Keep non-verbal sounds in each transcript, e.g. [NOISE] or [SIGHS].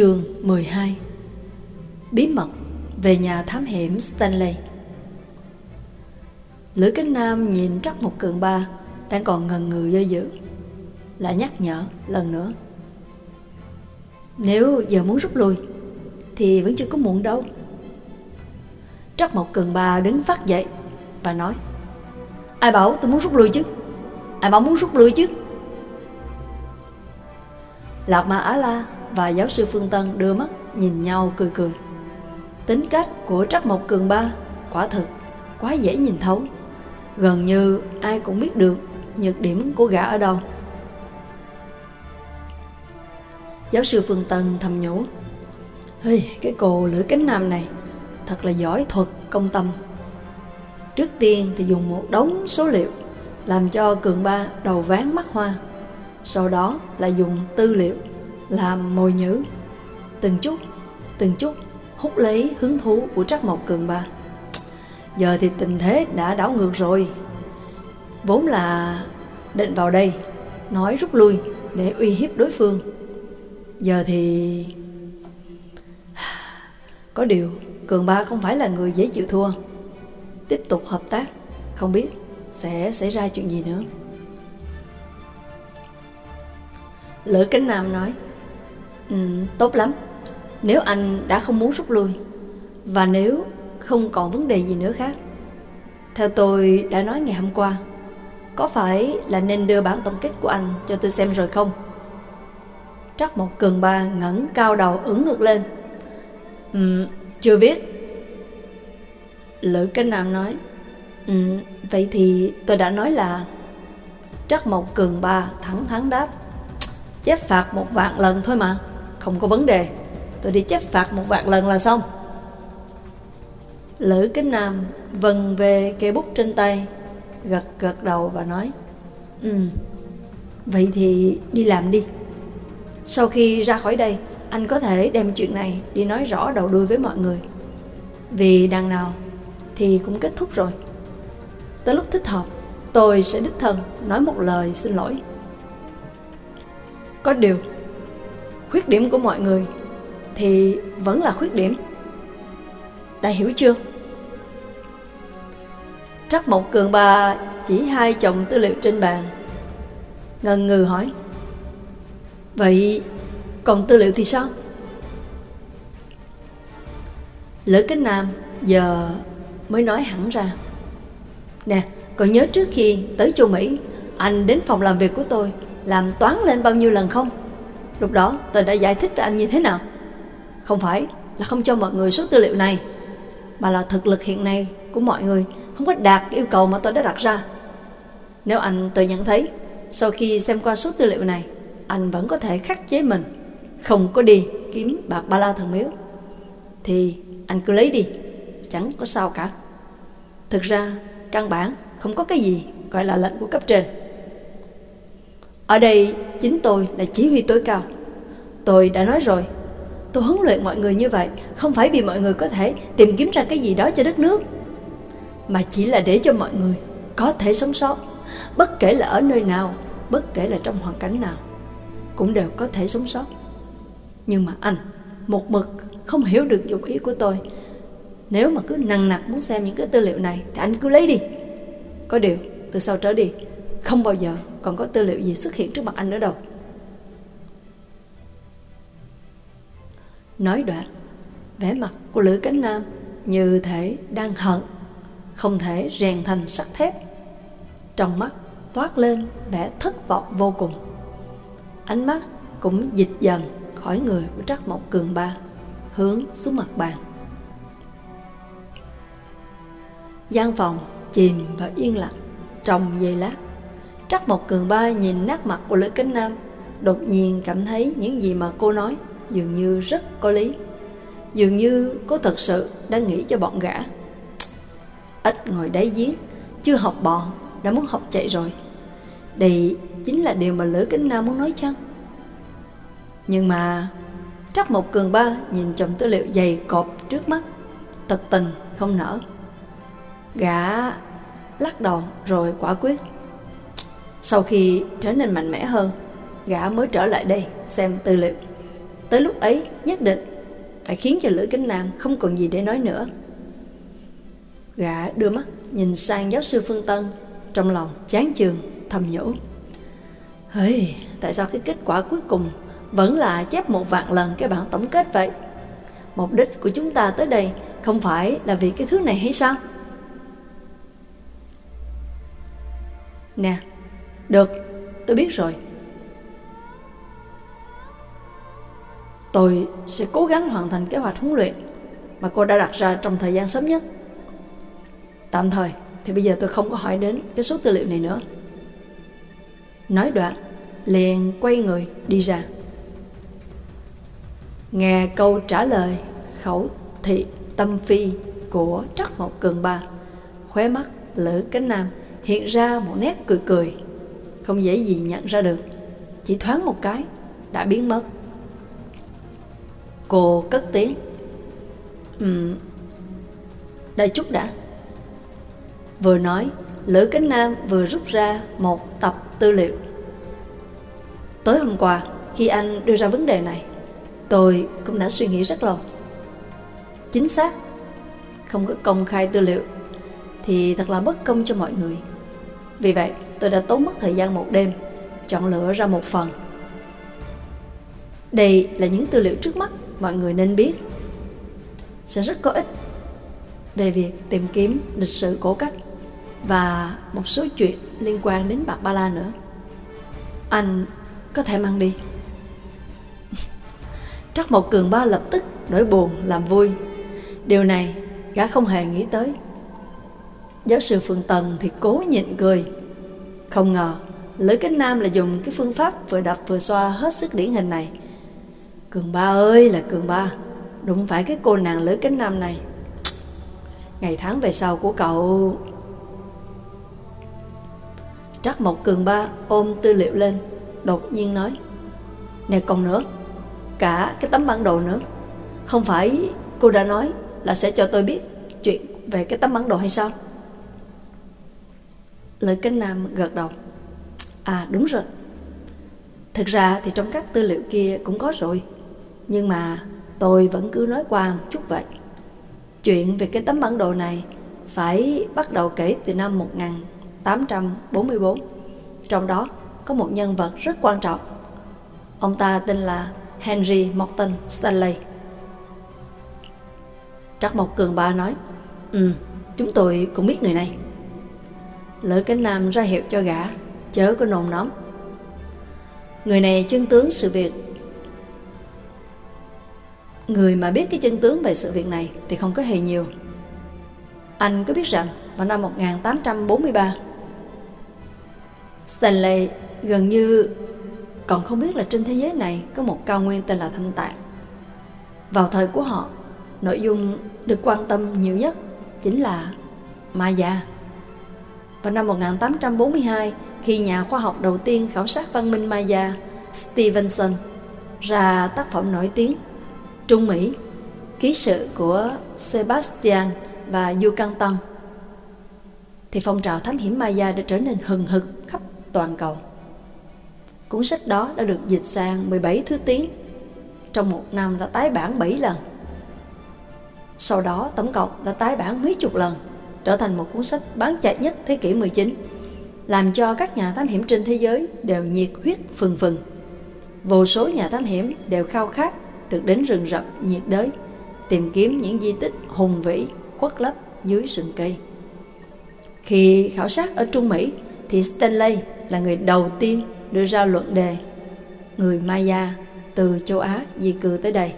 Chương 12 Bí mật về nhà thám hiểm Stanley. Lữ cánh Nam nhìn Trắc một cường ba, đang còn ngần ngừ do dự, lại nhắc nhở lần nữa. Nếu giờ muốn rút lui, thì vẫn chưa có muộn đâu. Trắc một cường ba đứng phát dậy và nói, Ai bảo tôi muốn rút lui chứ? Ai bảo muốn rút lui chứ? Lạc Ma Á La và giáo sư Phương Tân đưa mắt nhìn nhau cười cười. Tính cách của Trắc Mộc Cường Ba quả thực quá dễ nhìn thấu. Gần như ai cũng biết được nhược điểm của gã ở đâu. Giáo sư Phương Tân thầm nhủ Hey, cái cô lửa cánh nam này thật là giỏi thuật công tâm. Trước tiên thì dùng một đống số liệu làm cho Cường Ba đầu ván mắt hoa. Sau đó là dùng tư liệu làm mồi nhữ từng chút từng chút, hút lấy hứng thú của trắc mộc cường ba. Giờ thì tình thế đã đảo ngược rồi. Vốn là định vào đây, nói rút lui để uy hiếp đối phương. Giờ thì [SIGHS] có điều cường ba không phải là người dễ chịu thua. Tiếp tục hợp tác, không biết sẽ xảy ra chuyện gì nữa. Lữ cánh nam nói Ừ, tốt lắm. Nếu anh đã không muốn rút lui và nếu không còn vấn đề gì nữa khác. Theo tôi đã nói ngày hôm qua, có phải là nên đưa bản tổng kết của anh cho tôi xem rồi không? Trắc một cường ba ngẩng cao đầu ứng ngược lên. Ừ, chưa biết. Lữ Cánh Nam nói, ừ, vậy thì tôi đã nói là Trắc một cường ba thẳng thắn đáp Chép phạt một vạn lần thôi mà không có vấn đề. Tôi đi chép phạt một vạn lần là xong. Lữ Kính Nam vần về cây bút trên tay, Gật gật đầu và nói Ừ Vậy thì đi làm đi. Sau khi ra khỏi đây, Anh có thể đem chuyện này đi nói rõ đầu đuôi với mọi người. Vì đằng nào Thì cũng kết thúc rồi. Tới lúc thích hợp, Tôi sẽ đích thân nói một lời xin lỗi. Có điều khuyết điểm của mọi người thì vẫn là khuyết điểm. Đã hiểu chưa? Trắc Mộc Cường bà chỉ hai chồng tư liệu trên bàn. Ngần ngừ hỏi. Vậy còn tư liệu thì sao? Lữ Kính Nam giờ mới nói hẳn ra. Nè, còn nhớ trước khi tới châu Mỹ, anh đến phòng làm việc của tôi làm toán lên bao nhiêu lần không? Lúc đó, tôi đã giải thích với anh như thế nào? Không phải là không cho mọi người số tư liệu này, Mà là thực lực hiện nay của mọi người Không có đạt yêu cầu mà tôi đã đặt ra. Nếu anh tự nhận thấy, Sau khi xem qua số tư liệu này, Anh vẫn có thể khắc chế mình, Không có đi kiếm bạc ba la thần miếu, Thì anh cứ lấy đi, Chẳng có sao cả. Thực ra, căn bản không có cái gì gọi là lệnh của cấp trên ở đây chính tôi là chỉ huy tối cao. Tôi đã nói rồi, tôi huấn luyện mọi người như vậy không phải vì mọi người có thể tìm kiếm ra cái gì đó cho đất nước, mà chỉ là để cho mọi người có thể sống sót, bất kể là ở nơi nào, bất kể là trong hoàn cảnh nào, cũng đều có thể sống sót. Nhưng mà anh, một mực không hiểu được dụng ý của tôi. Nếu mà cứ nặng nặc muốn xem những cái tư liệu này thì anh cứ lấy đi. Có điều, từ sau trở đi, không bao giờ còn có tư liệu gì xuất hiện trước mặt anh nữa đâu. Nói đoạn, vẻ mặt của Lữ Cánh Nam như thể đang hận, không thể rèn thành sắt thép. Trong mắt toát lên vẻ thất vọng vô cùng. Ánh mắt cũng dịch dần khỏi người của Trắc Mộc Cường Ba, hướng xuống mặt bàn. gian phòng chìm vào yên lặng trong giây lát Trắc một cường ba nhìn nát mặt của Lữ Kính Nam, Đột nhiên cảm thấy những gì mà cô nói Dường như rất có lý. Dường như cô thật sự đang nghĩ cho bọn gã. Ít ngồi đáy giếng, Chưa học bò, Đã muốn học chạy rồi. Đây chính là điều mà Lữ Kính Nam muốn nói chăng? Nhưng mà Trắc một cường ba nhìn chồng tư liệu dày cộp trước mắt Tật tình không nở. Gã lắc đầu rồi quả quyết sau khi trở nên mạnh mẽ hơn, gã mới trở lại đây xem tư liệu. tới lúc ấy nhất định phải khiến cho Lữ Kính Nam không còn gì để nói nữa. Gã đưa mắt nhìn sang giáo sư Phương Tân, trong lòng chán chường thầm nhủ. Hey, tại sao cái kết quả cuối cùng vẫn là chép một vạn lần cái bản tổng kết vậy? Mục đích của chúng ta tới đây không phải là vì cái thứ này hay sao? Nè, được, tôi biết rồi. Tôi sẽ cố gắng hoàn thành kế hoạch huấn luyện mà cô đã đặt ra trong thời gian sớm nhất. Tạm thời thì bây giờ tôi không có hỏi đến cái số tư liệu này nữa. Nói đoạn, liền quay người đi ra. Nghe câu trả lời khẩu thị tâm phi của Trắc Mộc Cường Ba, khóe mắt Lữ Cánh Nam hiện ra một nét cười cười, không dễ gì nhận ra được, chỉ thoáng một cái đã biến mất. Cô cất tiếng. Ừm, đây chút đã. Vừa nói, Lữ Cánh Nam vừa rút ra một tập tư liệu. Tối hôm qua, khi anh đưa ra vấn đề này, tôi cũng đã suy nghĩ rất lâu. Chính xác, không có công khai tư liệu thì thật là bất công cho mọi người. Vì vậy, tôi đã tốn mất thời gian một đêm, chọn lựa ra một phần. Đây là những tư liệu trước mắt mọi người nên biết. Sẽ rất có ích về việc tìm kiếm lịch sử cổ cách và một số chuyện liên quan đến bạc ba la nữa. Anh có thể mang đi. [LAUGHS] Trắc Mộc Cường Ba lập tức đổi buồn làm vui. Điều này gã không hề nghĩ tới. Giáo sư Phương Tần thì cố nhịn cười. Không ngờ, Lữ Cánh Nam là dùng cái phương pháp vừa đập vừa xoa hết sức điển hình này. Cường Ba ơi là Cường Ba, đúng phải cái cô nàng Lữ Cánh Nam này. Ngày tháng về sau của cậu... Trắc Mộc Cường Ba ôm tư liệu lên, đột nhiên nói. Nè còn nữa, cả cái tấm bản đồ nữa. Không phải cô đã nói là sẽ cho tôi biết chuyện về cái tấm bản đồ hay sao? Lữ Cánh Nam gật đầu. À đúng rồi. Thực ra thì trong các tư liệu kia cũng có rồi. Nhưng mà tôi vẫn cứ nói qua một chút vậy. Chuyện về cái tấm bản đồ này phải bắt đầu kể từ năm 1844. Trong đó có một nhân vật rất quan trọng. Ông ta tên là Henry Morton Stanley. Trắc Mộc Cường Ba nói, Ừ, chúng tôi cũng biết người này. Lữ Cánh Nam ra hiệu cho gã, chớ có nồn nóng. Người này chân tướng sự việc Người mà biết cái chân tướng về sự việc này thì không có hề nhiều. Anh có biết rằng vào năm 1843, Stanley gần như còn không biết là trên thế giới này có một cao nguyên tên là Thanh Tạng. Vào thời của họ, nội dung được quan tâm nhiều nhất chính là Maya. Vào năm 1842, khi nhà khoa học đầu tiên khảo sát văn minh Maya, Stevenson, ra tác phẩm nổi tiếng Trung Mỹ, ký sự của Sebastian và Du Căng Tăng, thì phong trào thám hiểm Maya đã trở nên hừng hực khắp toàn cầu. Cuốn sách đó đã được dịch sang 17 thứ tiếng, trong một năm đã tái bản 7 lần. Sau đó tổng cộng đã tái bản mấy chục lần, trở thành một cuốn sách bán chạy nhất thế kỷ 19, làm cho các nhà thám hiểm trên thế giới đều nhiệt huyết phừng phừng. Vô số nhà thám hiểm đều khao khát được đến rừng rậm nhiệt đới, tìm kiếm những di tích hùng vĩ khuất lấp dưới rừng cây. Khi khảo sát ở Trung Mỹ, thì Stanley là người đầu tiên đưa ra luận đề người Maya từ châu Á di cư tới đây.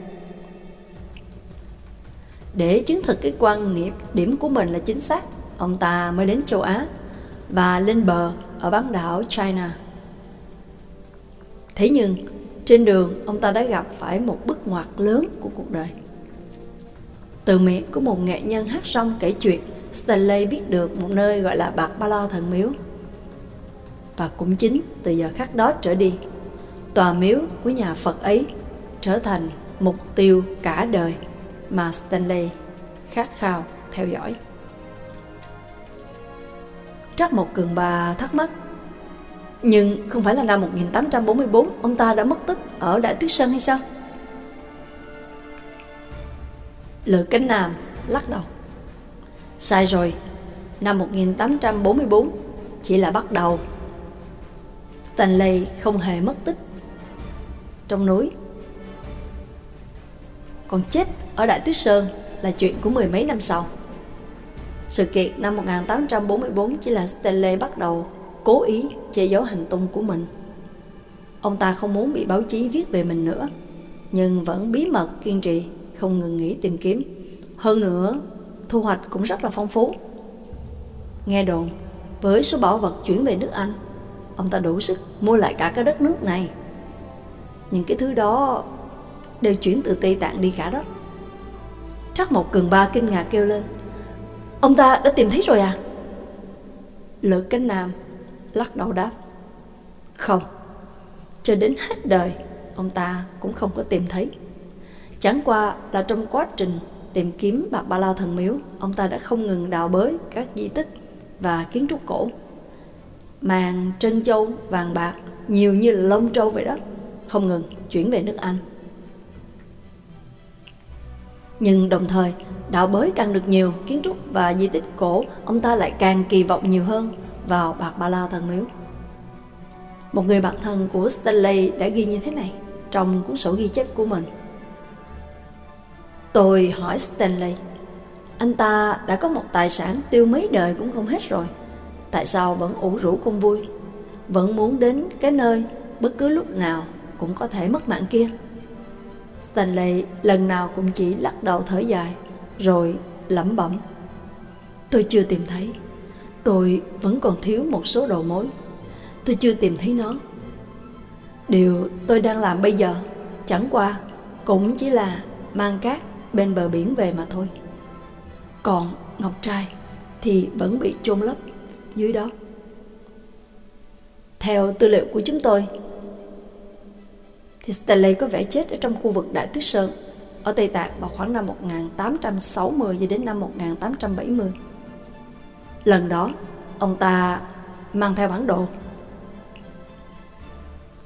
Để chứng thực cái quan niệm điểm của mình là chính xác, ông ta mới đến châu Á và lên bờ ở bán đảo China. Thế nhưng, trên đường, ông ta đã gặp phải một bước ngoặt lớn của cuộc đời. Từ miệng của một nghệ nhân hát rong kể chuyện, Stanley biết được một nơi gọi là Bạc Ba La Thần Miếu. Và cũng chính từ giờ khắc đó trở đi, tòa miếu của nhà Phật ấy trở thành mục tiêu cả đời mà Stanley khát khao theo dõi. Trắc một cường bà thắc mắc nhưng không phải là năm 1844 ông ta đã mất tích ở Đại Tuyết Sơn hay sao? Lữ Cánh Nam lắc đầu. Sai rồi, năm 1844 chỉ là bắt đầu. Stanley không hề mất tích trong núi. Còn chết ở Đại Tuyết Sơn là chuyện của mười mấy năm sau. Sự kiện năm 1844 chỉ là Stanley bắt đầu cố ý che giấu hành tung của mình. Ông ta không muốn bị báo chí viết về mình nữa, nhưng vẫn bí mật kiên trì, không ngừng nghỉ tìm kiếm. Hơn nữa, thu hoạch cũng rất là phong phú. Nghe đồn, với số bảo vật chuyển về nước Anh, ông ta đủ sức mua lại cả cái đất nước này. Những cái thứ đó đều chuyển từ Tây Tạng đi cả đó. Trắc một cường ba kinh ngạc kêu lên. Ông ta đã tìm thấy rồi à? Lữ cánh nam lắc đầu đáp. Không, cho đến hết đời, ông ta cũng không có tìm thấy. Chẳng qua là trong quá trình tìm kiếm bạc ba la thần miếu, ông ta đã không ngừng đào bới các di tích và kiến trúc cổ. Màng trân châu, vàng bạc, nhiều như là lông trâu vậy đó, không ngừng chuyển về nước Anh. Nhưng đồng thời, đào bới càng được nhiều kiến trúc và di tích cổ, ông ta lại càng kỳ vọng nhiều hơn vào bạc ba la thần miếu. Một người bạn thân của Stanley đã ghi như thế này trong cuốn sổ ghi chép của mình. Tôi hỏi Stanley, anh ta đã có một tài sản tiêu mấy đời cũng không hết rồi. Tại sao vẫn ủ rũ không vui? Vẫn muốn đến cái nơi bất cứ lúc nào cũng có thể mất mạng kia. Stanley lần nào cũng chỉ lắc đầu thở dài, rồi lẩm bẩm. Tôi chưa tìm thấy. Tôi vẫn còn thiếu một số đầu mối. Tôi chưa tìm thấy nó. Điều tôi đang làm bây giờ chẳng qua cũng chỉ là mang cát bên bờ biển về mà thôi. Còn ngọc trai thì vẫn bị chôn lấp dưới đó. Theo tư liệu của chúng tôi, thì Stanley có vẻ chết ở trong khu vực Đại Tuyết Sơn ở Tây Tạng vào khoảng năm 1860 cho đến năm 1870. Lần đó, ông ta mang theo bản đồ.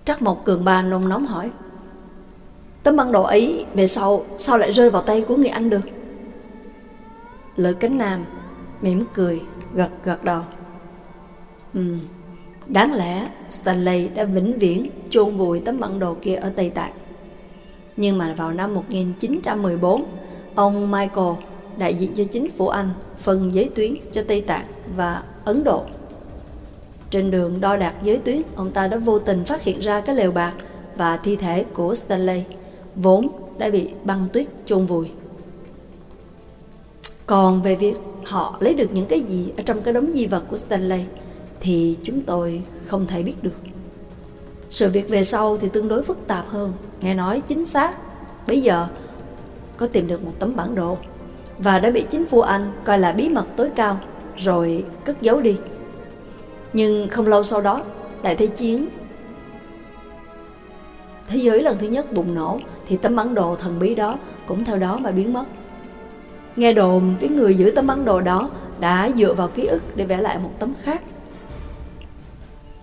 Trắc Mộc Cường Ba nôn nóng hỏi, tấm bản đồ ấy về sau sao lại rơi vào tay của người Anh được? Lữ Cánh Nam mỉm cười, gật gật đầu. Ừm, đáng lẽ Stanley đã vĩnh viễn chôn vùi tấm bản đồ kia ở Tây Tạng. Nhưng mà vào năm 1914, ông Michael, đại diện cho chính phủ Anh, phân giới tuyến cho Tây Tạng và Ấn Độ. Trên đường đo đạc giới tuyến, ông ta đã vô tình phát hiện ra cái lều bạc và thi thể của Stanley, vốn đã bị băng tuyết chôn vùi. Còn về việc họ lấy được những cái gì ở trong cái đống di vật của Stanley thì chúng tôi không thể biết được. Sự việc về sau thì tương đối phức tạp hơn, nghe nói chính xác. Bây giờ có tìm được một tấm bản đồ và đã bị chính phủ Anh coi là bí mật tối cao rồi cất giấu đi. Nhưng không lâu sau đó, Đại Thế Chiến Thế giới lần thứ nhất bùng nổ thì tấm bản đồ thần bí đó cũng theo đó mà biến mất. Nghe đồn cái người giữ tấm bản đồ đó đã dựa vào ký ức để vẽ lại một tấm khác.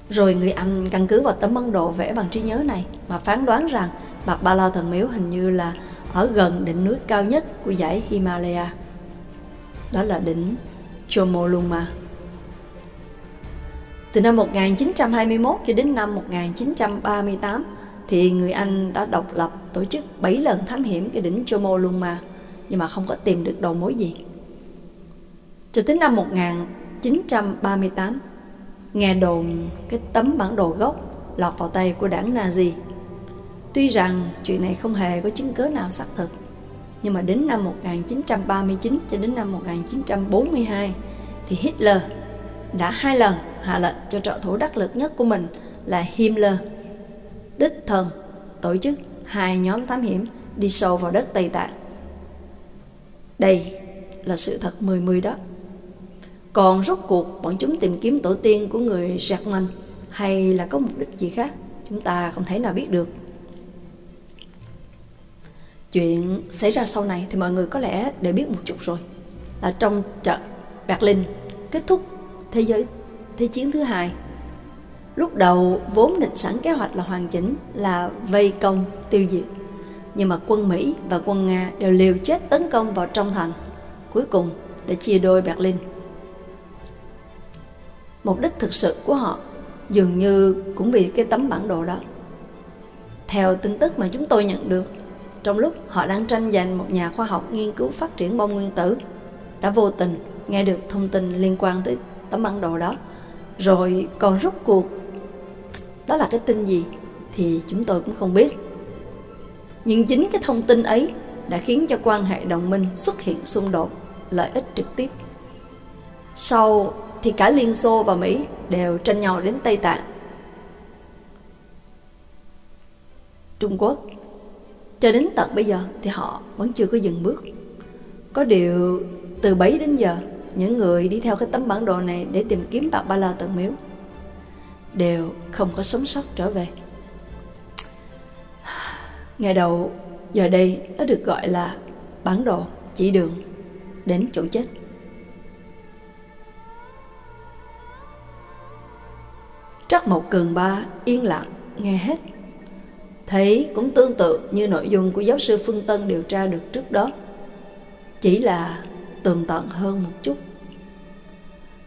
Rồi người Anh căn cứ vào tấm bản đồ vẽ bằng trí nhớ này mà phán đoán rằng Bạc Ba La Thần Miếu hình như là ở gần đỉnh núi cao nhất của dãy Himalaya. Đó là đỉnh Chomolungma. Từ năm 1921 cho đến năm 1938 thì người Anh đã độc lập tổ chức 7 lần thám hiểm cái đỉnh Chomolungma nhưng mà không có tìm được đầu mối gì. Cho tới năm 1938, nghe đồn cái tấm bản đồ gốc lọt vào tay của đảng Nazi. Tuy rằng chuyện này không hề có chứng cứ nào xác thực, nhưng mà đến năm 1939 cho đến năm 1942 thì Hitler đã hai lần hạ lệnh cho trợ thủ đắc lực nhất của mình là Himmler đích thân tổ chức hai nhóm thám hiểm đi sâu vào đất Tây Tạng đây là sự thật mười mười đó. Còn rốt cuộc bọn chúng tìm kiếm tổ tiên của người Jackman hay là có mục đích gì khác, chúng ta không thể nào biết được. Chuyện xảy ra sau này thì mọi người có lẽ để biết một chút rồi. Là trong trận Berlin kết thúc thế giới thế chiến thứ hai. Lúc đầu vốn định sẵn kế hoạch là hoàn chỉnh là vây công tiêu diệt nhưng mà quân Mỹ và quân Nga đều liều chết tấn công vào trong thành, cuối cùng để chia đôi Berlin. Mục đích thực sự của họ dường như cũng vì cái tấm bản đồ đó. Theo tin tức mà chúng tôi nhận được, trong lúc họ đang tranh giành một nhà khoa học nghiên cứu phát triển bom nguyên tử, đã vô tình nghe được thông tin liên quan tới tấm bản đồ đó. Rồi còn rút cuộc đó là cái tin gì thì chúng tôi cũng không biết. Nhưng chính cái thông tin ấy đã khiến cho quan hệ đồng minh xuất hiện xung đột, lợi ích trực tiếp. Sau thì cả Liên Xô và Mỹ đều tranh nhau đến Tây Tạng. Trung Quốc cho đến tận bây giờ thì họ vẫn chưa có dừng bước. Có điều từ bấy đến giờ, những người đi theo cái tấm bản đồ này để tìm kiếm bạc ba la tận miếu đều không có sống sót trở về. Ngày đầu, giờ đây nó được gọi là bản đồ chỉ đường đến chỗ chết. Trắc Mộc Cường Ba yên lặng nghe hết. Thấy cũng tương tự như nội dung của giáo sư Phương Tân điều tra được trước đó. Chỉ là tường tận hơn một chút.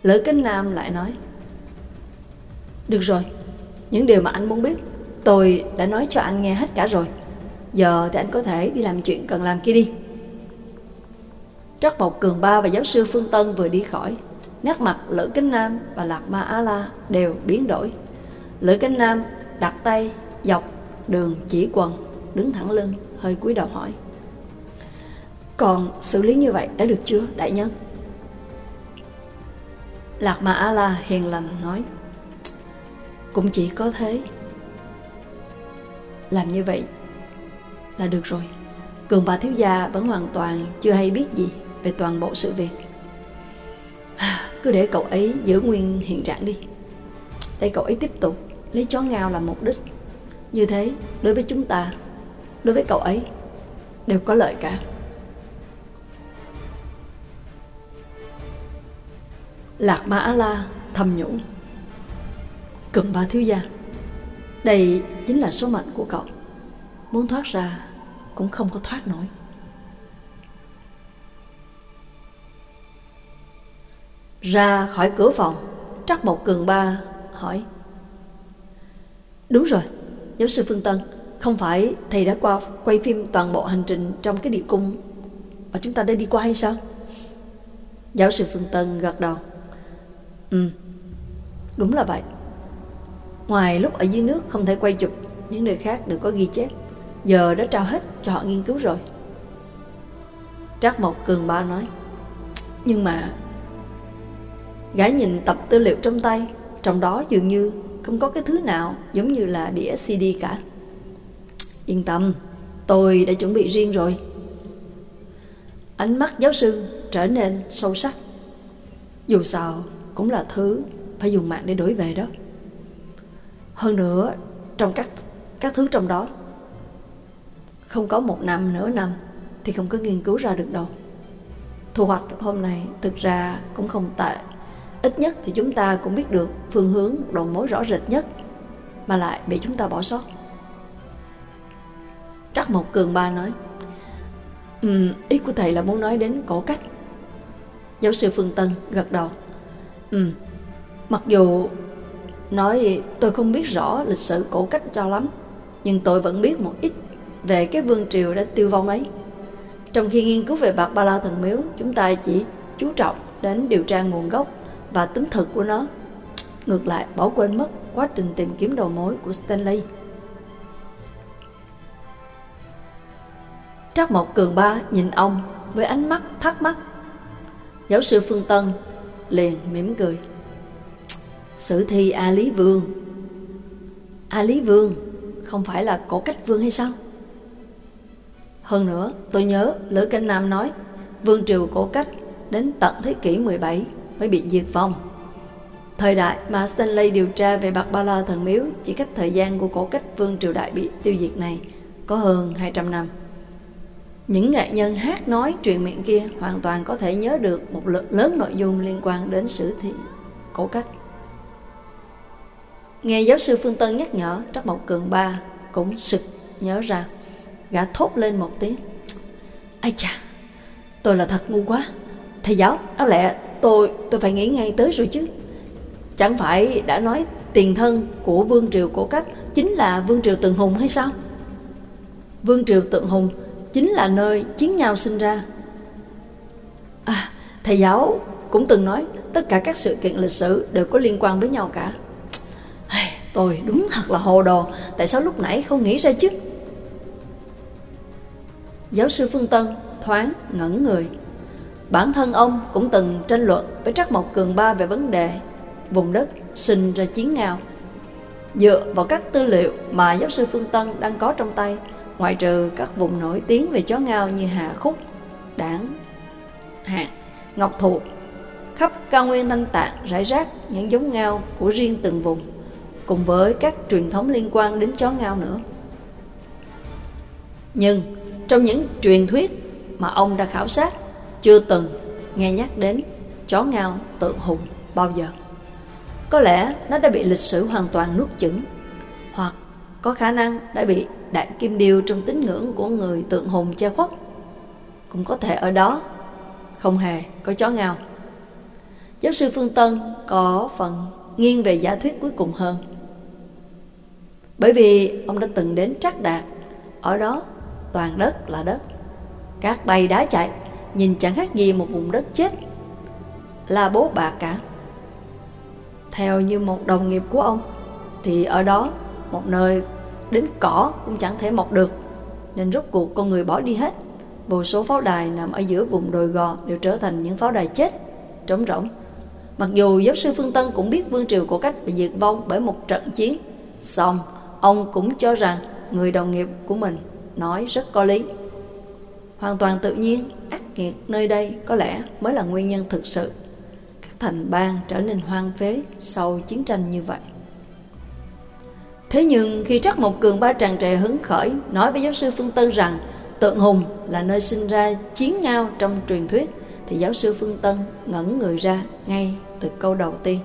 Lữ Kinh Nam lại nói Được rồi, những điều mà anh muốn biết tôi đã nói cho anh nghe hết cả rồi. Giờ thì anh có thể đi làm chuyện cần làm kia đi. Trắc Mộc Cường Ba và giáo sư Phương Tân vừa đi khỏi Nét mặt Lữ Kính Nam và Lạc Ma a La đều biến đổi. Lữ Kính Nam đặt tay dọc đường chỉ quần, đứng thẳng lưng, hơi cúi đầu hỏi. Còn xử lý như vậy đã được chưa, đại nhân? Lạc Ma a La hiền lành nói. Cũng chỉ có thế. Làm như vậy là được rồi. Cường bà thiếu gia vẫn hoàn toàn chưa hay biết gì về toàn bộ sự việc. Cứ để cậu ấy giữ nguyên hiện trạng đi. Để cậu ấy tiếp tục Lấy chó ngao làm mục đích. Như thế, đối với chúng ta, Đối với cậu ấy, Đều có lợi cả. Lạc Mã La thầm nhủ. Cường ba thiếu gia, Đây chính là số mệnh của cậu. Muốn thoát ra Cũng không có thoát nổi. Ra khỏi cửa phòng Trắc một cường ba hỏi. Đúng rồi, Giáo sư Phương Tân, Không phải thầy đã qua, quay phim toàn bộ hành trình Trong cái địa cung Mà chúng ta đã đi qua hay sao? Giáo sư Phương Tân gật đầu. Ừ Đúng là vậy. Ngoài lúc ở dưới nước không thể quay chụp, Những nơi khác được có ghi chép. Giờ đã trao hết cho họ nghiên cứu rồi. Trác Mộc Cường Ba nói Nhưng mà Gái nhìn tập tư liệu trong tay, Trong đó dường như không có cái thứ nào giống như là đĩa CD cả. Yên tâm, Tôi đã chuẩn bị riêng rồi. Ánh mắt giáo sư trở nên sâu sắc. Dù sao, cũng là thứ phải dùng mạng để đổi về đó. Hơn nữa, trong các các thứ trong đó, Không có một năm nửa năm Thì không có nghiên cứu ra được đâu. Thu hoạch hôm nay thực ra cũng không tệ. Ít nhất thì chúng ta cũng biết được phương hướng đầu mối rõ rệt nhất mà lại bị chúng ta bỏ sót. Trắc Mộc Cường Ba nói um, Ý của thầy là muốn nói đến cổ cách Giáo sư Phương Tân gật đầu um, Mặc dù nói tôi không biết rõ lịch sử cổ cách cho lắm Nhưng tôi vẫn biết một ít về cái vương triều đã tiêu vong ấy Trong khi nghiên cứu về bạc ba la thần miếu Chúng ta chỉ chú trọng đến điều tra nguồn gốc và tính thực của nó. Ngược lại, bỏ quên mất quá trình tìm kiếm đầu mối của Stanley. Trác Mộc Cường Ba nhìn ông với ánh mắt thắc mắc. Giáo sư Phương Tân liền mỉm cười. Sử thi A Lý Vương A Lý Vương không phải là cổ cách vương hay sao? Hơn nữa, tôi nhớ Lữ Canh Nam nói Vương triều cổ cách đến tận thế kỷ 17 mới bị diệt vong. Thời đại mà Stanley điều tra về Bạc Ba La Thần Miếu chỉ cách thời gian của cổ cách vương triều đại bị tiêu diệt này có hơn 200 năm. Những nghệ nhân hát nói truyền miệng kia hoàn toàn có thể nhớ được một lượng lớn nội dung liên quan đến sử thi cổ cách. Nghe giáo sư Phương Tân nhắc nhở, Trắc Mộc Cường Ba cũng sực nhớ ra. Gã thốt lên một tiếng Ai chà Tôi là thật ngu quá Thầy giáo có lẽ tôi tôi phải nghĩ ngay tới rồi chứ. Chẳng phải đã nói tiền thân của vương triều cổ cách Chính là vương triều tượng hùng hay sao? Vương triều tượng hùng Chính là nơi chiến nhau sinh ra. À thầy giáo cũng từng nói Tất cả các sự kiện lịch sử đều có liên quan với nhau cả. Tôi đúng thật là hồ đồ, Tại sao lúc nãy không nghĩ ra chứ? Giáo sư Phương Tân thoáng ngẩn người. Bản thân ông cũng từng tranh luận với Trắc Mộc Cường Ba về vấn đề vùng đất sinh ra chiến ngao. Dựa vào các tư liệu mà giáo sư Phương Tân đang có trong tay, ngoại trừ các vùng nổi tiếng về chó ngao như Hà Khúc, Đảng, Hạng, Ngọc Thụ, khắp cao nguyên Thanh Tạng rải rác những giống ngao của riêng từng vùng, cùng với các truyền thống liên quan đến chó ngao nữa. Nhưng trong những truyền thuyết mà ông đã khảo sát, chưa từng nghe nhắc đến chó ngao tượng hùng bao giờ. Có lẽ nó đã bị lịch sử hoàn toàn nuốt chửng, hoặc có khả năng đã bị đạn kim điêu trong tín ngưỡng của người tượng hùng che khuất. Cũng có thể ở đó không hề có chó ngao. Giáo sư Phương Tân có phần nghiêng về giả thuyết cuối cùng hơn. Bởi vì ông đã từng đến Trắc Đạt, ở đó toàn đất là đất. Các bay đá chạy, nhìn chẳng khác gì một vùng đất chết. Là bố bà cả. Theo như một đồng nghiệp của ông, thì ở đó, một nơi đến cỏ cũng chẳng thể mọc được, nên rốt cuộc con người bỏ đi hết. Vô số pháo đài nằm ở giữa vùng đồi gò đều trở thành những pháo đài chết, trống rỗng. Mặc dù giáo sư Phương Tân cũng biết vương triều của cách bị diệt vong bởi một trận chiến, xong ông cũng cho rằng người đồng nghiệp của mình nói rất có lý. Hoàn toàn tự nhiên, ác nghiệt nơi đây có lẽ mới là nguyên nhân thực sự các thành bang trở nên hoang phế sau chiến tranh như vậy. Thế nhưng khi Trắc Mộc Cường ba tràn trề hứng khởi nói với giáo sư Phương Tân rằng tượng hùng là nơi sinh ra chiến ngao trong truyền thuyết thì giáo sư Phương Tân ngẩn người ra ngay từ câu đầu tiên.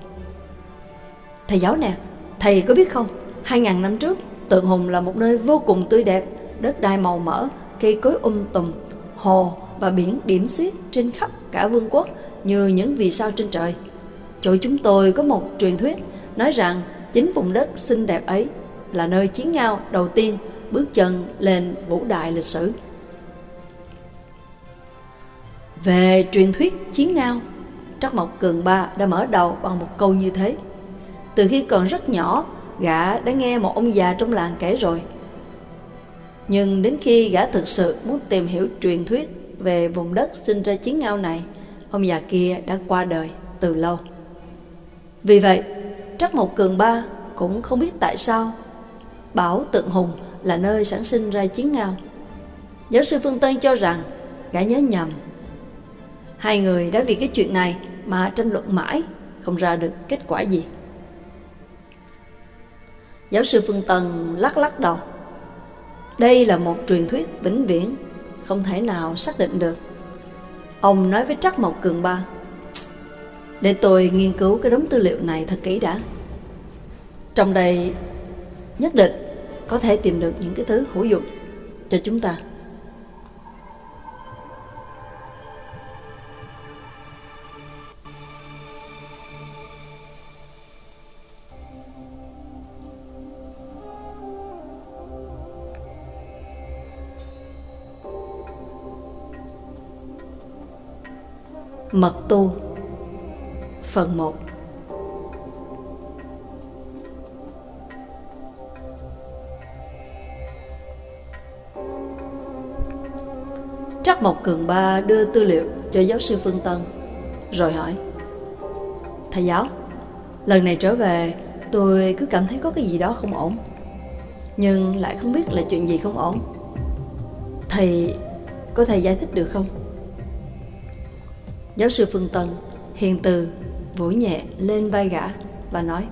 Thầy giáo nè, thầy có biết không, 2.000 năm trước, tượng hùng là một nơi vô cùng tươi đẹp, đất đai màu mỡ, cây cối um tùm, hồ và biển điểm xuyết trên khắp cả vương quốc như những vì sao trên trời. Chỗ chúng tôi có một truyền thuyết nói rằng chính vùng đất xinh đẹp ấy là nơi chiến ngao đầu tiên bước chân lên vũ đại lịch sử. Về truyền thuyết chiến ngao, Trắc Mộc Cường Ba đã mở đầu bằng một câu như thế. Từ khi còn rất nhỏ, gã đã nghe một ông già trong làng kể rồi. Nhưng đến khi gã thực sự muốn tìm hiểu truyền thuyết về vùng đất sinh ra chiến ngao này, ông già kia đã qua đời từ lâu. Vì vậy, Trắc Mộc Cường Ba cũng không biết tại sao bảo tượng hùng là nơi sản sinh ra chiến ngao. Giáo sư Phương Tân cho rằng gã nhớ nhầm. Hai người đã vì cái chuyện này mà tranh luận mãi, không ra được kết quả gì. Giáo sư Phương Tân lắc lắc đầu. Đây là một truyền thuyết vĩnh viễn, không thể nào xác định được. Ông nói với Trắc Mộc Cường Ba, để tôi nghiên cứu cái đống tư liệu này thật kỹ đã. Trong đây nhất định có thể tìm được những cái thứ hữu dụng cho chúng ta. Mật tu. Phần 1 Trắc Mộc Cường Ba đưa tư liệu cho giáo sư Phương Tân, Rồi hỏi, Thầy giáo, Lần này trở về, tôi cứ cảm thấy có cái gì đó không ổn, Nhưng lại không biết là chuyện gì không ổn. Thầy có thể giải thích được không? Giáo sư Phương Tân hiền từ, vỗ nhẹ lên vai gã và nói,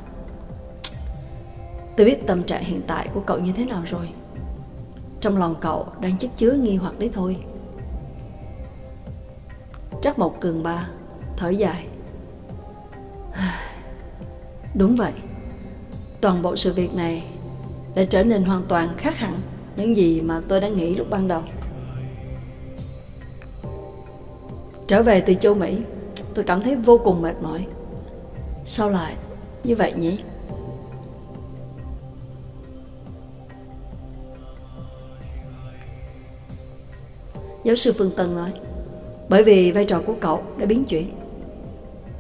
Tôi biết tâm trạng hiện tại của cậu như thế nào rồi. Trong lòng cậu đang chất chứa nghi hoặc đấy thôi. Trắc Mộc Cường Ba thở dài, [SIGHS] Đúng vậy. Toàn bộ sự việc này đã trở nên hoàn toàn khác hẳn những gì mà tôi đã nghĩ lúc ban đầu. Trở về từ châu Mỹ, tôi cảm thấy vô cùng mệt mỏi. Sao lại như vậy nhỉ? Giáo sư Phương Tân nói Bởi vì vai trò của cậu đã biến chuyển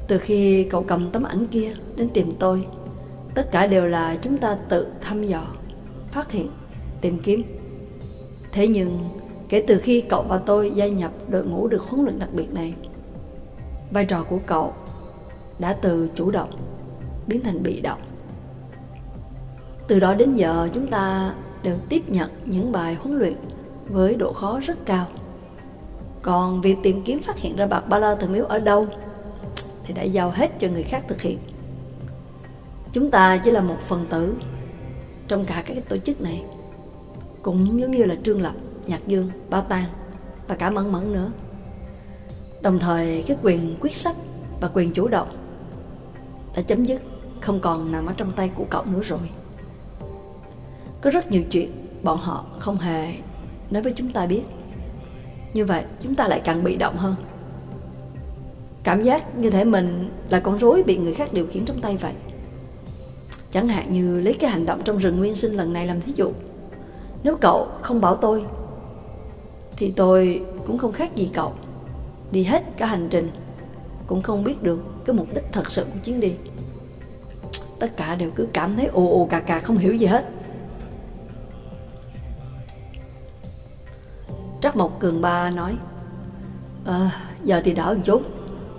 Từ khi cậu cầm tấm ảnh kia đến tìm tôi Tất cả đều là chúng ta tự thăm dò Phát hiện, tìm kiếm Thế nhưng kể từ khi cậu và tôi gia nhập đội ngũ được huấn luyện đặc biệt này Vai trò của cậu đã từ chủ động biến thành bị động Từ đó đến giờ chúng ta đều tiếp nhận những bài huấn luyện với độ khó rất cao còn việc tìm kiếm phát hiện ra bạc ba la thần miếu ở đâu thì đã giao hết cho người khác thực hiện. Chúng ta chỉ là một phần tử trong cả các tổ chức này. Cũng giống như là Trương Lập, Nhạc Dương, Ba Tàng và cả Mẫn Mẫn nữa. Đồng thời cái quyền quyết sách và quyền chủ động đã chấm dứt, không còn nằm ở trong tay của cậu nữa rồi. Có rất nhiều chuyện bọn họ không hề nói với chúng ta biết. Như vậy chúng ta lại càng bị động hơn Cảm giác như thể mình là con rối bị người khác điều khiển trong tay vậy Chẳng hạn như lấy cái hành động trong rừng nguyên sinh lần này làm thí dụ Nếu cậu không bảo tôi thì tôi cũng không khác gì cậu. Đi hết cả hành trình Cũng không biết được cái mục đích thật sự của chuyến đi. Tất cả đều cứ cảm thấy ồ ồ cà cà không hiểu gì hết. Trắc Mộc Cường Ba nói à, Giờ thì đỡ một chút.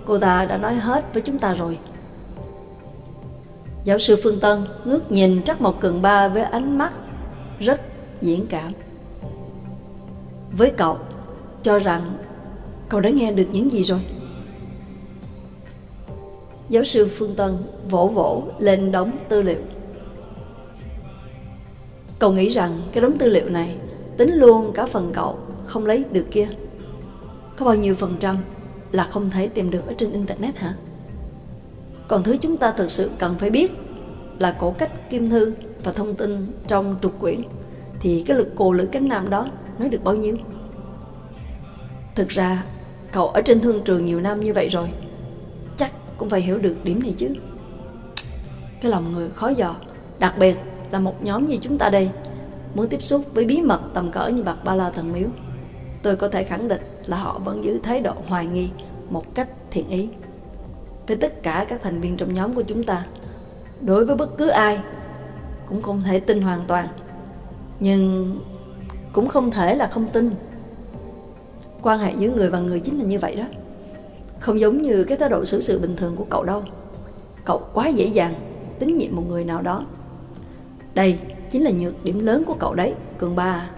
Cô ta đã nói hết với chúng ta rồi. Giáo sư Phương Tân ngước nhìn Trắc Mộc Cường Ba với ánh mắt rất diễn cảm. Với cậu, Cho rằng cậu đã nghe được những gì rồi. Giáo sư Phương Tân vỗ vỗ lên đống tư liệu. Cậu nghĩ rằng cái đống tư liệu này tính luôn cả phần cậu không lấy được kia. Có bao nhiêu phần trăm là không thể tìm được ở trên Internet hả? Còn thứ chúng ta thực sự cần phải biết là cổ cách kim thư và thông tin trong trục quyển, thì cái lực cù lưỡi cánh nam đó nói được bao nhiêu? Thực ra cậu ở trên thương trường nhiều năm như vậy rồi chắc cũng phải hiểu được điểm này chứ. Cái lòng người khó dò, đặc biệt là một nhóm như chúng ta đây muốn tiếp xúc với bí mật tầm cỡ như bạc ba la thần miếu tôi có thể khẳng định là họ vẫn giữ thái độ hoài nghi một cách thiện ý với tất cả các thành viên trong nhóm của chúng ta đối với bất cứ ai cũng không thể tin hoàn toàn nhưng cũng không thể là không tin. Quan hệ giữa người và người chính là như vậy đó. Không giống như cái thái độ xử sự bình thường của cậu đâu. Cậu quá dễ dàng tín nhiệm một người nào đó. Đây chính là nhược điểm lớn của cậu đấy, cường ba.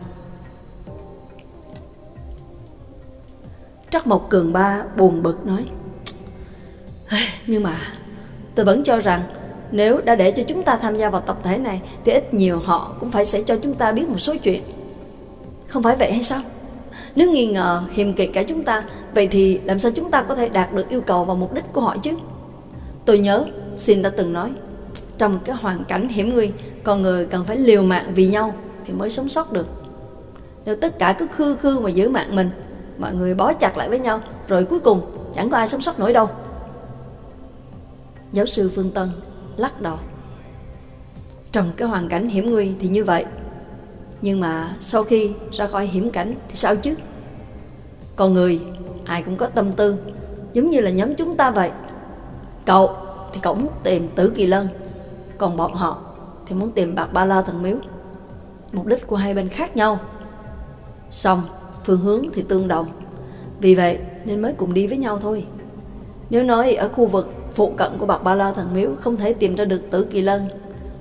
Trắc Mộc Cường Ba buồn bực nói Nhưng mà tôi vẫn cho rằng nếu đã để cho chúng ta tham gia vào tập thể này thì ít nhiều họ cũng phải sẽ cho chúng ta biết một số chuyện. Không phải vậy hay sao? Nếu nghi ngờ, hiềm kỵ cả chúng ta, Vậy thì làm sao chúng ta có thể đạt được yêu cầu và mục đích của họ chứ? Tôi nhớ, Xin đã từng nói, Trong cái hoàn cảnh hiểm nguy, Con người cần phải liều mạng vì nhau Thì mới sống sót được. Nếu tất cả cứ khư khư mà giữ mạng mình, mọi người bó chặt lại với nhau, rồi cuối cùng chẳng có ai sống sót nổi đâu. Giáo sư phương tân lắc đầu, trong cái hoàn cảnh hiểm nguy thì như vậy nhưng mà sau khi ra khỏi hiểm cảnh thì sao chứ con người ai cũng có tâm tư giống như là nhóm chúng ta vậy cậu thì cậu muốn tìm tử kỳ lân còn bọn họ thì muốn tìm bạc ba la thần miếu mục đích của hai bên khác nhau xong phương hướng thì tương đồng. Vì vậy nên mới cùng đi với nhau thôi. Nếu nói ở khu vực phụ cận của Bạc Ba La Thần Miếu không thể tìm ra được Tử Kỳ Lân,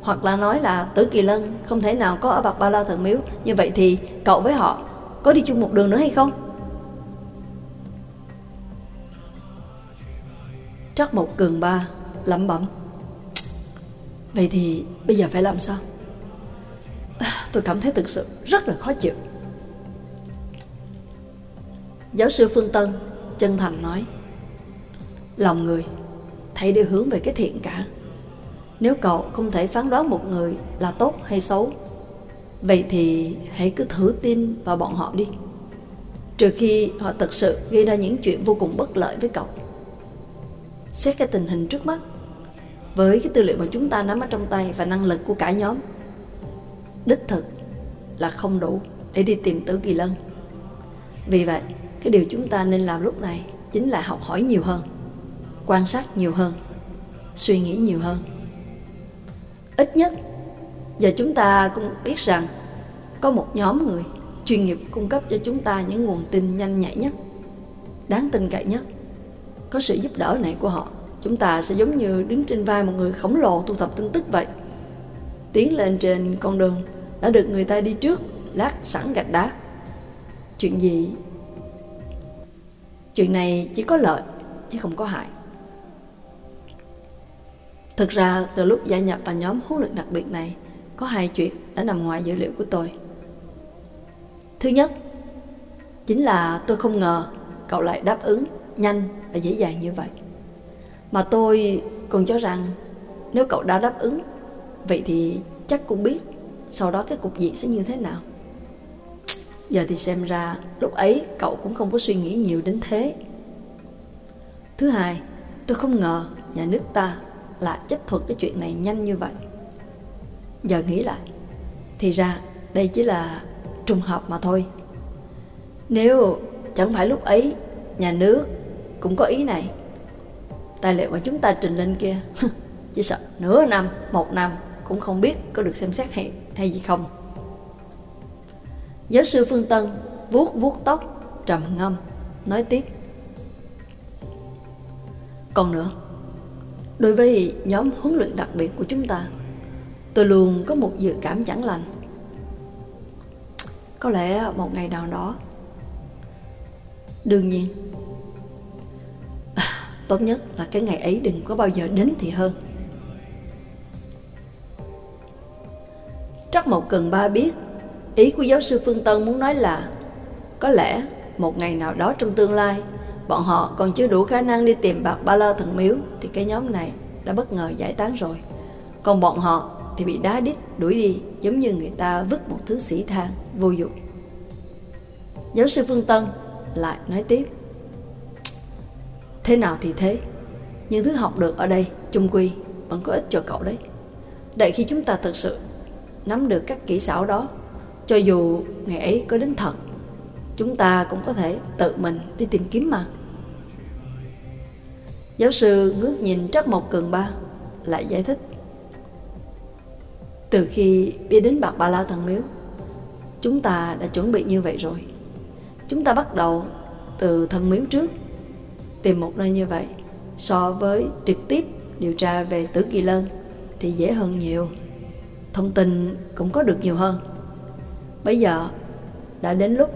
hoặc là nói là Tử Kỳ Lân không thể nào có ở Bạc Ba La Thần Miếu, như vậy thì cậu với họ có đi chung một đường nữa hay không? Trắc một cường ba lẩm bẩm Vậy thì bây giờ phải làm sao? À, tôi cảm thấy thực sự rất là khó chịu Giáo sư Phương Tân chân thành nói Lòng người thấy đều hướng về cái thiện cả nếu cậu không thể phán đoán một người là tốt hay xấu, Vậy thì hãy cứ thử tin vào bọn họ đi. Trừ khi họ thật sự gây ra những chuyện vô cùng bất lợi với cậu. Xét cái tình hình trước mắt, Với cái tư liệu mà chúng ta nắm ở trong tay Và năng lực của cả nhóm, Đích thực là không đủ Để đi tìm tử kỳ lân. Vì vậy, Cái điều chúng ta nên làm lúc này Chính là học hỏi nhiều hơn, Quan sát nhiều hơn, Suy nghĩ nhiều hơn. Ít nhất, Giờ chúng ta cũng biết rằng Có một nhóm người chuyên nghiệp cung cấp cho chúng ta những nguồn tin nhanh nhạy nhất, Đáng tin cậy nhất. Có sự giúp đỡ này của họ, Chúng ta sẽ giống như đứng trên vai một người khổng lồ thu thập tin tức vậy. Tiến lên trên con đường Đã được người ta đi trước, Lát sẵn gạch đá. Chuyện gì? Chuyện này chỉ có lợi, Chứ không có hại. Thực ra từ lúc gia nhập vào nhóm huấn luyện đặc biệt này Có hai chuyện đã nằm ngoài dữ liệu của tôi. Thứ nhất Chính là tôi không ngờ cậu lại đáp ứng nhanh và dễ dàng như vậy. Mà tôi còn cho rằng nếu cậu đã đáp ứng Vậy thì chắc cũng biết sau đó cái cục diện sẽ như thế nào. Giờ thì xem ra lúc ấy cậu cũng không có suy nghĩ nhiều đến thế. Thứ hai, tôi không ngờ nhà nước ta lại chấp thuận cái chuyện này nhanh như vậy. Giờ nghĩ lại Thì ra đây chỉ là trùng hợp mà thôi. Nếu chẳng phải lúc ấy nhà nước cũng có ý này Tài liệu mà chúng ta trình lên kia [LAUGHS] Chỉ sợ nửa năm, một năm cũng không biết có được xem xét hay, hay gì không. Giáo sư Phương Tân vuốt vuốt tóc trầm ngâm nói tiếp. Còn nữa đối với nhóm huấn luyện đặc biệt của chúng ta tôi luôn có một dự cảm chẳng lành. Có lẽ một ngày nào đó đương nhiên à, [SIGHS] tốt nhất là cái ngày ấy đừng có bao giờ đến thì hơn. Trắc Mộc Cần Ba biết Ý của giáo sư Phương Tân muốn nói là Có lẽ một ngày nào đó trong tương lai Bọn họ còn chưa đủ khả năng đi tìm bạc ba la thần miếu Thì cái nhóm này đã bất ngờ giải tán rồi. Còn bọn họ thì bị đá đít, đuổi đi, Giống như người ta vứt một thứ sĩ than vô dụng. Giáo sư Phương Tân lại nói tiếp. Thế nào thì thế, Những thứ học được ở đây, chung quy, vẫn có ích cho cậu đấy. Đợi khi chúng ta thực sự nắm được các kỹ xảo đó, cho dù ngày ấy có đến thật, Chúng ta cũng có thể tự mình đi tìm kiếm mà. Giáo sư ngước nhìn Trắc Mộc Cường Ba, Lại giải thích. Từ khi biết đến Bạc Ba La Thần Miếu, Chúng ta đã chuẩn bị như vậy rồi. Chúng ta bắt đầu từ thần miếu trước, Tìm một nơi như vậy So với trực tiếp điều tra về Tử Kỳ Lân Thì dễ hơn nhiều. Thông tin cũng có được nhiều hơn. Bây giờ đã đến lúc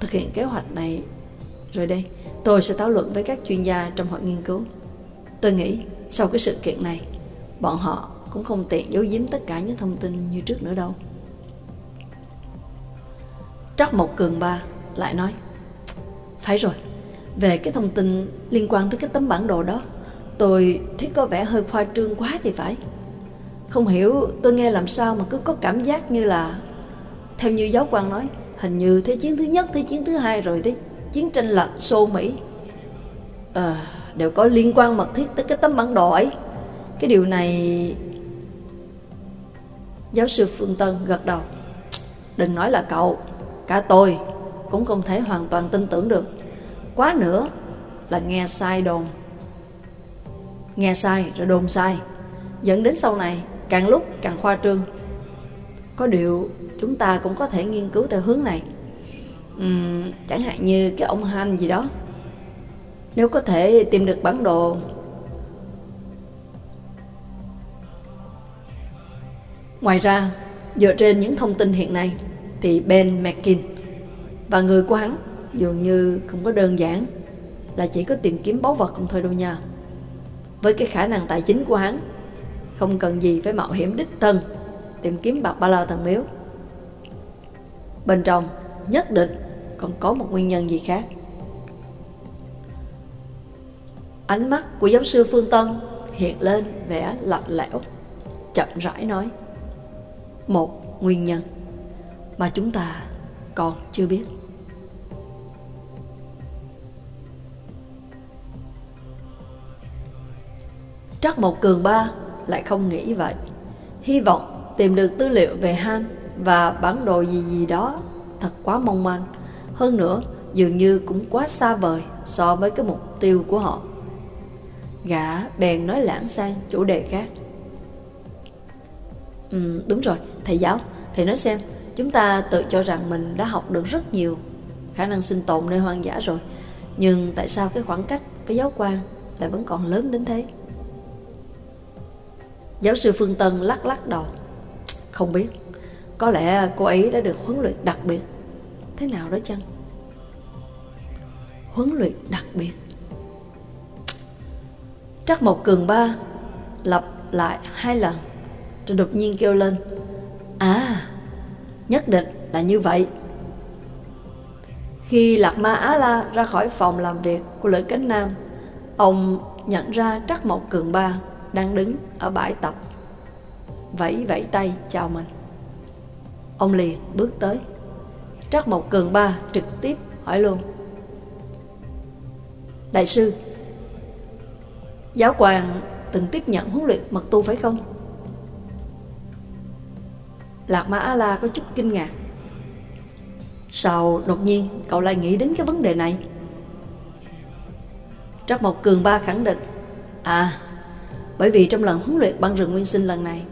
thực hiện kế hoạch này rồi đây. Tôi sẽ thảo luận với các chuyên gia trong hội nghiên cứu. Tôi nghĩ sau cái sự kiện này, bọn họ cũng không tiện giấu giếm tất cả những thông tin như trước nữa đâu. Trắc Mộc Cường Ba lại nói Phải rồi, về cái thông tin liên quan tới cái tấm bản đồ đó Tôi thấy có vẻ hơi khoa trương quá thì phải Không hiểu tôi nghe làm sao mà cứ có cảm giác như là theo như giáo quan nói, hình như Thế chiến thứ nhất, Thế chiến thứ hai rồi thế chiến tranh lạnh xô Mỹ à, đều có liên quan mật thiết tới cái tấm bản đồ ấy. Cái điều này... Giáo sư Phương Tân gật đầu. Đừng nói là cậu, cả tôi cũng không thể hoàn toàn tin tưởng được. Quá nữa là nghe sai đồn. Nghe sai rồi đồn sai, dẫn đến sau này càng lúc càng khoa trương. Có điều chúng ta cũng có thể nghiên cứu theo hướng này uhm, chẳng hạn như cái ông Han gì đó nếu có thể tìm được bản đồ Ngoài ra, dựa trên những thông tin hiện nay thì Ben McKin và người của hắn dường như không có đơn giản là chỉ có tìm kiếm báu vật không thôi đâu nha. Với cái khả năng tài chính của hắn, không cần gì phải mạo hiểm đích thân tìm kiếm bạc ba la thần miếu. Bên trong nhất định còn có một nguyên nhân gì khác. Ánh mắt của giáo sư Phương Tân hiện lên vẻ lạnh lẽo, chậm rãi nói. Một nguyên nhân mà chúng ta còn chưa biết. Trắc Mộc Cường Ba lại không nghĩ vậy. Hy vọng tìm được tư liệu về Han và bản đồ gì gì đó thật quá mong manh. Hơn nữa, dường như cũng quá xa vời so với cái mục tiêu của họ. Gã bèn nói lãng sang chủ đề khác. Ừ, đúng rồi, thầy giáo, thầy nói xem, chúng ta tự cho rằng mình đã học được rất nhiều khả năng sinh tồn nơi hoang dã rồi. Nhưng tại sao cái khoảng cách với giáo quan lại vẫn còn lớn đến thế? Giáo sư Phương Tân lắc lắc đầu. Không biết, có lẽ cô ấy đã được huấn luyện đặc biệt. Thế nào đó chăng? Huấn luyện đặc biệt. Trắc Mộc Cường Ba lặp lại hai lần, rồi đột nhiên kêu lên. À, nhất định là như vậy. Khi Lạc Ma Á La ra khỏi phòng làm việc của Lữ Cánh Nam, ông nhận ra Trắc Mộc Cường Ba đang đứng ở bãi tập vẫy vẫy tay chào mình ông liền bước tới trắc mộc cường ba trực tiếp hỏi luôn đại sư giáo hoàng từng tiếp nhận huấn luyện mật tu phải không? Lạc ma a la có chút kinh ngạc. Sao đột nhiên cậu lại nghĩ đến cái vấn đề này? Trắc mộc cường ba khẳng định à bởi vì trong lần huấn luyện băng rừng nguyên sinh lần này,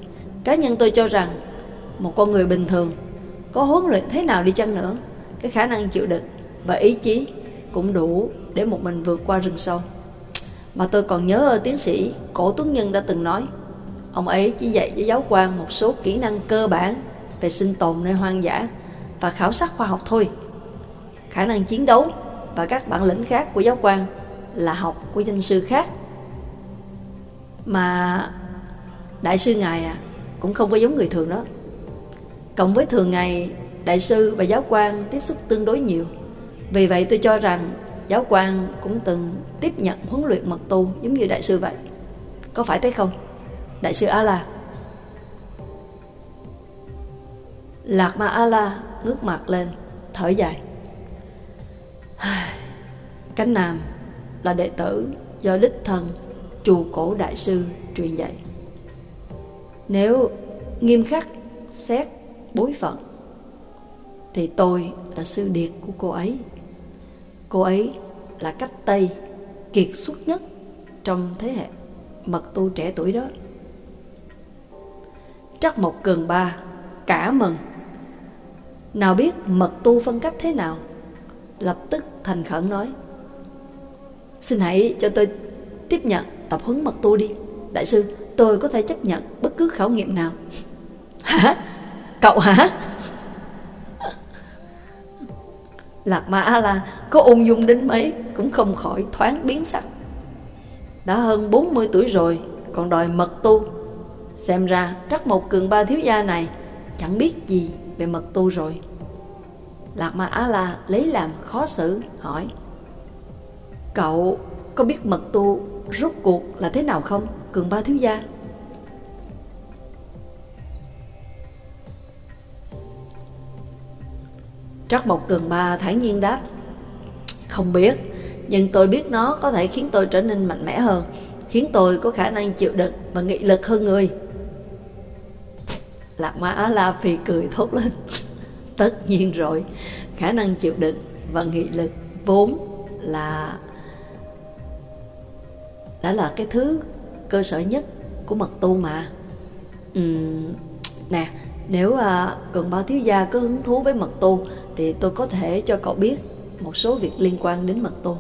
cá nhân tôi cho rằng một con người bình thường có huấn luyện thế nào đi chăng nữa, cái khả năng chịu đựng và ý chí cũng đủ để một mình vượt qua rừng sâu. Mà tôi còn nhớ tiến sĩ Cổ Tuấn Nhân đã từng nói, ông ấy chỉ dạy cho giáo quan một số kỹ năng cơ bản về sinh tồn nơi hoang dã và khảo sát khoa học thôi. Khả năng chiến đấu và các bản lĩnh khác của giáo quan là học của danh sư khác mà đại sư ngài à cũng không có giống người thường đó cộng với thường ngày đại sư và giáo quan tiếp xúc tương đối nhiều vì vậy tôi cho rằng giáo quan cũng từng tiếp nhận huấn luyện mật tu giống như đại sư vậy có phải thế không đại sư a la lạc ma a la ngước mặt lên thở dài [SIGHS] cánh nam là đệ tử do đích thân chùa cổ đại sư truyền dạy. Nếu nghiêm khắc xét bối phận, thì tôi là sư điệt của cô ấy. Cô ấy là cách Tây kiệt xuất nhất trong thế hệ mật tu trẻ tuổi đó. Trắc một Cường Ba cả mừng. Nào biết mật tu phân cách thế nào? Lập tức thành khẩn nói. Xin hãy cho tôi tiếp nhận tập huấn mật tu đi Đại sư, tôi có thể chấp nhận bất cứ khảo nghiệm nào [LAUGHS] Hả? Cậu hả? Lạc Ma A-la có ung dung đến mấy Cũng không khỏi thoáng biến sắc. Đã hơn 40 tuổi rồi Còn đòi mật tu. Xem ra trắc một cường ba thiếu gia này Chẳng biết gì về mật tu rồi. Lạc Ma Á La lấy làm khó xử hỏi Cậu có biết mật tu rốt cuộc là thế nào không, cường ba thiếu gia? Trắc Bộc Cường Ba thản nhiên đáp Không biết Nhưng tôi biết nó có thể khiến tôi trở nên mạnh mẽ hơn Khiến tôi có khả năng chịu đựng Và nghị lực hơn người. Lạc Ma Á La phì cười thốt lên [LAUGHS] Tất nhiên rồi Khả năng chịu đựng và nghị lực Vốn là đã là cái thứ cơ sở nhất của mật tu mà. Uhm, nè nếu à, cần bao thiếu gia có hứng thú với mật tu thì tôi có thể cho cậu biết một số việc liên quan đến mật tu.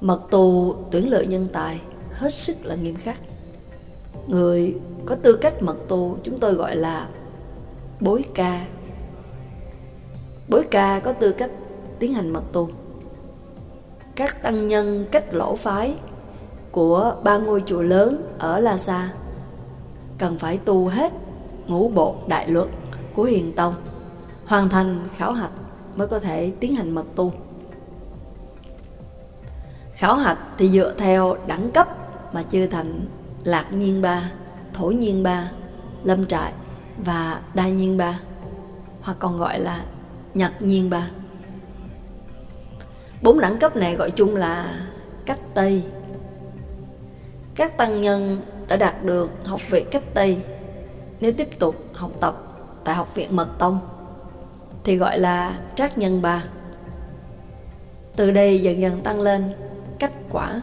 Mật tu tuyển lựa nhân tài hết sức là nghiêm khắc. Người có tư cách mật tu chúng tôi gọi là bối ca. Bối ca có tư cách tiến hành mật tu. Các tăng nhân cách lỗ phái của ba ngôi chùa lớn ở La Sa cần phải tu hết ngũ bộ đại luật của Hiền Tông, hoàn thành khảo hạch mới có thể tiến hành mật tu. Khảo hạch thì dựa theo đẳng cấp mà chưa thành lạc nhiên ba, thổ nhiên ba, lâm trại và đa nhiên ba hoặc còn gọi là nhật nhiên ba bốn đẳng cấp này gọi chung là cách tây các tăng nhân đã đạt được học vị cách tây nếu tiếp tục học tập tại học viện mật tông, thì gọi là trác nhân ba. Từ đây dần dần tăng lên cách quả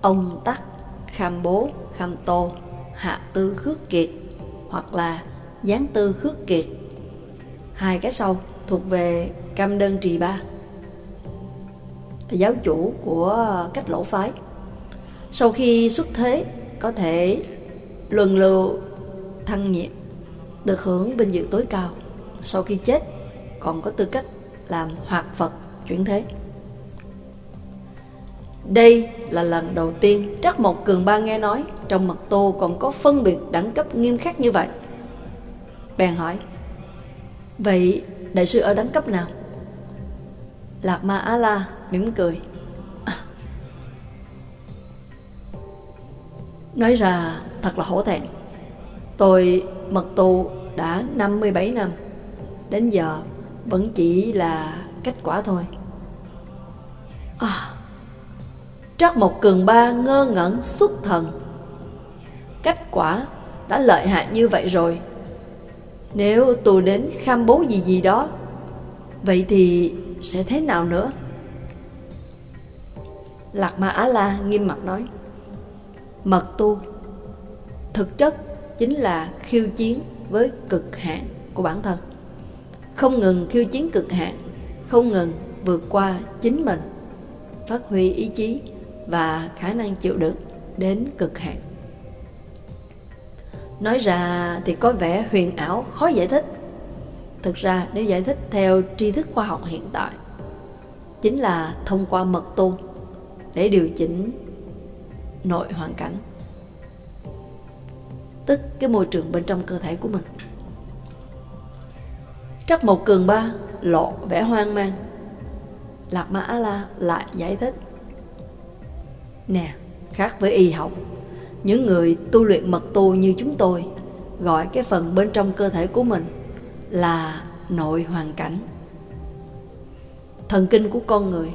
ông tắc, kham bố, kham tô, hạ tư khước kiệt hoặc là gián tư khước kiệt. Hai cái sau thuộc về cam đơn trì ba giáo chủ của cách lỗ phái. Sau khi xuất thế, có thể luân lưu thăng nhiệm được hưởng vinh dự tối cao sau khi chết còn có tư cách làm hoạt Phật chuyển thế đây là lần đầu tiên Trắc Mộc Cường Ba nghe nói trong mật tô còn có phân biệt đẳng cấp nghiêm khắc như vậy. Bèn hỏi, vậy đại sư ở đẳng cấp nào? Lạc Ma Á La mỉm cười. [LAUGHS] Nói ra thật là hổ thẹn. Tôi mật tu đã 57 năm. Đến giờ vẫn chỉ là kết quả thôi. À, Trắc một cường ba ngơ ngẩn xuất thần kết quả đã lợi hại như vậy rồi Nếu tôi đến kham bố gì gì đó Vậy thì sẽ thế nào nữa? Lạc Ma Á La nghiêm mặt nói Mật tu Thực chất chính là khiêu chiến với cực hạn của bản thân Không ngừng khiêu chiến cực hạn Không ngừng vượt qua chính mình Phát huy ý chí và khả năng chịu đựng đến cực hạn. Nói ra thì có vẻ huyền ảo, khó giải thích. Thực ra nếu giải thích theo tri thức khoa học hiện tại, chính là thông qua mật tu để điều chỉnh nội hoàn cảnh. Tức cái môi trường bên trong cơ thể của mình. Trắc một cường ba lộ vẻ hoang mang. Lạc Ma Á La lại giải thích Nè, khác với y học, những người tu luyện mật tu như chúng tôi gọi cái phần bên trong cơ thể của mình là nội hoàn cảnh. Thần kinh của con người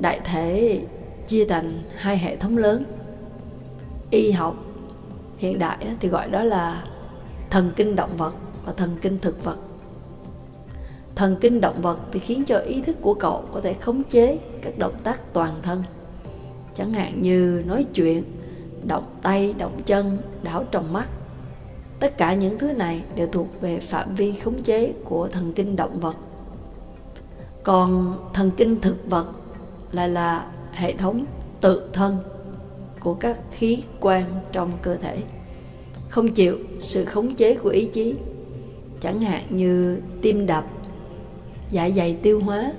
đại thể chia thành hai hệ thống lớn. Y học hiện đại thì gọi đó là thần kinh động vật và thần kinh thực vật. Thần kinh động vật thì khiến cho ý thức của cậu có thể khống chế các động tác toàn thân. Chẳng hạn như nói chuyện, động tay, động chân, đảo trong mắt. Tất cả những thứ này đều thuộc về phạm vi khống chế của thần kinh động vật. Còn thần kinh thực vật lại là hệ thống tự thân của các khí quan trong cơ thể không chịu sự khống chế của ý chí chẳng hạn như tim đập dạ dày tiêu hóa,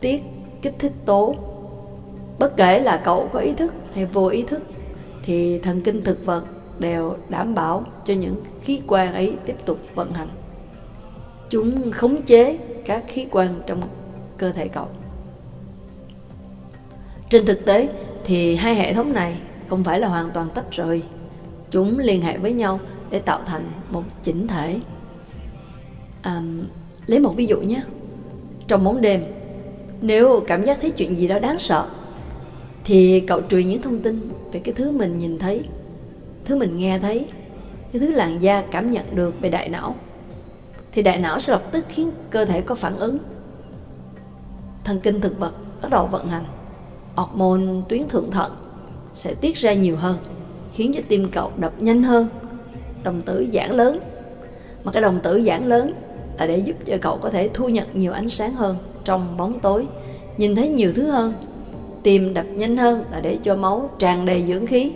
tiết kích thích tố Bất kể là cậu có ý thức hay vô ý thức, thì thần kinh thực vật đều đảm bảo cho những khí quan ấy tiếp tục vận hành. Chúng khống chế các khí quan trong cơ thể cậu. Trên thực tế thì hai hệ thống này không phải là hoàn toàn tách rời. Chúng liên hệ với nhau để tạo thành một chỉnh thể. À, lấy một ví dụ nhé. Trong bóng đêm, nếu cảm giác thấy chuyện gì đó đáng sợ thì cậu truyền những thông tin về cái thứ mình nhìn thấy thứ mình nghe thấy cái thứ làn da cảm nhận được về đại não thì đại não sẽ lập tức khiến cơ thể có phản ứng thần kinh thực vật bắt đầu vận hành hormone tuyến thượng thận sẽ tiết ra nhiều hơn, khiến cho tim cậu đập nhanh hơn, đồng tử giãn lớn. Mà cái đồng tử giãn lớn là để giúp cho cậu có thể thu nhận nhiều ánh sáng hơn trong bóng tối. Nhìn thấy nhiều thứ hơn, tim đập nhanh hơn là để cho máu tràn đầy dưỡng khí,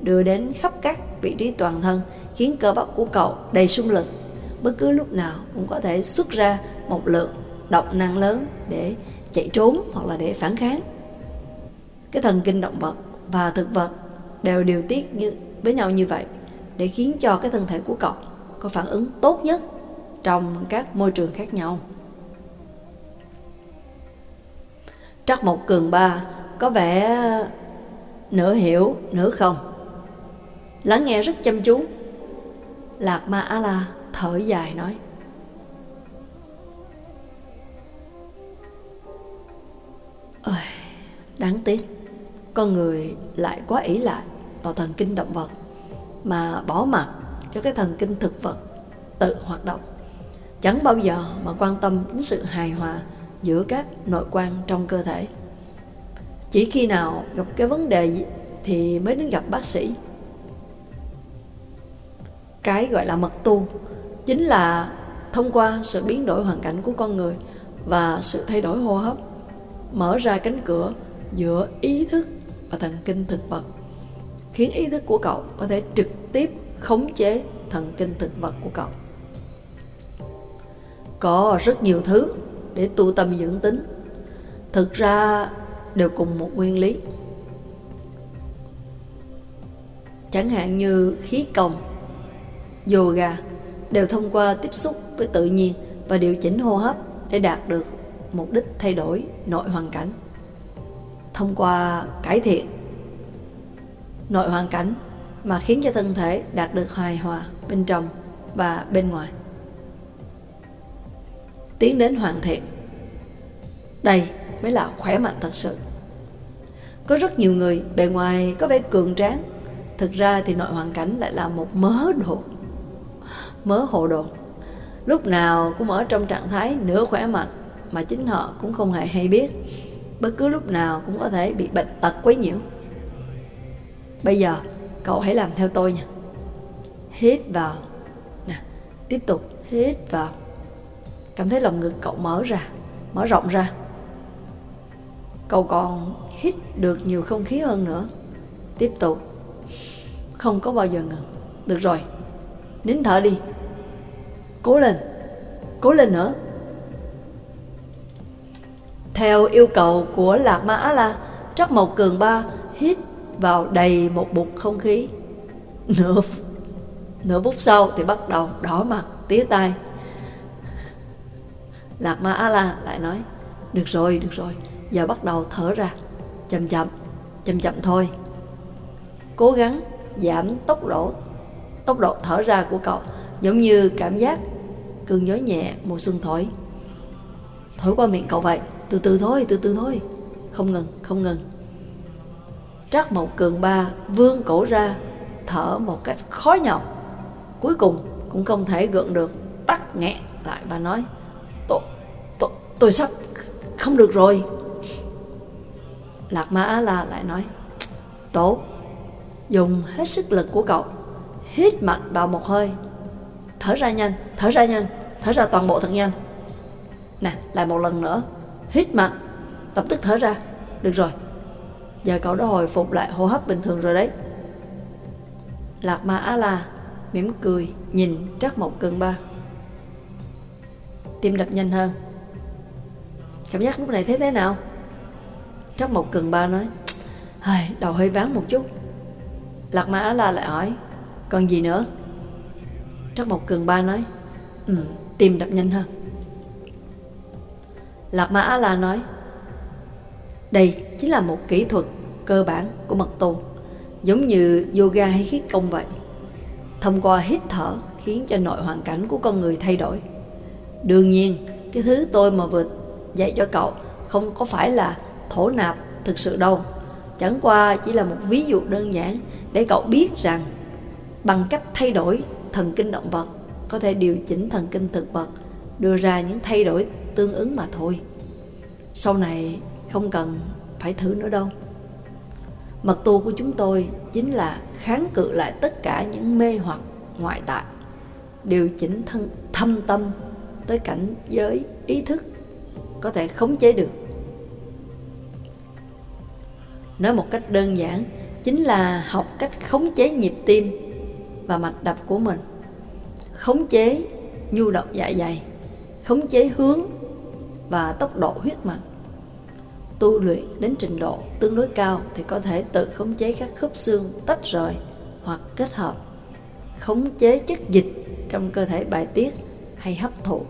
đưa đến khắp các vị trí toàn thân, khiến cơ bắp của cậu đầy sung lực. Bất cứ lúc nào cũng có thể xuất ra một lượng động năng lớn để chạy trốn hoặc là để phản kháng cái thần kinh động vật và thực vật đều điều tiết như, với nhau như vậy để khiến cho cái thân thể của cậu có phản ứng tốt nhất trong các môi trường khác nhau. Trắc Mộc Cường Ba có vẻ nửa hiểu nửa không. Lắng nghe rất chăm chú. Lạc ma a la thở dài nói. Ôi, đáng tiếc con người lại quá ỷ lại vào thần kinh động vật, mà bỏ mặt cho cái thần kinh thực vật tự hoạt động. Chẳng bao giờ mà quan tâm đến sự hài hòa giữa các nội quan trong cơ thể. Chỉ khi nào gặp cái vấn đề thì mới đến gặp bác sĩ. Cái gọi là mật tu chính là thông qua sự biến đổi hoàn cảnh của con người và sự thay đổi hô hấp, mở ra cánh cửa giữa ý thức và thần kinh thực vật. Khiến ý thức của cậu có thể trực tiếp khống chế thần kinh thực vật của cậu. Có rất nhiều thứ để tu tâm dưỡng tính. Thực ra đều cùng một nguyên lý. Chẳng hạn như khí công, yoga đều thông qua tiếp xúc với tự nhiên và điều chỉnh hô hấp để đạt được mục đích thay đổi nội hoàn cảnh thông qua cải thiện nội hoàn cảnh mà khiến cho thân thể đạt được hài hòa bên trong và bên ngoài. Tiến đến hoàn thiện. Đây mới là khỏe mạnh thật sự. Có rất nhiều người bề ngoài có vẻ cường tráng, thực ra thì nội hoàn cảnh lại là một mớ đồ, mớ hồ đồ. Lúc nào cũng ở trong trạng thái nửa khỏe mạnh mà chính họ cũng không hề hay biết bất cứ lúc nào cũng có thể bị bệnh tật quấy nhiễu. Bây giờ, cậu hãy làm theo tôi nha. Hít vào. Nè, tiếp tục. Hít vào. Cảm thấy lòng ngực cậu mở ra, mở rộng ra. Cậu còn hít được nhiều không khí hơn nữa. Tiếp tục. Không có bao giờ ngừng. Được rồi. Nín thở đi. Cố lên. Cố lên nữa theo yêu cầu của Lạc Ma Á La, Trắc Mộc Cường Ba hít vào đầy một bụng không khí. Nửa, nửa phút sau thì bắt đầu đỏ mặt, tía tai. Lạc Ma Á La lại nói, được rồi, được rồi, giờ bắt đầu thở ra, chậm chậm, chậm chậm thôi. Cố gắng giảm tốc độ tốc độ thở ra của cậu giống như cảm giác cơn gió nhẹ mùa xuân thổi thổi qua miệng cậu vậy từ từ thôi từ từ thôi. Không ngừng không ngừng. Trác mộc cường ba vươn cổ ra thở một cách khó nhọc. Cuối cùng cũng không thể gượng được tắt nghẹn lại và nói tôi, tôi, tôi sắp không được rồi. Lạc ma á la lại nói tốt dùng hết sức lực của cậu hít mạnh vào một hơi. Thở ra nhanh thở ra nhanh thở ra toàn bộ thật nhanh. Nè lại một lần nữa hít mạnh lập tức thở ra. Được rồi. Giờ cậu đã hồi phục lại hô hấp bình thường rồi đấy. Lạc ma á la mỉm cười nhìn trắc một cơn ba. Tim đập nhanh hơn. Cảm giác lúc này thế thế nào? Trắc một cơn ba nói đầu hơi ván một chút. Lạc ma á la lại hỏi còn gì nữa? Trắc một cơn ba nói ừ, tim đập nhanh hơn. Lạc Ma A-la nói, Đây chính là một kỹ thuật cơ bản của mật tu Giống như yoga hay khí công vậy. Thông qua hít thở khiến cho nội hoàn cảnh của con người thay đổi. Đương nhiên, cái thứ tôi mà vừa dạy cho cậu Không có phải là thổ nạp thực sự đâu. Chẳng qua chỉ là một ví dụ đơn giản Để cậu biết rằng Bằng cách thay đổi thần kinh động vật, Có thể điều chỉnh thần kinh thực vật, Đưa ra những thay đổi tương ứng mà thôi. Sau này không cần phải thử nữa đâu. Mật tu của chúng tôi chính là kháng cự lại tất cả những mê hoặc ngoại tại, điều chỉnh thân, thâm tâm tới cảnh giới ý thức có thể khống chế được. Nói một cách đơn giản, chính là học cách khống chế nhịp tim và mạch đập của mình. Khống chế nhu động dạ dày, khống chế hướng và tốc độ huyết mạch. Tu luyện đến trình độ tương đối cao thì có thể tự khống chế các khớp xương tách rời hoặc kết hợp, khống chế chất dịch trong cơ thể bài tiết hay hấp thụ,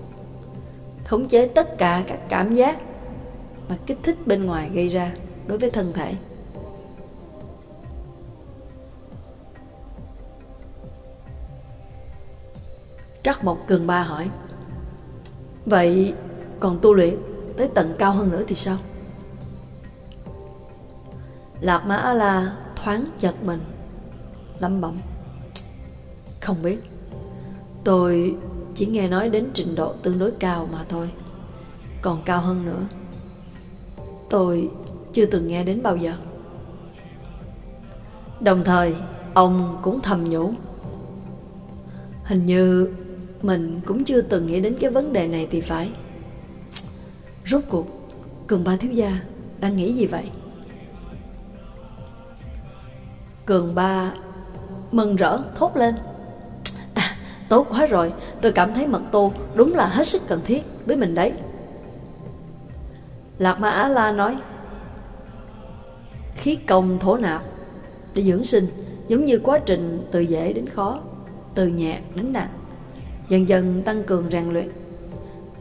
khống chế tất cả các cảm giác mà kích thích bên ngoài gây ra đối với thân thể. Trắc Mộc Cường Ba hỏi, Vậy còn tu luyện tới tầng cao hơn nữa thì sao? Lạc Mã A-La thoáng giật mình, lẩm bẩm. Không biết. Tôi chỉ nghe nói đến trình độ tương đối cao mà thôi. Còn cao hơn nữa, Tôi chưa từng nghe đến bao giờ. Đồng thời, Ông cũng thầm nhủ. Hình như Mình cũng chưa từng nghĩ đến cái vấn đề này thì phải. Rốt cuộc Cường ba thiếu gia Đang nghĩ gì vậy? Cường ba Mừng rỡ thốt lên. À, Tốt quá rồi Tôi cảm thấy mật tô đúng là hết sức cần thiết với mình đấy. Lạc Ma Á La nói Khí công thổ nạp Để dưỡng sinh Giống như quá trình từ dễ đến khó Từ nhẹ đến nặng Dần dần tăng cường rèn luyện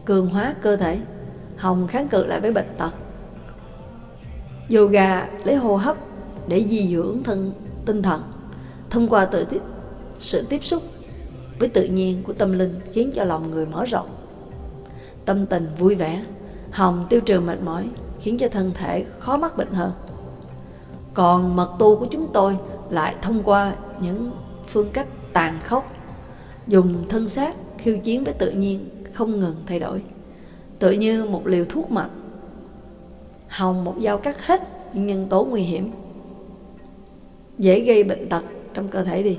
Cường hóa cơ thể. Hồng kháng cự lại với bệnh tật. Yoga lấy hô hấp Để di dưỡng thân tinh thần Thông qua tự tiếp, sự tiếp xúc với tự nhiên của tâm linh Khiến cho lòng người mở rộng. Tâm tình vui vẻ Hồng tiêu trừ mệt mỏi Khiến cho thân thể khó mắc bệnh hơn. Còn mật tu của chúng tôi lại thông qua những phương cách tàn khốc dùng thân xác khiêu chiến với tự nhiên không ngừng thay đổi tự như một liều thuốc mạnh hồng một dao cắt hết những nhân tố nguy hiểm. Dễ gây bệnh tật trong cơ thể đi.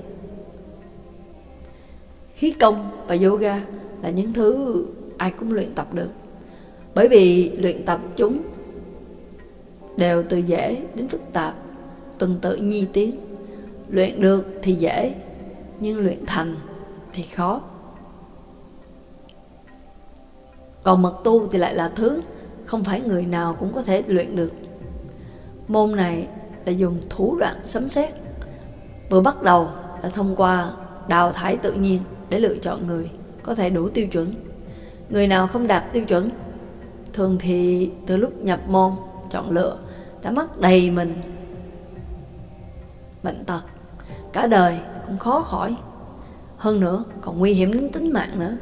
Khí công và yoga là những thứ ai cũng luyện tập được. Bởi vì luyện tập chúng đều từ dễ đến phức tạp, tuần tự nhi tiến. Luyện được thì dễ, nhưng luyện thành thì khó. Còn mật tu thì lại là thứ không phải người nào cũng có thể luyện được. Môn này là dùng thủ đoạn sấm xét vừa bắt đầu là thông qua đào thải tự nhiên để lựa chọn người có thể đủ tiêu chuẩn. Người nào không đạt tiêu chuẩn, thường thì từ lúc nhập môn, chọn lựa, đã mắc đầy mình bệnh tật, cả đời cũng khó khỏi. Hơn nữa, còn nguy hiểm đến tính mạng nữa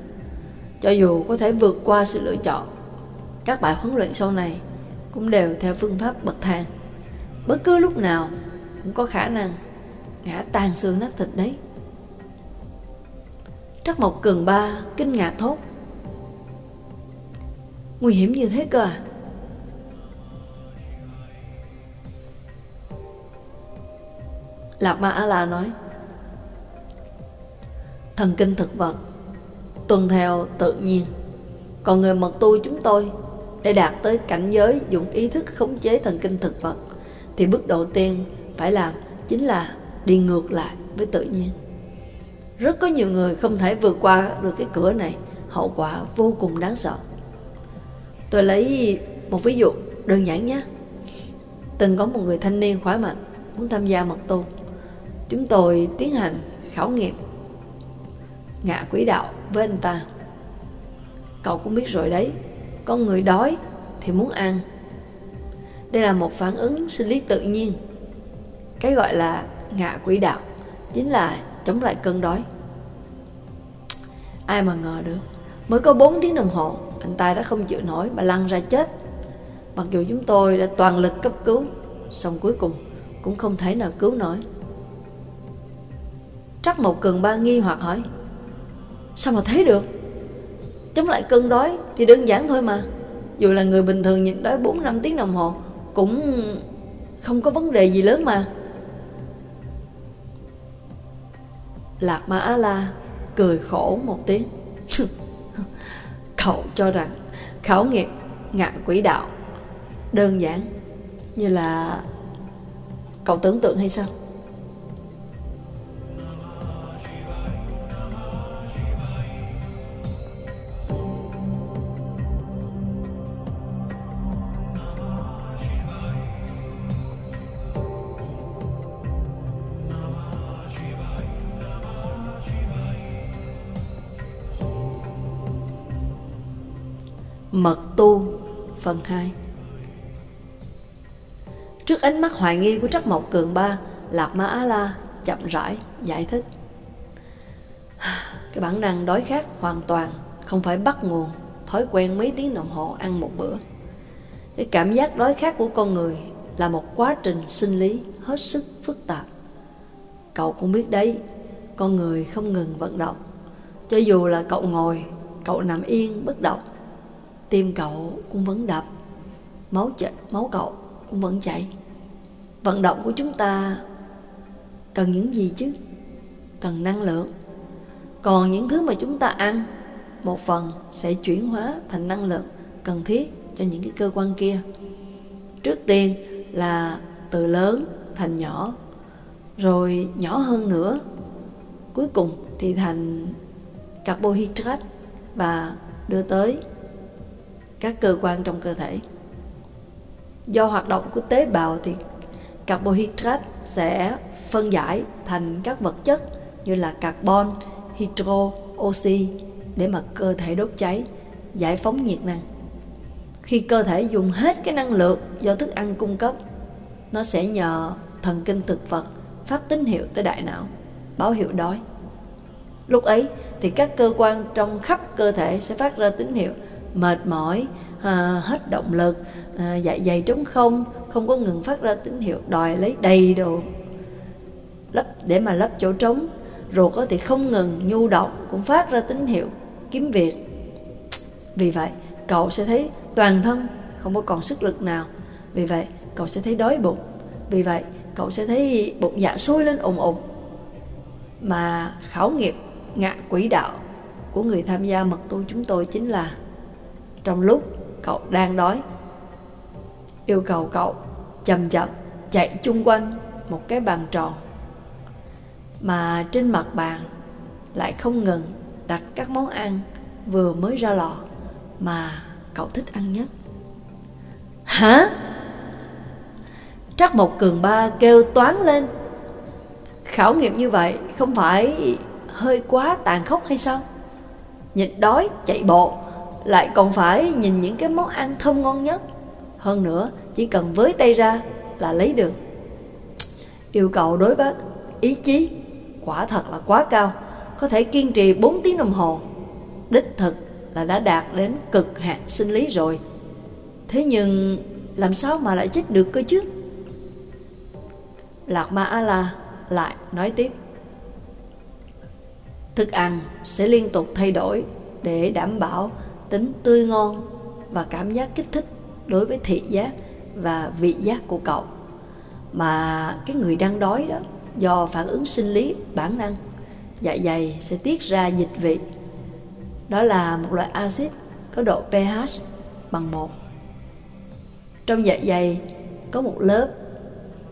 cho dù có thể vượt qua sự lựa chọn, các bài huấn luyện sau này cũng đều theo phương pháp bậc thang. Bất cứ lúc nào cũng có khả năng ngã tan xương nát thịt đấy. Trắc Mộc Cường Ba kinh ngạc thốt. Nguy hiểm như thế cơ à? Lạc Ma A-la nói. Thần kinh thực vật Tuân theo tự nhiên. Còn người mật tu chúng tôi, Để đạt tới cảnh giới dùng ý thức khống chế thần kinh thực vật, Thì bước đầu tiên phải làm Chính là đi ngược lại với tự nhiên. Rất có nhiều người không thể vượt qua được cái cửa này, Hậu quả vô cùng đáng sợ. Tôi lấy một ví dụ đơn giản nhé. Từng có một người thanh niên khỏe mạnh Muốn tham gia mật tu. Chúng tôi tiến hành khảo nghiệm. Ngạ quỹ đạo với anh ta. Cậu cũng biết rồi đấy, con người đói thì muốn ăn. Đây là một phản ứng sinh lý tự nhiên. Cái gọi là ngạ quỹ đạo chính là chống lại cơn đói. Ai mà ngờ được, mới có 4 tiếng đồng hồ, anh ta đã không chịu nổi mà lăn ra chết. Mặc dù chúng tôi đã toàn lực cấp cứu, xong cuối cùng cũng không thể nào cứu nổi. Trắc một cường ba nghi hoặc hỏi Sao mà thấy được? Chống lại cơn đói thì đơn giản thôi mà. Dù là người bình thường nhịn đói 4 năm tiếng đồng hồ, Cũng không có vấn đề gì lớn mà. Lạc Ma la cười khổ một tiếng. [LAUGHS] Cậu cho rằng khảo nghiệm ngạn quỷ đạo Đơn giản như là cậu tưởng tượng hay sao? Mật tu Phần 2 Trước ánh mắt hoài nghi của Trắc Mộc Cường Ba Lạc Ma Á La chậm rãi giải thích [SIGHS] cái bản năng đói khát hoàn toàn không phải bắt nguồn thói quen mấy tiếng đồng hồ ăn một bữa. Cái cảm giác đói khát của con người là một quá trình sinh lý hết sức phức tạp. Cậu cũng biết đấy, con người không ngừng vận động. Cho dù là cậu ngồi, cậu nằm yên bất động, tim cậu cũng vẫn đập, máu chạy, máu cậu cũng vẫn chảy. Vận động của chúng ta cần những gì chứ? Cần năng lượng. Còn những thứ mà chúng ta ăn, một phần sẽ chuyển hóa thành năng lượng cần thiết cho những cái cơ quan kia. Trước tiên là từ lớn thành nhỏ, rồi nhỏ hơn nữa. Cuối cùng thì thành carbohydrate và đưa tới các cơ quan trong cơ thể. Do hoạt động của tế bào thì carbohydrate sẽ phân giải thành các vật chất như là carbon, hydro, oxy để mà cơ thể đốt cháy, giải phóng nhiệt năng. Khi cơ thể dùng hết cái năng lượng do thức ăn cung cấp, nó sẽ nhờ thần kinh thực vật phát tín hiệu tới đại não, báo hiệu đói. Lúc ấy thì các cơ quan trong khắp cơ thể sẽ phát ra tín hiệu mệt mỏi, à, hết động lực, à, dạ dày trống không, không có ngừng phát ra tín hiệu đòi lấy đầy đồ lấp để mà lấp chỗ trống. Ruột thì không ngừng nhu động cũng phát ra tín hiệu kiếm việc. Vì vậy cậu sẽ thấy toàn thân không có còn sức lực nào. Vì vậy cậu sẽ thấy đói bụng. Vì vậy cậu sẽ thấy bụng dạ sôi lên ủng ủng mà khảo nghiệm ngạ quỹ đạo của người tham gia mật tu chúng tôi chính là trong lúc cậu đang đói yêu cầu cậu chậm chậm chạy chung quanh một cái bàn tròn mà trên mặt bàn lại không ngừng đặt các món ăn vừa mới ra lò mà cậu thích ăn nhất. Hả? Trắc một cường ba kêu toán lên. Khảo nghiệm như vậy không phải hơi quá tàn khốc hay sao? Nhịn đói, chạy bộ, lại còn phải nhìn những cái món ăn thơm ngon nhất. Hơn nữa, chỉ cần với tay ra là lấy được. Yêu cầu đối với ý chí quả thật là quá cao, có thể kiên trì 4 tiếng đồng hồ. Đích thực là đã đạt đến cực hạn sinh lý rồi. Thế nhưng làm sao mà lại chết được cơ chứ? Lạc Ma A-la lại nói tiếp. Thức ăn sẽ liên tục thay đổi để đảm bảo tính tươi ngon và cảm giác kích thích đối với thị giác và vị giác của cậu. Mà cái người đang đói đó, do phản ứng sinh lý bản năng dạ dày sẽ tiết ra dịch vị. Đó là một loại axit có độ pH bằng 1 trong dạ dày có một lớp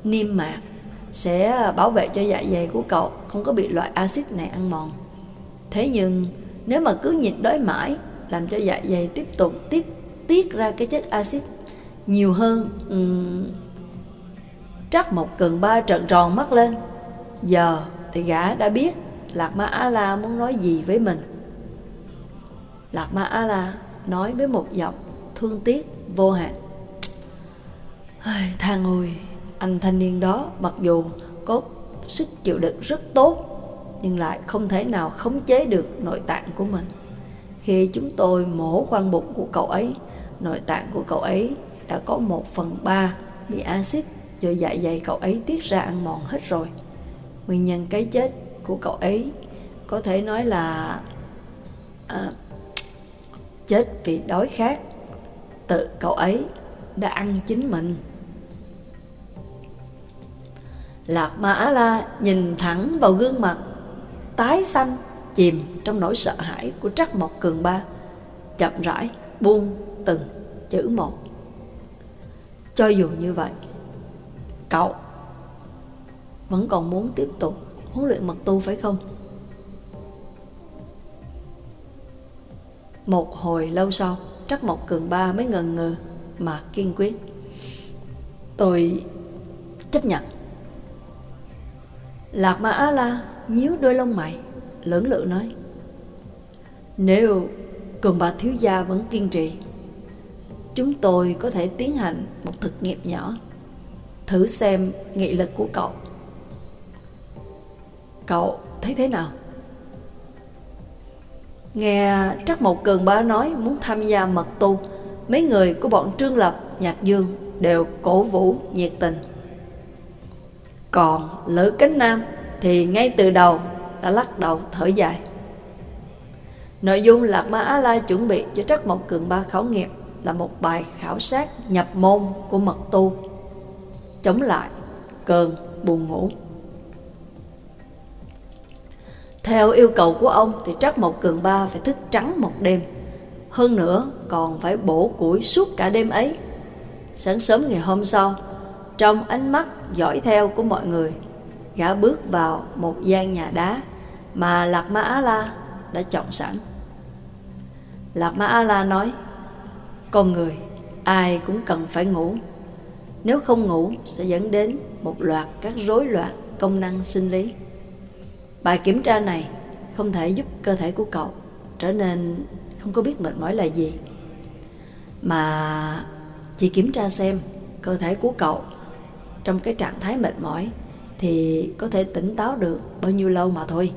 niêm mạc sẽ bảo vệ cho dạ dày của cậu không có bị loại axit này ăn mòn. Thế nhưng, nếu mà cứ nhịn đói mãi làm cho dạ dày tiếp tục tiết tiết ra cái chất axit nhiều hơn um, trắc một cần ba trận tròn mắt lên. Giờ thì gã đã biết Lạc Ma A-la muốn nói gì với mình. Lạc Ma A-la nói với một giọng thương tiếc vô hạn. Thang ôi, anh thanh niên đó mặc dù có sức chịu đựng rất tốt Nhưng lại không thể nào khống chế được nội tạng của mình. Khi chúng tôi mổ khoang bụng của cậu ấy Nội tạng của cậu ấy đã có một phần ba bị axit do dạ dày cậu ấy tiết ra ăn mòn hết rồi. Nguyên nhân cái chết của cậu ấy có thể nói là à, chết vì đói khát. Tự cậu ấy đã ăn chính mình. Lạc ma á la nhìn thẳng vào gương mặt tái xanh chìm trong nỗi sợ hãi của trắc mộc cường ba chậm rãi buông từng chữ một cho dù như vậy cậu vẫn còn muốn tiếp tục huấn luyện mật tu phải không? Một hồi lâu sau, Trắc Mộc Cường Ba mới ngần ngừ mà kiên quyết. Tôi chấp nhận. Lạc Ma Á La nhíu đôi lông mày, lưỡng lự nói. Nếu Cường bà Thiếu Gia vẫn kiên trì, chúng tôi có thể tiến hành một thực nghiệm nhỏ, thử xem nghị lực của cậu Cậu thấy thế nào? Nghe Trắc Mộc Cường Ba nói muốn tham gia mật tu, mấy người của bọn Trương Lập, Nhạc Dương đều cổ vũ nhiệt tình. Còn Lữ Cánh Nam thì ngay từ đầu đã lắc đầu thở dài. Nội dung Lạc Ma Á La chuẩn bị cho Trắc Mộc Cường Ba khảo nghiệm là một bài khảo sát nhập môn của mật tu chống lại cơn buồn ngủ. Theo yêu cầu của ông thì Trắc Mộc Cường Ba phải thức trắng một đêm. Hơn nữa còn phải bổ củi suốt cả đêm ấy. Sáng sớm ngày hôm sau, trong ánh mắt dõi theo của mọi người, gã bước vào một gian nhà đá mà Lạc Ma Á La đã chọn sẵn. Lạc Ma A La nói, con người ai cũng cần phải ngủ. Nếu không ngủ sẽ dẫn đến một loạt các rối loạn công năng sinh lý. Bài kiểm tra này không thể giúp cơ thể của cậu trở nên không có biết mệt mỏi là gì. Mà chỉ kiểm tra xem cơ thể của cậu trong cái trạng thái mệt mỏi thì có thể tỉnh táo được bao nhiêu lâu mà thôi.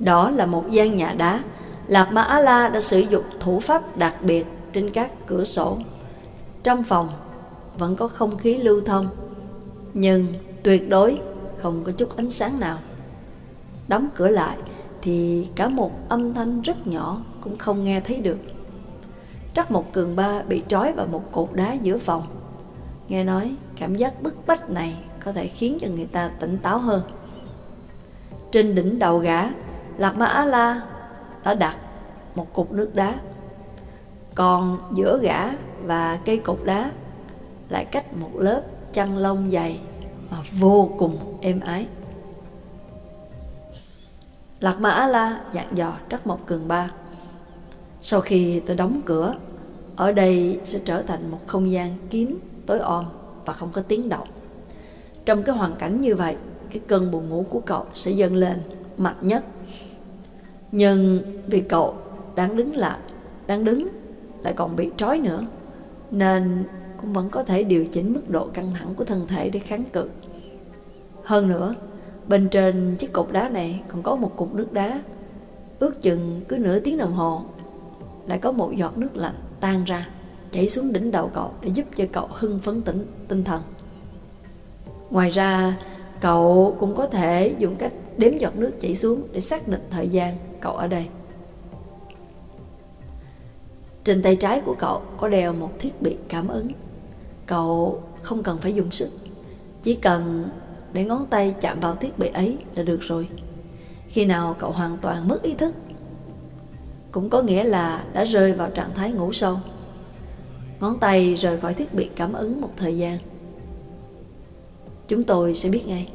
Đó là một gian nhà đá. Lạc Ma Á La đã sử dụng thủ pháp đặc biệt trên các cửa sổ. Trong phòng vẫn có không khí lưu thông, nhưng tuyệt đối không có chút ánh sáng nào. Đóng cửa lại thì cả một âm thanh rất nhỏ cũng không nghe thấy được. Trắc một cường ba bị trói vào một cột đá giữa phòng. Nghe nói cảm giác bức bách này có thể khiến cho người ta tỉnh táo hơn. Trên đỉnh đầu gã Lạc Ma Á La đã đặt một cục nước đá. Còn giữa gã và cây cục đá Lại cách một lớp chăn lông dày Mà vô cùng êm ái. Lạc Ma Á La dặn dò Trắc Mộc Cường Ba Sau khi tôi đóng cửa Ở đây sẽ trở thành một không gian kín, tối om và không có tiếng động. Trong cái hoàn cảnh như vậy Cái cơn buồn ngủ của cậu sẽ dâng lên mạnh nhất nhưng vì cậu đang đứng lại, đang đứng lại còn bị trói nữa, nên cũng vẫn có thể điều chỉnh mức độ căng thẳng của thân thể để kháng cự. Hơn nữa, bên trên chiếc cục đá này còn có một cục nước đá, ước chừng cứ nửa tiếng đồng hồ, lại có một giọt nước lạnh tan ra, chảy xuống đỉnh đầu cậu để giúp cho cậu hưng phấn tỉnh tinh thần. Ngoài ra, cậu cũng có thể dùng cách đếm giọt nước chảy xuống để xác định thời gian cậu ở đây. Trên tay trái của cậu có đeo một thiết bị cảm ứng. Cậu không cần phải dùng sức, chỉ cần để ngón tay chạm vào thiết bị ấy là được rồi. Khi nào cậu hoàn toàn mất ý thức, cũng có nghĩa là đã rơi vào trạng thái ngủ sâu. Ngón tay rời khỏi thiết bị cảm ứng một thời gian. Chúng tôi sẽ biết ngay.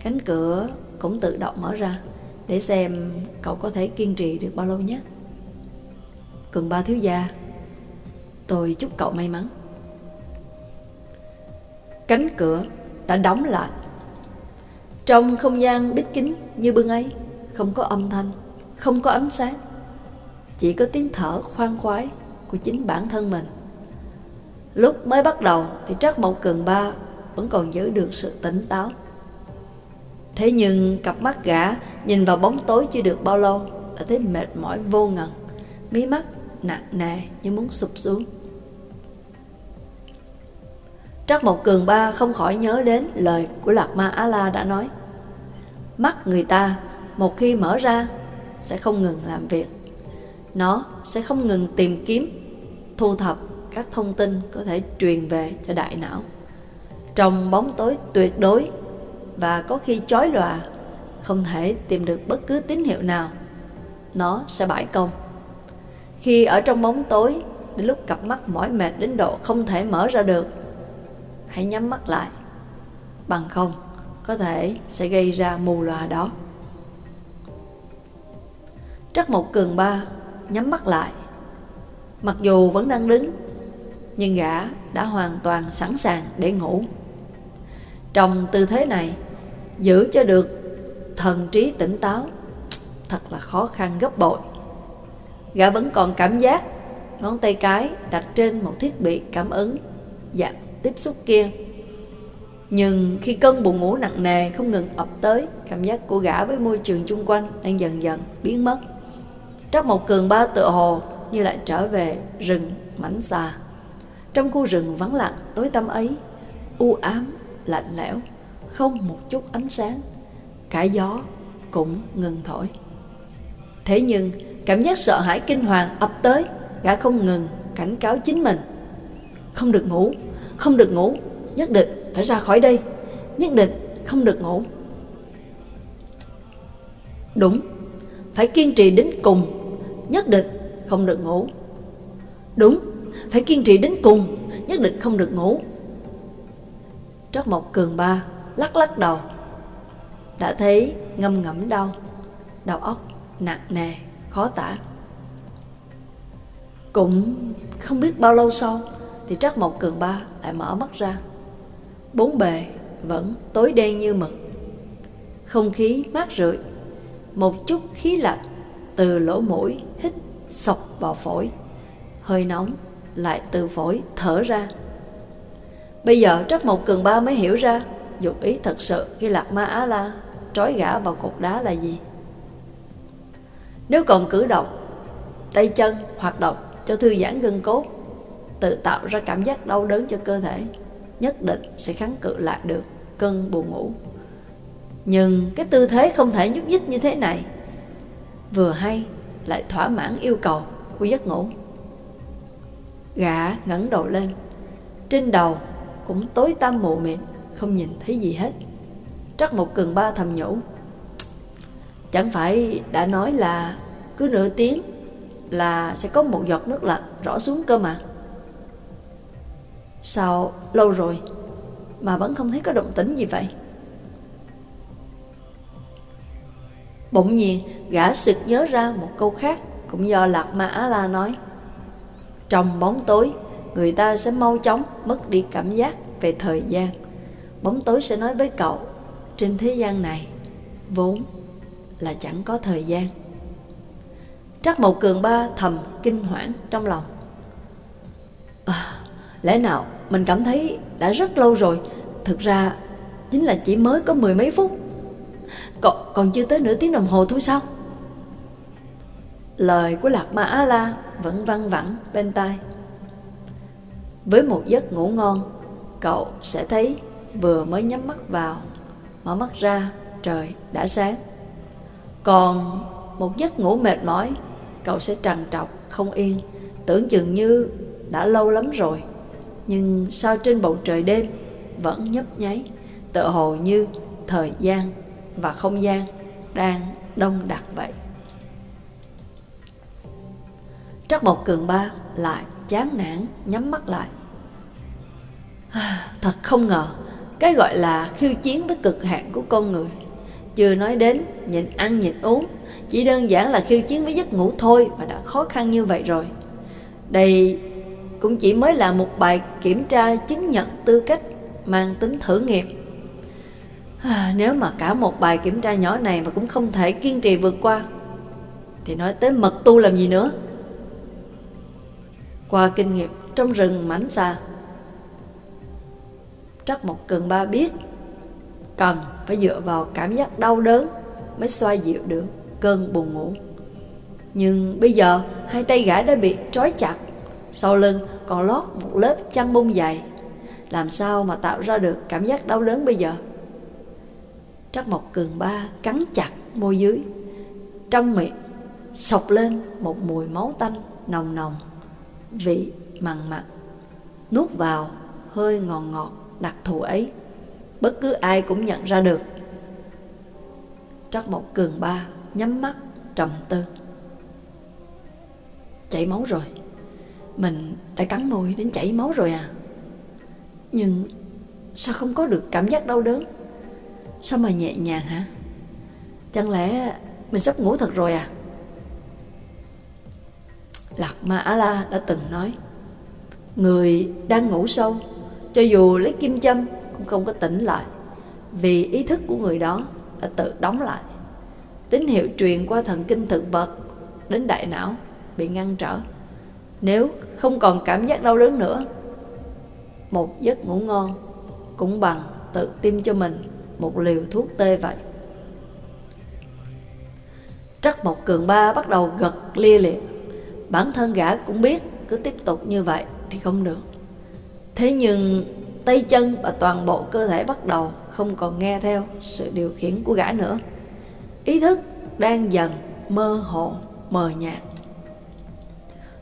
Cánh cửa cũng tự động mở ra để xem cậu có thể kiên trì được bao lâu nhé. Cường ba thiếu gia, tôi chúc cậu may mắn. Cánh cửa đã đóng lại. Trong không gian bít kín như bưng ấy, không có âm thanh, không có ánh sáng. Chỉ có tiếng thở khoan khoái của chính bản thân mình. Lúc mới bắt đầu thì Trắc Mộc Cường Ba vẫn còn giữ được sự tỉnh táo. Thế nhưng cặp mắt gã nhìn vào bóng tối chưa được bao lâu đã thấy mệt mỏi vô ngần, mí mắt nặng nề như muốn sụp xuống. Trắc Mộc Cường Ba không khỏi nhớ đến lời của Lạc Ma Á La đã nói. Mắt người ta một khi mở ra sẽ không ngừng làm việc. Nó sẽ không ngừng tìm kiếm, thu thập các thông tin có thể truyền về cho đại não. Trong bóng tối tuyệt đối và có khi chói lòa, không thể tìm được bất cứ tín hiệu nào. Nó sẽ bãi công. Khi ở trong bóng tối, đến lúc cặp mắt mỏi mệt đến độ không thể mở ra được, hãy nhắm mắt lại. Bằng không, có thể sẽ gây ra mù lòa đó. Trắc một cường ba nhắm mắt lại. Mặc dù vẫn đang đứng, nhưng gã đã hoàn toàn sẵn sàng để ngủ. Trong tư thế này, giữ cho được thần trí tỉnh táo thật là khó khăn gấp bội. Gã vẫn còn cảm giác ngón tay cái đặt trên một thiết bị cảm ứng dạng tiếp xúc kia. Nhưng khi cơn buồn ngủ nặng nề không ngừng ập tới, cảm giác của gã với môi trường chung quanh đang dần dần biến mất. Trắc một cường ba tựa hồ như lại trở về rừng mảnh xa. Trong khu rừng vắng lặng tối tăm ấy, u ám, lạnh lẽo, không một chút ánh sáng, cả gió cũng ngừng thổi. Thế nhưng, cảm giác sợ hãi kinh hoàng ập tới, gã không ngừng cảnh cáo chính mình. Không được ngủ, không được ngủ, nhất định phải ra khỏi đây, nhất định không được ngủ. Đúng, phải kiên trì đến cùng, nhất định không được ngủ. Đúng, phải kiên trì đến cùng, nhất định không được ngủ. Trắc Mộc Cường Ba lắc lắc đầu, đã thấy ngâm ngẫm đau, đầu óc nặng nề, khó tả. Cũng không biết bao lâu sau thì Trác Mộc Cường Ba lại mở mắt ra. Bốn bề vẫn tối đen như mực. Không khí mát rượi, một chút khí lạnh từ lỗ mũi hít sọc vào phổi. Hơi nóng lại từ phổi thở ra. Bây giờ Trắc Mộc Cường Ba mới hiểu ra dụng ý thật sự khi Lạc Ma Á La trói gã vào cột đá là gì. Nếu còn cử động, tay chân hoạt động cho thư giãn gân cốt, tự tạo ra cảm giác đau đớn cho cơ thể, nhất định sẽ kháng cự lại được cơn buồn ngủ. Nhưng cái tư thế không thể nhúc nhích như thế này, vừa hay lại thỏa mãn yêu cầu của giấc ngủ. Gã ngẩng đầu lên, trên đầu cũng tối tăm mù mịt, không nhìn thấy gì hết. Trắc một cường ba thầm nhủ. Chẳng phải đã nói là cứ nửa tiếng là sẽ có một giọt nước lạnh rõ xuống cơ mà. Sao lâu rồi mà vẫn không thấy có động tĩnh gì vậy? Bỗng nhiên gã sực nhớ ra một câu khác cũng do Lạc Ma Á La nói. Trong bóng tối, người ta sẽ mau chóng mất đi cảm giác về thời gian. Bóng tối sẽ nói với cậu, trên thế gian này, vốn là chẳng có thời gian. Trắc Mộc Cường Ba thầm kinh hoảng trong lòng. À, lẽ nào mình cảm thấy đã rất lâu rồi, thực ra chính là chỉ mới có mười mấy phút. Còn, còn chưa tới nửa tiếng đồng hồ thôi sao? Lời của Lạc Ma Á La vẫn văng vẳng bên tai. Với một giấc ngủ ngon, cậu sẽ thấy vừa mới nhắm mắt vào, mở mắt ra, trời đã sáng. Còn một giấc ngủ mệt mỏi, cậu sẽ trằn trọc, không yên, tưởng chừng như đã lâu lắm rồi. Nhưng sao trên bầu trời đêm vẫn nhấp nháy, tựa hồ như thời gian và không gian đang đông đặc vậy. Trắc Mộc Cường Ba lại chán nản nhắm mắt lại. [SIGHS] Thật không ngờ, cái gọi là khiêu chiến với cực hạn của con người. Chưa nói đến nhịn ăn nhịn uống, chỉ đơn giản là khiêu chiến với giấc ngủ thôi mà đã khó khăn như vậy rồi. Đây cũng chỉ mới là một bài kiểm tra chứng nhận tư cách mang tính thử nghiệm. [SIGHS] Nếu mà cả một bài kiểm tra nhỏ này mà cũng không thể kiên trì vượt qua, thì nói tới mật tu làm gì nữa? Qua kinh nghiệm trong rừng mảnh xa, Trắc một cần Ba biết cần phải dựa vào cảm giác đau đớn mới xoa dịu được cơn buồn ngủ. Nhưng bây giờ hai tay gã đã bị trói chặt, sau lưng còn lót một lớp chăn bông dày. Làm sao mà tạo ra được cảm giác đau đớn bây giờ? Trắc Mộc Cường Ba cắn chặt môi dưới, trong miệng sộc lên một mùi máu tanh nồng nồng, vị mặn mặn, nuốt vào hơi ngọt ngọt đặc thù ấy, bất cứ ai cũng nhận ra được. Trắc Mộc Cường Ba nhắm mắt trầm tư. Chảy máu rồi. Mình đã cắn môi đến chảy máu rồi à. Nhưng sao không có được cảm giác đau đớn? Sao mà nhẹ nhàng hả? Chẳng lẽ mình sắp ngủ thật rồi à? Lạc Ma Á La đã từng nói Người đang ngủ sâu cho dù lấy kim châm cũng không có tỉnh lại Vì ý thức của người đó đã tự đóng lại tín hiệu truyền qua thần kinh thực vật đến đại não bị ngăn trở. Nếu không còn cảm giác đau đớn nữa, một giấc ngủ ngon cũng bằng tự tiêm cho mình một liều thuốc tê vậy. Trắc Mộc Cường Ba bắt đầu gật lia liệt. Bản thân gã cũng biết cứ tiếp tục như vậy thì không được. Thế nhưng tay chân và toàn bộ cơ thể bắt đầu không còn nghe theo sự điều khiển của gã nữa. Ý thức đang dần mơ hồ, mờ nhạt.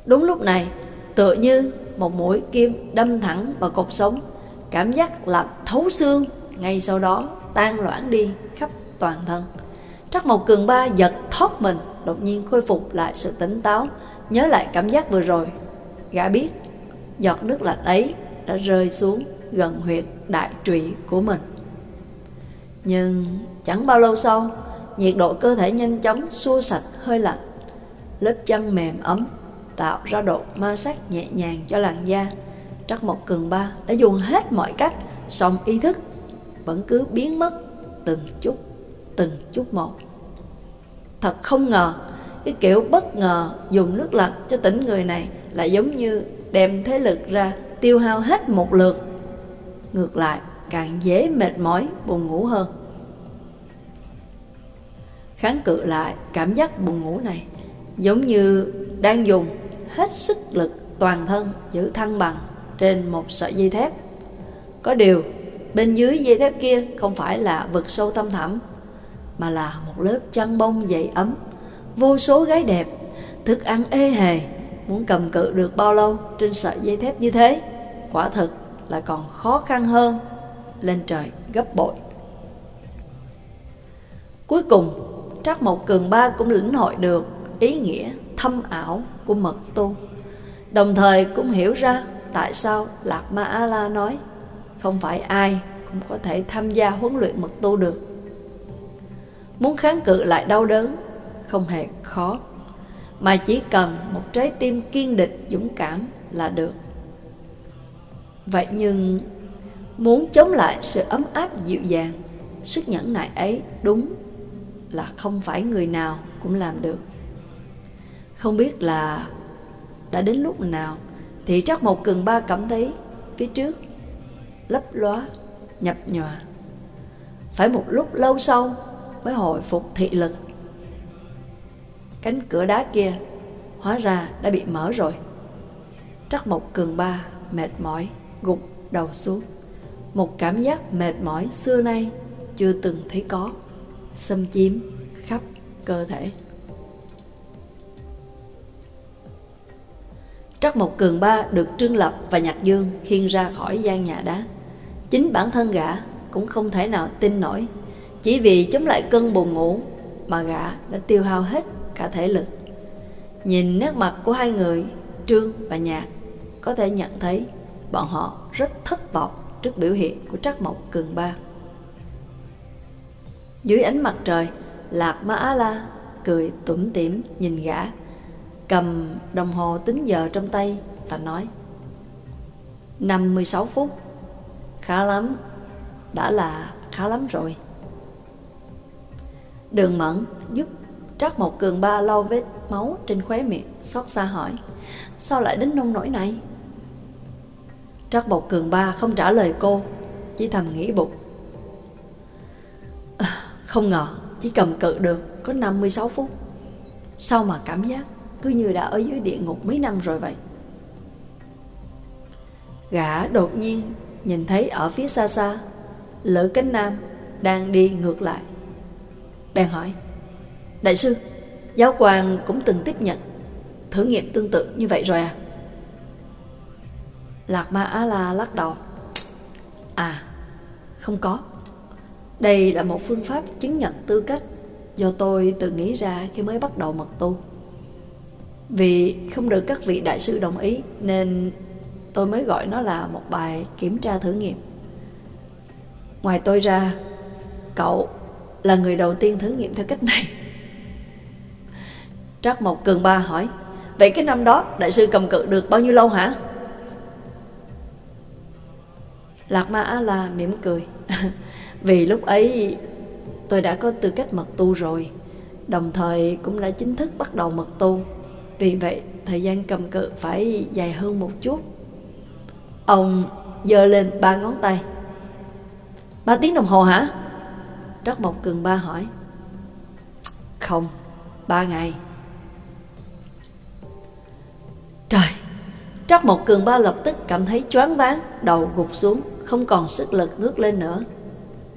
Đúng lúc này, tựa như một mũi kim đâm thẳng vào cột sống, cảm giác lạnh thấu xương, ngay sau đó tan loãng đi khắp toàn thân. Trắc Mộc Cường Ba giật thoát mình, đột nhiên khôi phục lại sự tỉnh táo, nhớ lại cảm giác vừa rồi. Gã biết, giọt nước lạnh ấy đã rơi xuống gần huyệt đại trụy của mình. Nhưng chẳng bao lâu sau, nhiệt độ cơ thể nhanh chóng xua sạch hơi lạnh. Lớp chân mềm ấm tạo ra độ ma sát nhẹ nhàng cho làn da. Trắc Mộc Cường Ba đã dùng hết mọi cách, song ý thức vẫn cứ biến mất từng chút, từng chút một. Thật không ngờ, cái kiểu bất ngờ dùng nước lạnh cho tỉnh người này là giống như đem thế lực ra tiêu hao hết một lượt. Ngược lại, càng dễ mệt mỏi, buồn ngủ hơn. Kháng cự lại cảm giác buồn ngủ này giống như đang dùng hết sức lực toàn thân giữ thăng bằng trên một sợi dây thép. Có điều, bên dưới dây thép kia không phải là vực sâu thâm thẳm, mà là một lớp chăn bông dày ấm, vô số gái đẹp, thức ăn ê hề, muốn cầm cự được bao lâu trên sợi dây thép như thế, quả thực là còn khó khăn hơn, lên trời gấp bội. Cuối cùng, Trác Mộc Cường Ba cũng lĩnh hội được ý nghĩa thâm ảo của mật tu. Đồng thời cũng hiểu ra tại sao Lạc Ma A-la nói không phải ai cũng có thể tham gia huấn luyện mật tu được. Muốn kháng cự lại đau đớn không hề khó, mà chỉ cần một trái tim kiên định dũng cảm là được. Vậy nhưng muốn chống lại sự ấm áp dịu dàng, sức nhẫn nại ấy đúng là không phải người nào cũng làm được. Không biết là đã đến lúc nào thì Trắc một Cường Ba cảm thấy phía trước lấp lóa, nhập nhòa. Phải một lúc lâu sau mới hồi phục thị lực. Cánh cửa đá kia hóa ra đã bị mở rồi. Trắc một Cường Ba mệt mỏi, gục đầu xuống. Một cảm giác mệt mỏi xưa nay chưa từng thấy có, xâm chiếm khắp cơ thể. Trắc Mộc Cường Ba được Trương Lập và Nhạc Dương khiêng ra khỏi gian nhà đá. Chính bản thân gã cũng không thể nào tin nổi, chỉ vì chống lại cơn buồn ngủ mà gã đã tiêu hao hết cả thể lực. Nhìn nét mặt của hai người, Trương và Nhạc, có thể nhận thấy bọn họ rất thất vọng trước biểu hiện của Trắc Mộc Cường Ba. Dưới ánh mặt trời, Lạc Ma Á La cười tủm tỉm nhìn gã cầm đồng hồ tính giờ trong tay và nói 56 phút khá lắm đã là khá lắm rồi đường mẫn giúp Trác một cường ba lau vết máu trên khóe miệng xót xa hỏi sao lại đến nông nỗi này Trác một cường ba không trả lời cô chỉ thầm nghĩ bụng à, không ngờ chỉ cầm cự được có 56 phút sao mà cảm giác cứ như đã ở dưới địa ngục mấy năm rồi vậy. Gã đột nhiên nhìn thấy ở phía xa xa, lỡ cánh nam đang đi ngược lại. Bèn hỏi, Đại sư, giáo quan cũng từng tiếp nhận thử nghiệm tương tự như vậy rồi à? Lạc Ma Á La lắc đầu. À, không có. Đây là một phương pháp chứng nhận tư cách do tôi tự nghĩ ra khi mới bắt đầu mật tu. Vì không được các vị đại sư đồng ý nên tôi mới gọi nó là một bài kiểm tra thử nghiệm. Ngoài tôi ra, cậu là người đầu tiên thử nghiệm theo cách này. Trắc Mộc Cường Ba hỏi, vậy cái năm đó đại sư cầm cự được bao nhiêu lâu hả? Lạc Ma A-la mỉm cười. [LAUGHS] Vì lúc ấy tôi đã có tư cách mật tu rồi, đồng thời cũng đã chính thức bắt đầu mật tu. Vì vậy, thời gian cầm cự phải dài hơn một chút. Ông giơ lên ba ngón tay. Ba tiếng đồng hồ hả? Trắc Mộc Cường Ba hỏi. Không, ba ngày. Trời, Trắc Mộc Cường Ba lập tức cảm thấy choáng váng, đầu gục xuống, không còn sức lực ngước lên nữa.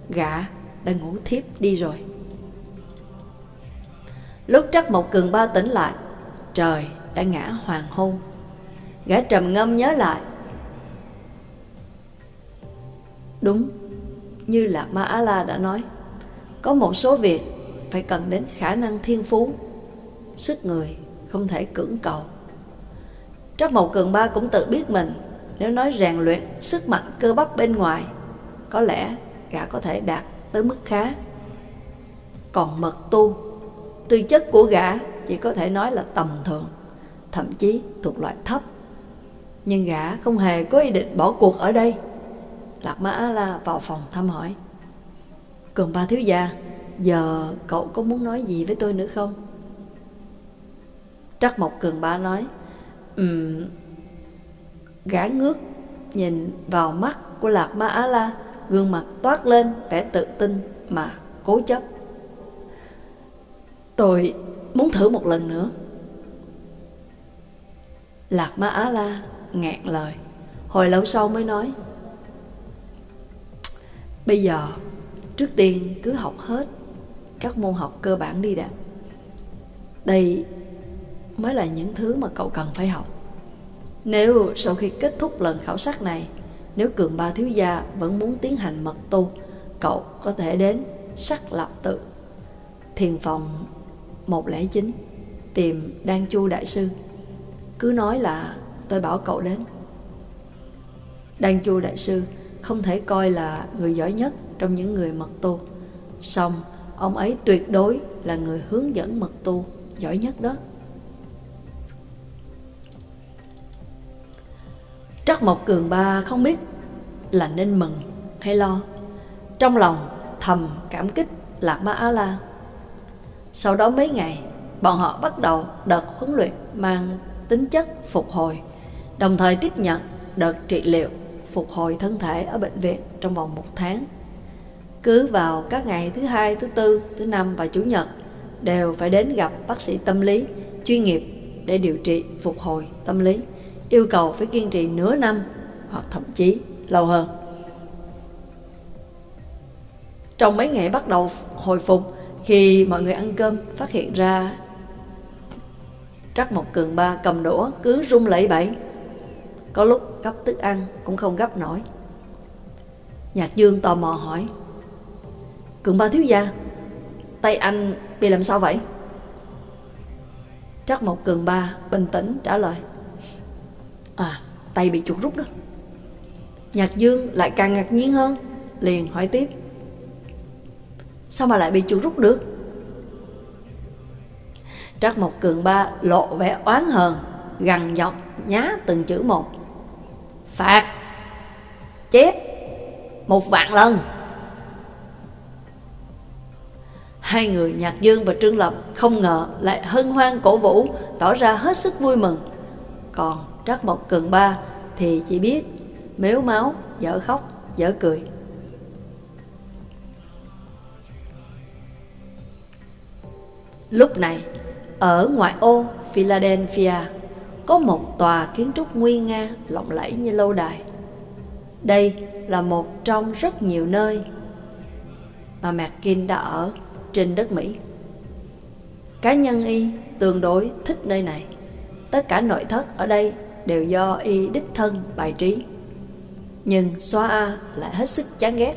Gã đã ngủ thiếp đi rồi. Lúc Trắc Mộc Cường Ba tỉnh lại, trời đã ngã hoàng hôn. Gã trầm ngâm nhớ lại. Đúng, như Lạc Ma Á La đã nói, có một số việc phải cần đến khả năng thiên phú, sức người không thể cưỡng cầu. Trắc Mộc Cường Ba cũng tự biết mình, nếu nói rèn luyện sức mạnh cơ bắp bên ngoài, có lẽ gã có thể đạt tới mức khá. Còn mật tu, tư chất của gã chỉ có thể nói là tầm thường, thậm chí thuộc loại thấp. Nhưng gã không hề có ý định bỏ cuộc ở đây. Lạc Ma A-la vào phòng thăm hỏi. Cường ba thiếu gia, giờ cậu có muốn nói gì với tôi nữa không? Trắc Mộc Cường ba nói, um, gã ngước nhìn vào mắt của Lạc Ma Á La, gương mặt toát lên vẻ tự tin mà cố chấp. Tôi muốn thử một lần nữa. Lạc Ma Á La ngẹn lời, hồi lâu sau mới nói, Bây giờ, trước tiên cứ học hết các môn học cơ bản đi đã. Đây mới là những thứ mà cậu cần phải học. Nếu sau khi kết thúc lần khảo sát này, nếu cường ba thiếu gia vẫn muốn tiến hành mật tu, cậu có thể đến sắc lập tự, thiền phòng 109, tìm Đan Chu Đại Sư. Cứ nói là tôi bảo cậu đến. Đan Chu Đại Sư không thể coi là người giỏi nhất trong những người mật tu. Xong, ông ấy tuyệt đối là người hướng dẫn mật tu giỏi nhất đó. Trắc Mộc Cường Ba không biết là nên mừng hay lo. Trong lòng thầm cảm kích Lạc Ma á La. Sau đó mấy ngày, bọn họ bắt đầu đợt huấn luyện mang tính chất phục hồi, đồng thời tiếp nhận đợt trị liệu phục hồi thân thể ở bệnh viện trong vòng một tháng. Cứ vào các ngày thứ hai, thứ tư, thứ năm và chủ nhật đều phải đến gặp bác sĩ tâm lý chuyên nghiệp để điều trị phục hồi tâm lý, yêu cầu phải kiên trì nửa năm hoặc thậm chí lâu hơn. Trong mấy ngày bắt đầu hồi phục, khi mọi người ăn cơm phát hiện ra Trắc một Cường Ba cầm đũa cứ rung lẩy bẩy. Có lúc gấp thức ăn cũng không gấp nổi. Nhạc Dương tò mò hỏi Cường ba thiếu gia Tay anh bị làm sao vậy? Trắc một cường ba bình tĩnh trả lời À tay bị chuột rút đó. Nhạc Dương lại càng ngạc nhiên hơn, Liền hỏi tiếp. Sao mà lại bị chuột rút được? Trắc một cường ba lộ vẻ oán hờn, Gằn giọng nhá từng chữ một. Phạt! Chép! Một vạn lần! Hai người nhạc dương và trương lập không ngờ lại hân hoan cổ vũ, tỏ ra hết sức vui mừng. Còn trắc mộc cường ba thì chỉ biết mếu máu, dở khóc, dở cười lúc này, ở ngoại ô philadelphia, có một tòa kiến trúc nguy nga lộng lẫy như lâu đài. Đây là một trong rất nhiều nơi mà McKin đã ở trên đất Mỹ. Cá nhân y tương đối thích nơi này. Tất cả nội thất ở đây đều do y đích thân bài trí. Nhưng xóa A lại hết sức chán ghét.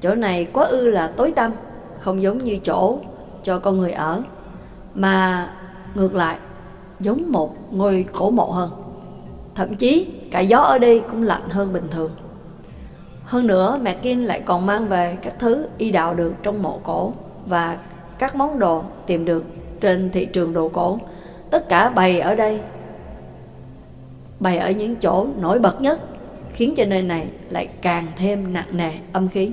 Chỗ này quá ư là tối tăm, không giống như chỗ cho con người ở. Mà ngược lại giống một ngôi cổ mộ hơn. Thậm chí cả gió ở đây cũng lạnh hơn bình thường. Hơn nữa, McKin lại còn mang về các thứ y đạo được trong mộ cổ và các món đồ tìm được trên thị trường đồ cổ. Tất cả bày ở đây, bày ở những chỗ nổi bật nhất, khiến cho nơi này lại càng thêm nặng nề âm khí.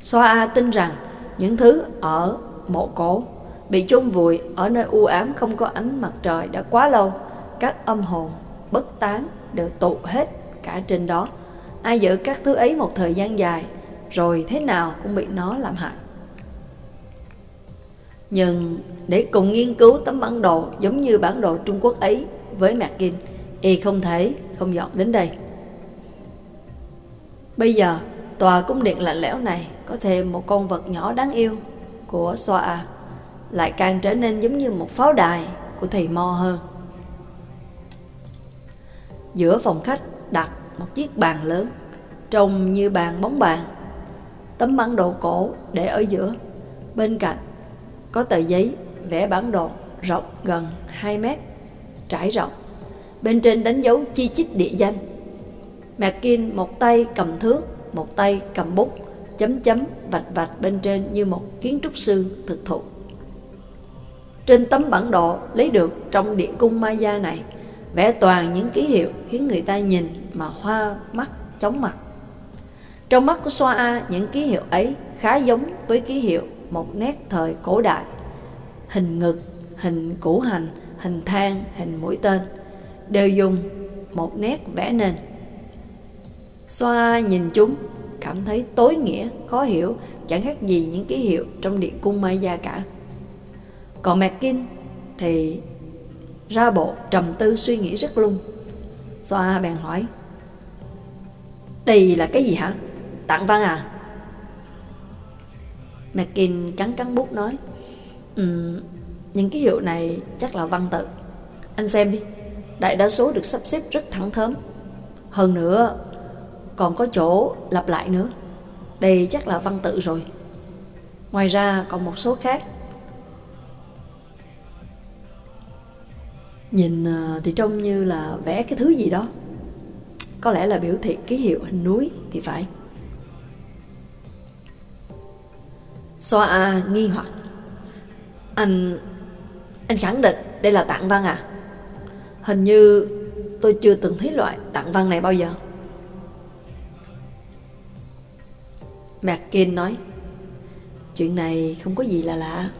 Xoa A tin rằng những thứ ở mộ cổ bị chôn vùi ở nơi u ám không có ánh mặt trời đã quá lâu, các âm hồn bất tán đều tụ hết cả trên đó. Ai giữ các thứ ấy một thời gian dài rồi thế nào cũng bị nó làm hại. Nhưng để cùng nghiên cứu tấm bản đồ giống như bản đồ Trung Quốc ấy với McGinn, y không thể không dọn đến đây. Bây giờ, tòa cung điện lạnh lẽo này có thêm một con vật nhỏ đáng yêu của Soa lại càng trở nên giống như một pháo đài của thầy Mo hơn. Giữa phòng khách đặt một chiếc bàn lớn, trông như bàn bóng bàn. Tấm bản đồ cổ để ở giữa, bên cạnh có tờ giấy vẽ bản đồ rộng gần 2 mét, trải rộng. Bên trên đánh dấu chi chít địa danh. McKin một tay cầm thước, một tay cầm bút, chấm chấm vạch vạch bên trên như một kiến trúc sư thực thụ. Trên tấm bản đồ lấy được trong địa cung Maya này, vẽ toàn những ký hiệu khiến người ta nhìn mà hoa mắt, chóng mặt. Trong mắt của soa A, những ký hiệu ấy khá giống với ký hiệu một nét thời cổ đại. Hình ngực, hình củ hành, hình thang, hình mũi tên, đều dùng một nét vẽ nên. Xoa nhìn chúng, cảm thấy tối nghĩa, khó hiểu, chẳng khác gì những ký hiệu trong địa cung Maya cả. Còn McKin thì ra bộ trầm tư suy nghĩ rất lung. Xoa bèn hỏi, đây là cái gì hả? Tặng văn à? McKin cắn cắn bút nói, um, những ký hiệu này chắc là văn tự. Anh xem đi, đại đa số được sắp xếp rất thẳng thớm. Hơn nữa, còn có chỗ lặp lại nữa. Đây chắc là văn tự rồi. Ngoài ra còn một số khác Nhìn à, thì trông như là vẽ cái thứ gì đó Có lẽ là biểu thị ký hiệu hình núi thì phải Xoa nghi hoặc Anh Anh khẳng định đây là tạng văn à Hình như tôi chưa từng thấy loại tạng văn này bao giờ McKin nói Chuyện này không có gì là lạ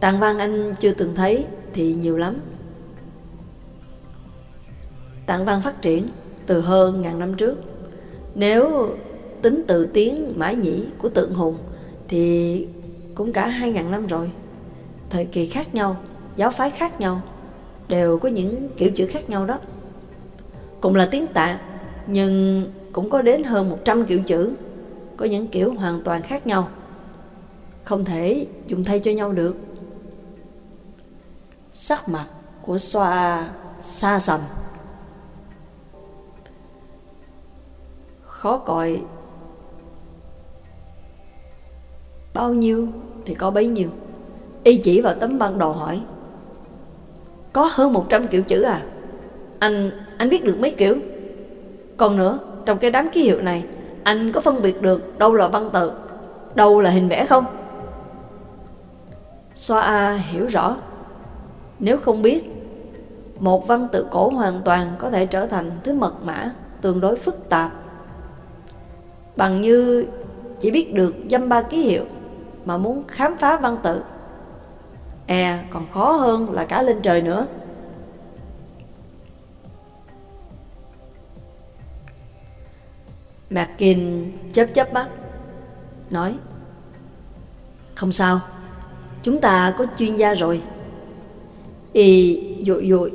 Tạng văn anh chưa từng thấy thì nhiều lắm. Tạng văn phát triển từ hơn ngàn năm trước. Nếu tính từ tiếng mãi nhĩ của tượng hùng thì cũng cả hai ngàn năm rồi. Thời kỳ khác nhau, giáo phái khác nhau, đều có những kiểu chữ khác nhau đó. Cũng là tiếng tạng, nhưng cũng có đến hơn 100 kiểu chữ, có những kiểu hoàn toàn khác nhau. Không thể dùng thay cho nhau được. Sắc mặt của xoa xa sầm Khó coi Bao nhiêu thì có bấy nhiêu Y chỉ vào tấm bản đồ hỏi có hơn 100 kiểu chữ à Anh anh biết được mấy kiểu Còn nữa Trong cái đám ký hiệu này Anh có phân biệt được đâu là văn tự Đâu là hình vẽ không Xoa A hiểu rõ nếu không biết, một văn tự cổ hoàn toàn có thể trở thành thứ mật mã tương đối phức tạp. Bằng như chỉ biết được dăm ba ký hiệu mà muốn khám phá văn tự. E còn khó hơn là cả lên trời nữa. Mackin chớp chớp mắt, nói Không sao, chúng ta có chuyên gia rồi. Y dụi dụi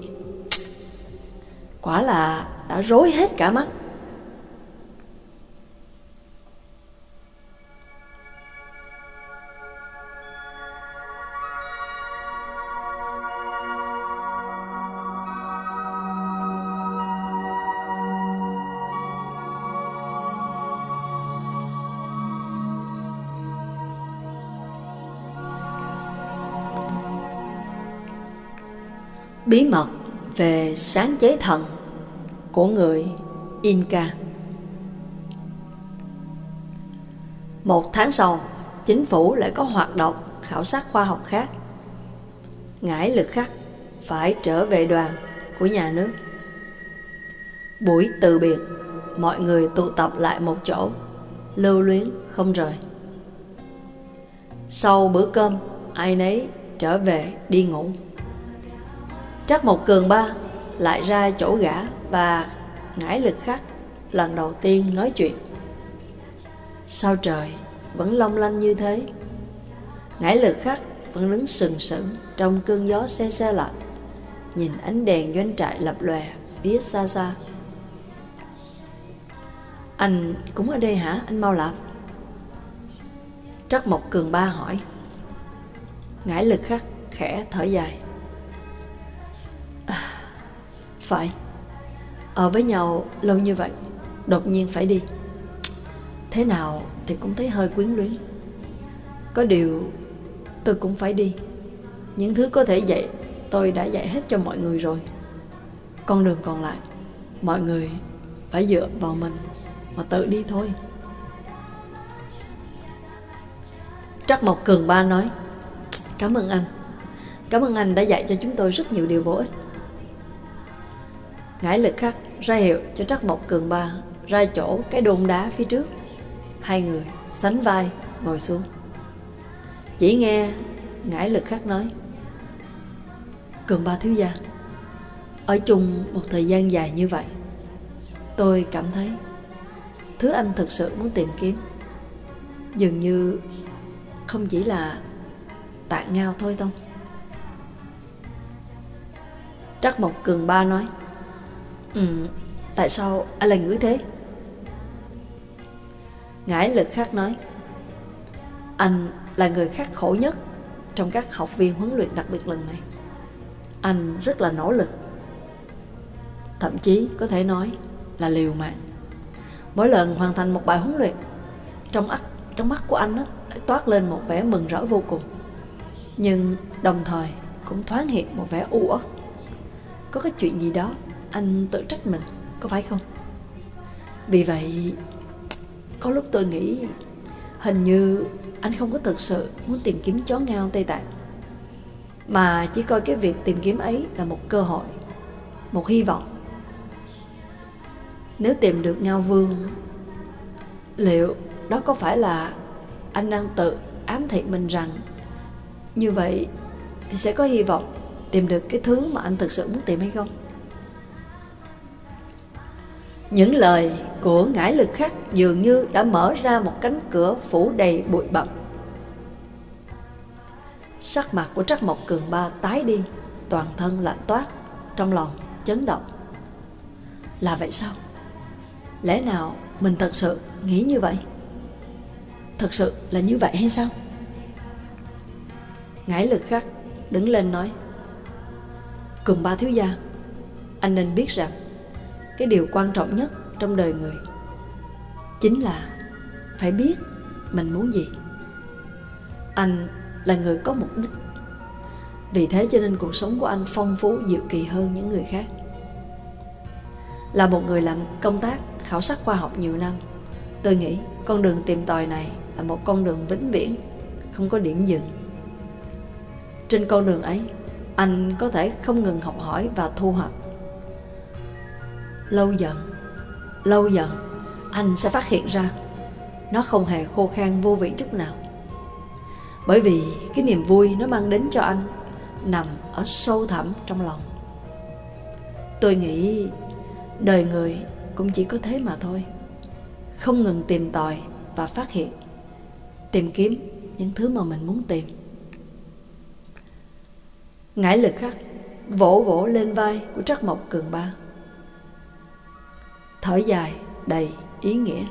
Quả là đã rối hết cả mắt Bí mật về sáng chế thần của người Inca Một tháng sau, chính phủ lại có hoạt động khảo sát khoa học khác. Ngải lực khắc phải trở về đoàn của nhà nước. Buổi từ biệt, mọi người tụ tập lại một chỗ, lưu luyến không rời. Sau bữa cơm, ai nấy trở về đi ngủ. Trắc một cường ba lại ra chỗ gã và ngải lực khắc lần đầu tiên nói chuyện. Sao trời vẫn long lanh như thế? Ngải lực khắc vẫn đứng sừng sững trong cơn gió xe xe lạnh, nhìn ánh đèn doanh trại lập lòe phía xa xa. Anh cũng ở đây hả, anh Mau Lạp? Trắc Mộc Cường Ba hỏi. Ngải lực khắc khẽ thở dài phải, ở với nhau lâu như vậy, đột nhiên phải đi. Thế nào thì cũng thấy hơi quyến luyến. Có điều tôi cũng phải đi. Những thứ có thể dạy tôi đã dạy hết cho mọi người rồi. Con đường còn lại, mọi người phải dựa vào mình mà tự đi thôi. Trắc Mộc Cường Ba nói Cảm ơn anh Cảm ơn anh đã dạy cho chúng tôi rất nhiều điều bổ ích Ngải lực khắc, ra hiệu cho Trắc Mộc Cường Ba ra chỗ cái đôn đá phía trước. Hai người sánh vai, ngồi xuống. Chỉ nghe Ngải lực khắc nói, Cường Ba thiếu gia, Ở chung một thời gian dài như vậy, Tôi cảm thấy Thứ anh thực sự muốn tìm kiếm Dường như Không chỉ là Tạng ngao thôi đâu Trắc Mộc Cường Ba nói Ừ Tại sao anh lại ngữ thế? Ngải lực khác nói Anh là người khắc khổ nhất Trong các học viên huấn luyện đặc biệt lần này. Anh rất là nỗ lực. Thậm chí có thể nói là liều mạng. Mỗi lần hoàn thành một bài huấn luyện Trong mắt trong mắt của anh đó, toát lên một vẻ mừng rỡ vô cùng. Nhưng đồng thời cũng thoáng hiện một vẻ u uất. Có cái chuyện gì đó anh tự trách mình, có phải không? Vì vậy, có lúc tôi nghĩ hình như anh không có thực sự muốn tìm kiếm chó ngao Tây Tạng Mà chỉ coi cái việc tìm kiếm ấy là một cơ hội, một hy vọng nếu tìm được Ngao Vương Liệu đó có phải là anh đang tự ám thị mình rằng Như vậy thì sẽ có hy vọng tìm được cái thứ mà anh thực sự muốn tìm hay không? Những lời của ngải lực khắc dường như đã mở ra một cánh cửa phủ đầy bụi bặm. Sắc mặt của Trắc Mộc Cường Ba tái đi, toàn thân lạnh toát, trong lòng chấn động. Là vậy sao? Lẽ nào mình thật sự nghĩ như vậy? Thật sự là như vậy hay sao? Ngải lực khắc đứng lên nói Cường ba thiếu gia Anh nên biết rằng cái điều quan trọng nhất trong đời người Chính là Phải biết mình muốn gì. Anh là người có mục đích. Vì thế cho nên cuộc sống của anh phong phú, diệu kỳ hơn những người khác. Là một người làm công tác, khảo sát khoa học nhiều năm, Tôi nghĩ con đường tìm tòi này là một con đường vĩnh viễn, Không có điểm dừng. Trên con đường ấy, Anh có thể không ngừng học hỏi và thu hoạch Lâu dần Lâu dần, Anh sẽ phát hiện ra Nó không hề khô khan vô vị chút nào. Bởi vì cái niềm vui nó mang đến cho anh Nằm ở sâu thẳm trong lòng. Tôi nghĩ Đời người cũng chỉ có thế mà thôi. Không ngừng tìm tòi và phát hiện, tìm kiếm những thứ mà mình muốn tìm. Ngải lực khắc vỗ vỗ lên vai của trắc mộc cường ba thở dài đầy ý nghĩa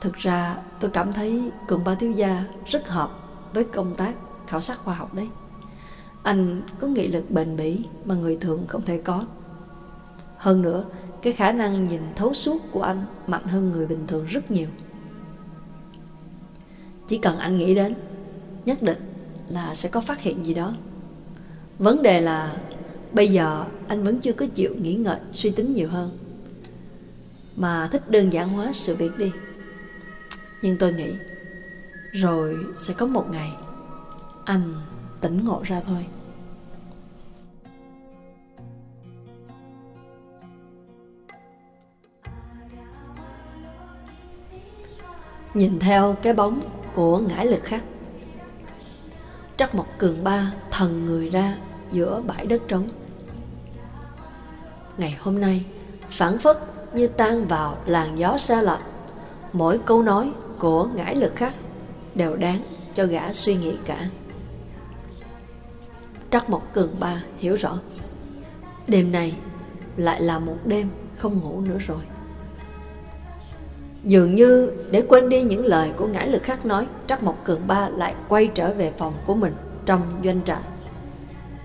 thực ra tôi cảm thấy cường ba thiếu gia rất hợp với công tác khảo sát khoa học đấy anh có nghị lực bền bỉ mà người thường không thể có hơn nữa, cái khả năng nhìn thấu suốt của anh mạnh hơn người bình thường rất nhiều. Chỉ cần anh nghĩ đến, nhất định là sẽ có phát hiện gì đó. Vấn đề là bây giờ anh vẫn chưa có chịu nghĩ ngợi, suy tính nhiều hơn. Mà thích đơn giản hóa sự việc đi. Nhưng tôi nghĩ, rồi sẽ có một ngày anh tỉnh ngộ ra thôi. Nhìn theo cái bóng của ngải lực khắc Trắc một cường ba thần người ra giữa bãi đất trống Ngày hôm nay phản phất như tan vào làn gió xa lạnh. Mỗi câu nói của ngải lực khắc đều đáng cho gã suy nghĩ cả. Trắc Mộc Cường Ba hiểu rõ. Đêm này lại là một đêm không ngủ nữa rồi. Dường như để quên đi những lời của ngải lực khắc nói, Trắc Mộc Cường Ba lại quay trở về phòng của mình trong doanh trại.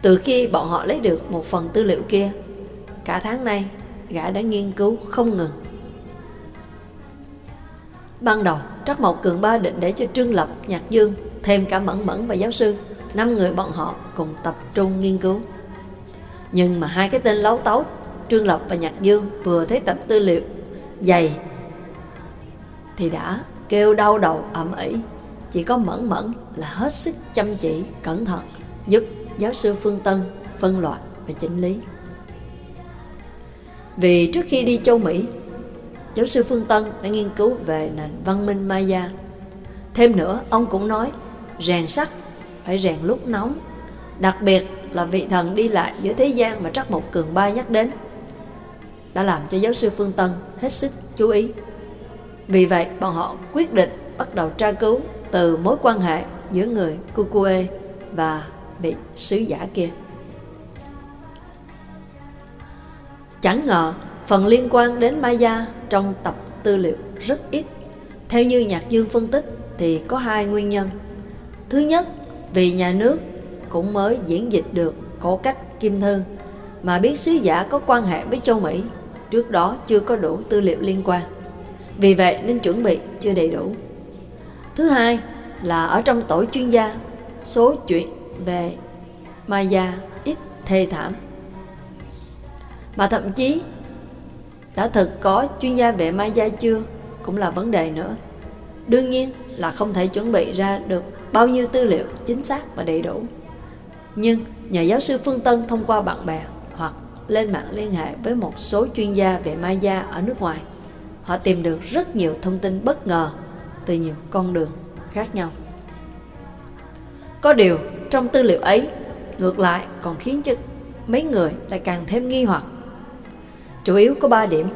Từ khi bọn họ lấy được một phần tư liệu kia, cả tháng nay gã đã nghiên cứu không ngừng. Ban đầu, Trắc Mộc Cường Ba định để cho Trương Lập, Nhạc Dương, thêm cả Mẫn Mẫn và giáo sư, năm người bọn họ cùng tập trung nghiên cứu. Nhưng mà hai cái tên lấu tấu, Trương Lập và Nhạc Dương vừa thấy tập tư liệu dày thì đã kêu đau đầu ẩm ỉ. Chỉ có Mẫn Mẫn là hết sức chăm chỉ, cẩn thận, giúp giáo sư Phương Tân phân loại và chỉnh lý. Vì trước khi đi châu Mỹ, giáo sư Phương Tân đã nghiên cứu về nền văn minh Maya. Thêm nữa, ông cũng nói rèn sắt phải rèn lúc nóng, đặc biệt là vị thần đi lại giữa thế gian mà Trắc Mộc Cường Ba nhắc đến, đã làm cho giáo sư Phương Tân hết sức chú ý. Vì vậy, bọn họ quyết định bắt đầu tra cứu từ mối quan hệ giữa người Kukue và vị sứ giả kia. Chẳng ngờ phần liên quan đến Maya trong tập tư liệu rất ít. Theo như Nhạc Dương phân tích thì có hai nguyên nhân. Thứ nhất, vì nhà nước cũng mới diễn dịch được cổ cách Kim Thư mà biết sứ giả có quan hệ với châu Mỹ, trước đó chưa có đủ tư liệu liên quan. Vì vậy nên chuẩn bị chưa đầy đủ. Thứ hai là ở trong tổ chuyên gia, số chuyện về Maya ít thê thảm mà thậm chí đã thực có chuyên gia về Maya chưa cũng là vấn đề nữa. Đương nhiên là không thể chuẩn bị ra được bao nhiêu tư liệu chính xác và đầy đủ. Nhưng nhờ giáo sư Phương Tân thông qua bạn bè hoặc lên mạng liên hệ với một số chuyên gia về Maya ở nước ngoài, họ tìm được rất nhiều thông tin bất ngờ từ nhiều con đường khác nhau. Có điều, trong tư liệu ấy, ngược lại còn khiến cho mấy người lại càng thêm nghi hoặc chủ yếu có 3 điểm.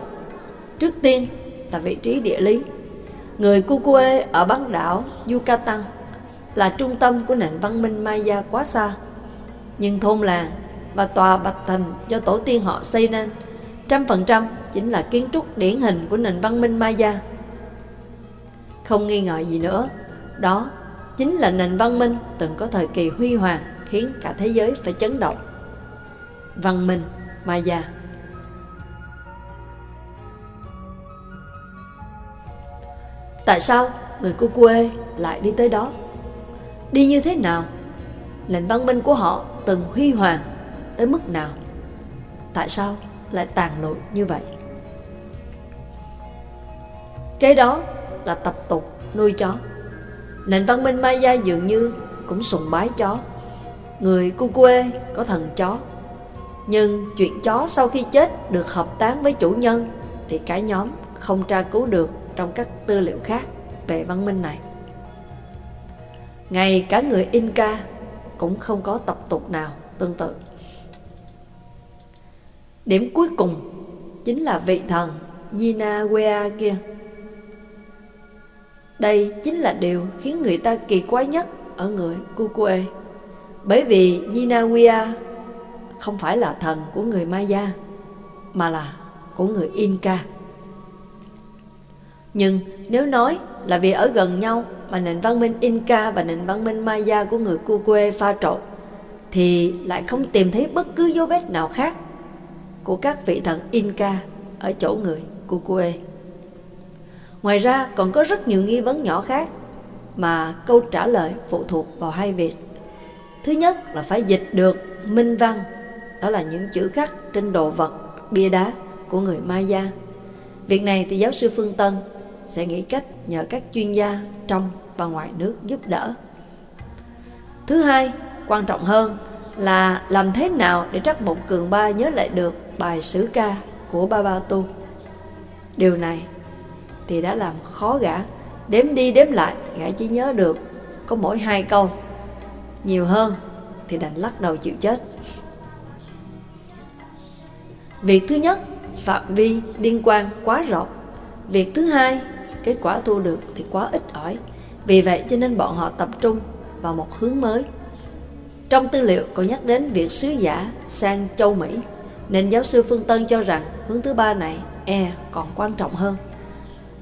Trước tiên là vị trí địa lý. Người Kukue ở bán đảo Yucatan là trung tâm của nền văn minh Maya quá xa. Nhưng thôn làng và tòa bạch thành do tổ tiên họ xây nên trăm phần trăm chính là kiến trúc điển hình của nền văn minh Maya. Không nghi ngờ gì nữa, đó chính là nền văn minh từng có thời kỳ huy hoàng khiến cả thế giới phải chấn động. Văn minh Maya Tại sao người của quê lại đi tới đó? Đi như thế nào? Nền văn minh của họ từng huy hoàng tới mức nào? Tại sao lại tàn lụi như vậy? Kế đó là tập tục nuôi chó. Nền văn minh Maya dường như cũng sùng bái chó. Người cu quê có thần chó. Nhưng chuyện chó sau khi chết được hợp tán với chủ nhân thì cả nhóm không tra cứu được trong các tư liệu khác về văn minh này. Ngay cả người Inca cũng không có tập tục nào tương tự. Điểm cuối cùng chính là vị thần Jinawea kia. Đây chính là điều khiến người ta kỳ quái nhất ở người Kukue. Bởi vì Jinawea không phải là thần của người Maya, mà là của người Inca. Nhưng nếu nói là vì ở gần nhau mà nền văn minh Inca và nền văn minh Maya của người Kukue pha trộn, thì lại không tìm thấy bất cứ dấu vết nào khác của các vị thần Inca ở chỗ người Kukue. Ngoài ra còn có rất nhiều nghi vấn nhỏ khác mà câu trả lời phụ thuộc vào hai việc. Thứ nhất là phải dịch được minh văn, đó là những chữ khắc trên đồ vật, bia đá của người Maya. Việc này thì giáo sư Phương Tân sẽ nghĩ cách nhờ các chuyên gia trong và ngoài nước giúp đỡ. Thứ hai, quan trọng hơn là làm thế nào để Trắc Mục Cường Ba nhớ lại được bài sử ca của Ba Ba Tu. Điều này thì đã làm khó gã, đếm đi đếm lại gã chỉ nhớ được có mỗi hai câu. Nhiều hơn thì đành lắc đầu chịu chết. Việc thứ nhất phạm vi liên quan quá rộng. Việc thứ hai, kết quả thu được thì quá ít ỏi. Vì vậy cho nên bọn họ tập trung vào một hướng mới. Trong tư liệu còn nhắc đến việc sứ giả sang châu Mỹ, nên giáo sư Phương Tân cho rằng hướng thứ ba này e còn quan trọng hơn.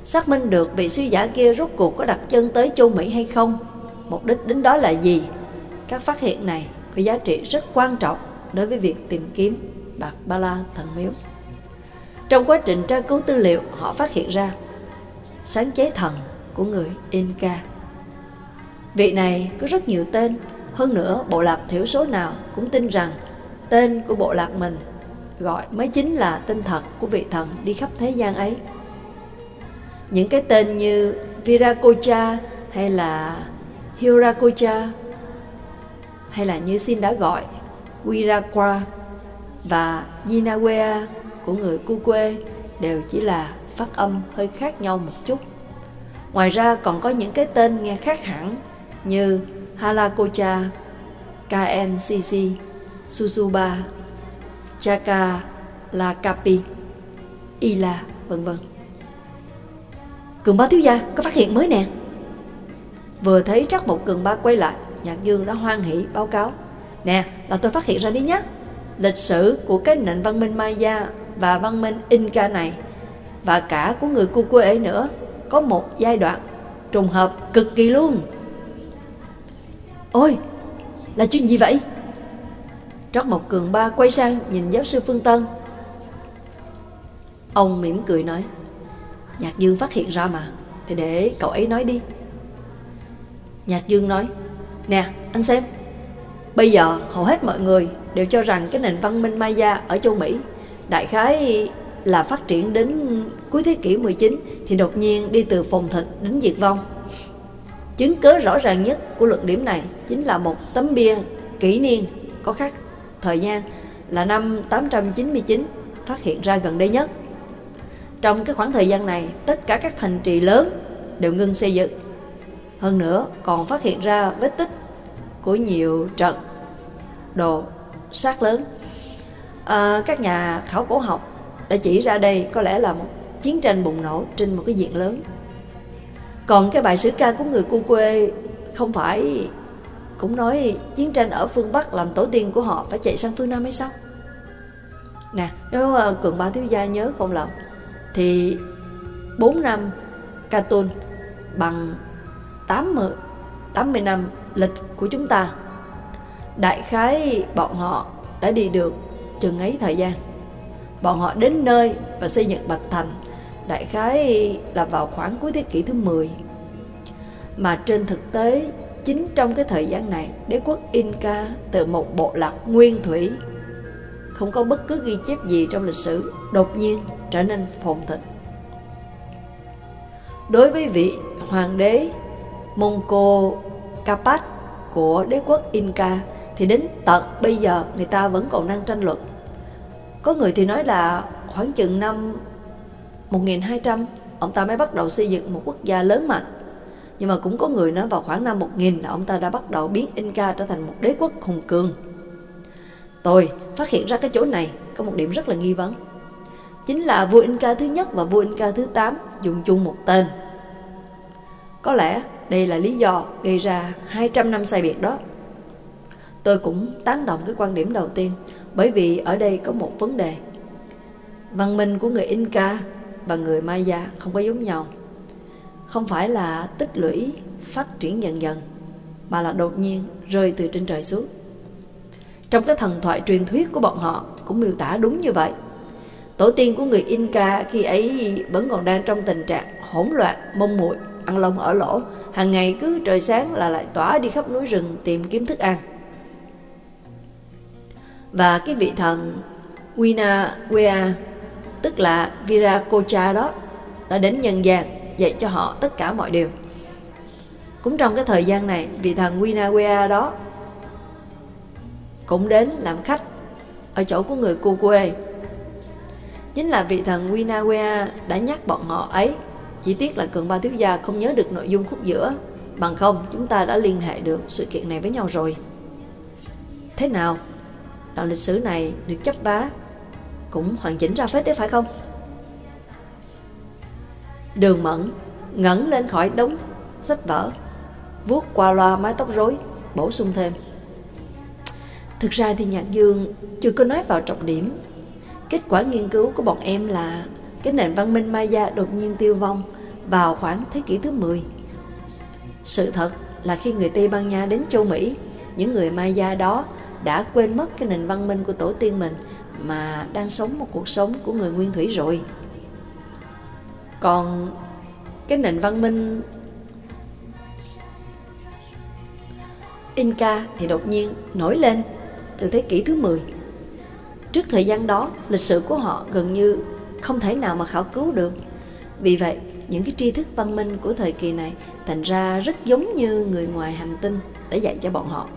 Xác minh được vị sứ giả kia rốt cuộc có đặt chân tới châu Mỹ hay không, mục đích đến đó là gì. Các phát hiện này có giá trị rất quan trọng đối với việc tìm kiếm bạc ba la thần miếu. Trong quá trình tra cứu tư liệu, họ phát hiện ra sáng chế thần của người Inca. Vị này có rất nhiều tên, hơn nữa bộ lạc thiểu số nào cũng tin rằng tên của bộ lạc mình gọi mới chính là tên thật của vị thần đi khắp thế gian ấy. Những cái tên như Viracocha hay là Hiracocha hay là như xin đã gọi Wiraqua và Jinawea của người Kukwe đều chỉ là phát âm hơi khác nhau một chút. Ngoài ra còn có những cái tên nghe khác hẳn như Halakocha, KNCC, Susuba, Chaka, Lakapi, Ila, vân vân. Cường ba thiếu gia có phát hiện mới nè. Vừa thấy Trắc một cường ba quay lại, Nhạc Dương đã hoan hỷ báo cáo. Nè, là tôi phát hiện ra đi nhé. Lịch sử của cái nền văn minh Maya và văn minh Inca này và cả của người cô quê ấy nữa có một giai đoạn trùng hợp cực kỳ luôn. Ôi, là chuyện gì vậy? trót một Cường Ba quay sang nhìn giáo sư Phương Tân. Ông mỉm cười nói, Nhạc Dương phát hiện ra mà, thì để cậu ấy nói đi. Nhạc Dương nói, Nè, anh xem, bây giờ hầu hết mọi người đều cho rằng cái nền văn minh Maya ở châu Mỹ đại khái là phát triển đến cuối thế kỷ 19 thì đột nhiên đi từ phồn thịnh đến diệt vong. Chứng cớ rõ ràng nhất của luận điểm này chính là một tấm bia kỷ niên có khắc thời gian là năm 899 phát hiện ra gần đây nhất. Trong cái khoảng thời gian này, tất cả các thành trì lớn đều ngưng xây dựng. Hơn nữa, còn phát hiện ra vết tích của nhiều trận đồ sát lớn. À, các nhà khảo cổ học đã chỉ ra đây có lẽ là một chiến tranh bùng nổ trên một cái diện lớn. Còn cái bài sử ca của người cu quê không phải cũng nói chiến tranh ở phương Bắc làm tổ tiên của họ phải chạy sang phương Nam hay sao? Nè, nếu ờ, Cường Ba Thiếu Gia nhớ không lầm, thì 4 năm Catun bằng 80, 80 năm lịch của chúng ta. Đại khái bọn họ đã đi được chừng ấy thời gian. Bọn họ đến nơi và xây dựng Bạch Thành đại khái là vào khoảng cuối thế kỷ thứ 10. Mà trên thực tế, chính trong cái thời gian này, đế quốc Inca từ một bộ lạc nguyên thủy, không có bất cứ ghi chép gì trong lịch sử, đột nhiên trở nên phồn thịnh. Đối với vị hoàng đế Monco Capac của đế quốc Inca thì đến tận bây giờ người ta vẫn còn đang tranh luận. Có người thì nói là khoảng chừng năm 1200 ông ta mới bắt đầu xây dựng một quốc gia lớn mạnh. Nhưng mà cũng có người nói vào khoảng năm 1000 là ông ta đã bắt đầu biến Inca trở thành một đế quốc hùng cường. Tôi phát hiện ra cái chỗ này có một điểm rất là nghi vấn. Chính là vua Inca thứ nhất và vua Inca thứ 8 dùng chung một tên. Có lẽ đây là lý do gây ra 200 năm sai biệt đó. Tôi cũng tán đồng cái quan điểm đầu tiên, bởi vì ở đây có một vấn đề. Văn minh của người Inca và người Maya không có giống nhau. Không phải là tích lũy, phát triển dần dần, mà là đột nhiên rơi từ trên trời xuống. Trong cái thần thoại truyền thuyết của bọn họ cũng miêu tả đúng như vậy. Tổ tiên của người Inca khi ấy vẫn còn đang trong tình trạng hỗn loạn, mông muội, ăn lông ở lỗ, hàng ngày cứ trời sáng là lại tỏa đi khắp núi rừng tìm kiếm thức ăn. Và cái vị thần Wina Wea tức là Viracocha đó, đã đến nhân gian dạy cho họ tất cả mọi điều. Cũng trong cái thời gian này, vị thần Winawea đó cũng đến làm khách ở chỗ của người cô quê. Chính là vị thần Winawea đã nhắc bọn họ ấy. Chỉ tiếc là Cường Ba Thiếu Gia không nhớ được nội dung khúc giữa. Bằng không, chúng ta đã liên hệ được sự kiện này với nhau rồi. Thế nào? Đoạn lịch sử này được chấp vá cũng hoàn chỉnh ra phết đấy phải không? Đường mẫn ngẩng lên khỏi đống sách vở, vuốt qua loa mái tóc rối, bổ sung thêm. Thực ra thì Nhạc Dương chưa có nói vào trọng điểm. Kết quả nghiên cứu của bọn em là cái nền văn minh Maya đột nhiên tiêu vong vào khoảng thế kỷ thứ 10. Sự thật là khi người Tây Ban Nha đến châu Mỹ, những người Maya đó đã quên mất cái nền văn minh của tổ tiên mình mà đang sống một cuộc sống của người nguyên thủy rồi. Còn cái nền văn minh Inca thì đột nhiên nổi lên từ thế kỷ thứ 10. Trước thời gian đó, lịch sử của họ gần như không thể nào mà khảo cứu được. Vì vậy, những cái tri thức văn minh của thời kỳ này thành ra rất giống như người ngoài hành tinh đã dạy cho bọn họ.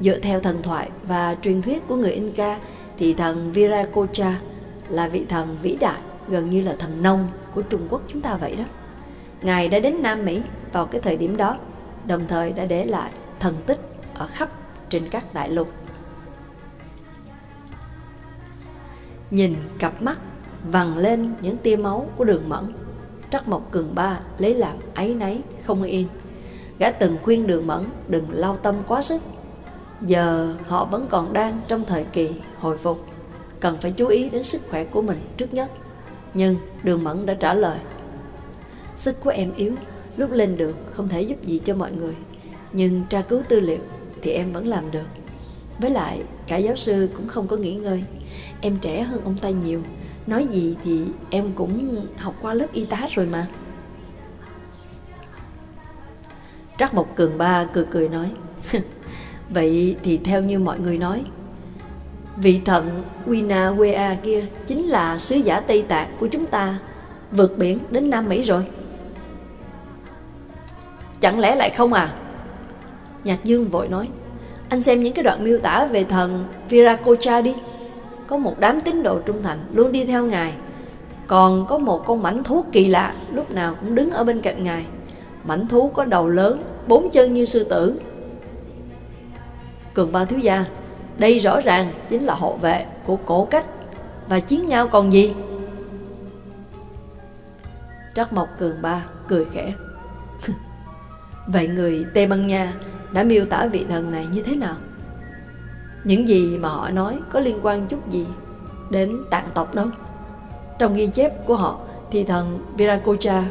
Dựa theo thần thoại và truyền thuyết của người Inca thì thần Viracocha là vị thần vĩ đại gần như là thần nông của Trung Quốc chúng ta vậy đó. Ngài đã đến Nam Mỹ vào cái thời điểm đó, đồng thời đã để lại thần tích ở khắp trên các đại lục. Nhìn cặp mắt vằn lên những tia máu của đường mẫn, Trắc Mộc Cường Ba lấy làm ấy nấy không yên. Gã từng khuyên đường mẫn đừng lao tâm quá sức. Giờ họ vẫn còn đang trong thời kỳ hồi phục, cần phải chú ý đến sức khỏe của mình trước nhất. Nhưng đường mẫn đã trả lời. Sức của em yếu Lúc lên đường không thể giúp gì cho mọi người. Nhưng tra cứu tư liệu Thì em vẫn làm được. Với lại cả giáo sư cũng không có nghỉ ngơi. Em trẻ hơn ông ta nhiều. Nói gì thì em cũng học qua lớp y tá rồi mà. Trắc Mộc Cường Ba cười cười nói [LAUGHS] Vậy thì theo như mọi người nói Vị thần Winawa kia chính là sứ giả Tây Tạng của chúng ta vượt biển đến Nam Mỹ rồi. Chẳng lẽ lại không à? Nhạc Dương vội nói, anh xem những cái đoạn miêu tả về thần Viracocha đi. Có một đám tín đồ trung thành luôn đi theo ngài. Còn có một con mảnh thú kỳ lạ lúc nào cũng đứng ở bên cạnh ngài. Mảnh thú có đầu lớn, bốn chân như sư tử. Cường ba thiếu gia, đây rõ ràng chính là hộ vệ của cổ cách. Và chiến nhau còn gì? Trắc Mộc Cường Ba cười khẽ. [LAUGHS] Vậy người Tây Ban Nha đã miêu tả vị thần này như thế nào? Những gì mà họ nói có liên quan chút gì đến tạng tộc đâu? Trong ghi chép của họ thì thần Viracocha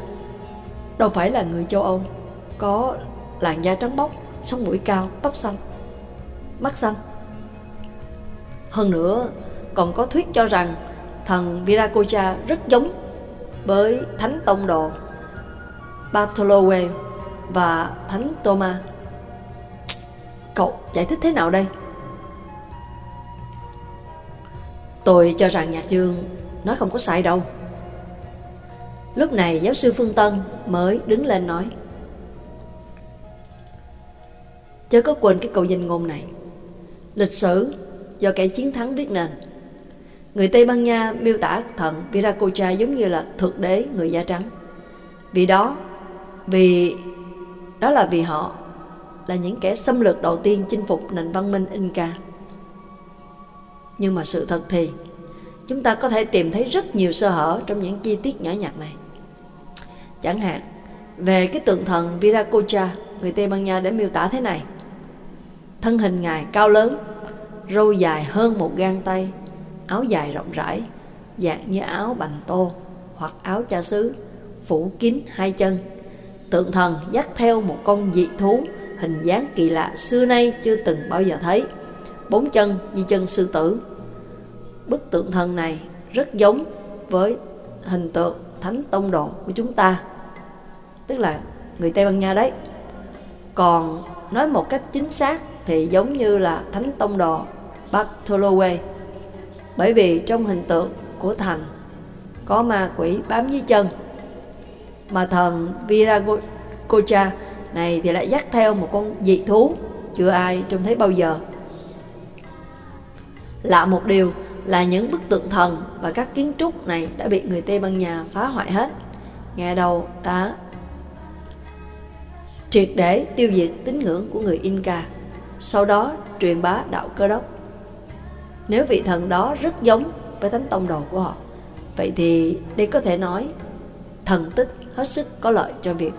đâu phải là người châu Âu Có làn da trắng bóc, sống mũi cao, tóc xanh, mắt xanh hơn nữa, còn có thuyết cho rằng thần Viracocha rất giống với Thánh Tông Đồ Bartolome và Thánh Thomas. Cậu giải thích thế nào đây? Tôi cho rằng Nhạc Dương nói không có sai đâu. Lúc này giáo sư Phương Tân mới đứng lên nói Chớ có quên cái câu danh ngôn này Lịch sử do kẻ chiến thắng viết nền. Người Tây Ban Nha miêu tả thần Viracocha giống như là thực đế người da trắng. Vì đó, vì đó là vì họ là những kẻ xâm lược đầu tiên chinh phục nền văn minh Inca. Nhưng mà sự thật thì chúng ta có thể tìm thấy rất nhiều sơ hở trong những chi tiết nhỏ nhặt này. Chẳng hạn, về cái tượng thần Viracocha, người Tây Ban Nha đã miêu tả thế này. Thân hình ngài cao lớn, râu dài hơn một gang tay, áo dài rộng rãi, dạng như áo bành tô hoặc áo cha xứ, phủ kín hai chân. Tượng thần dắt theo một con dị thú hình dáng kỳ lạ xưa nay chưa từng bao giờ thấy. Bốn chân như chân sư tử. Bức tượng thần này rất giống với hình tượng thánh tông đồ của chúng ta. Tức là người Tây Ban Nha đấy. Còn nói một cách chính xác thì giống như là thánh tông đồ Bartolome bởi vì trong hình tượng của thành có ma quỷ bám dưới chân. Mà thần Viracocha này thì lại dắt theo một con dị thú, chưa ai trông thấy bao giờ. Lạ một điều là những bức tượng thần và các kiến trúc này đã bị người Tây Ban Nha phá hoại hết. Nghe đầu đã triệt để tiêu diệt tín ngưỡng của người Inca sau đó truyền bá đạo cơ đốc Nếu vị thần đó rất giống với thánh tông đồ của họ, vậy thì đây có thể nói thần tích hết sức có lợi cho việc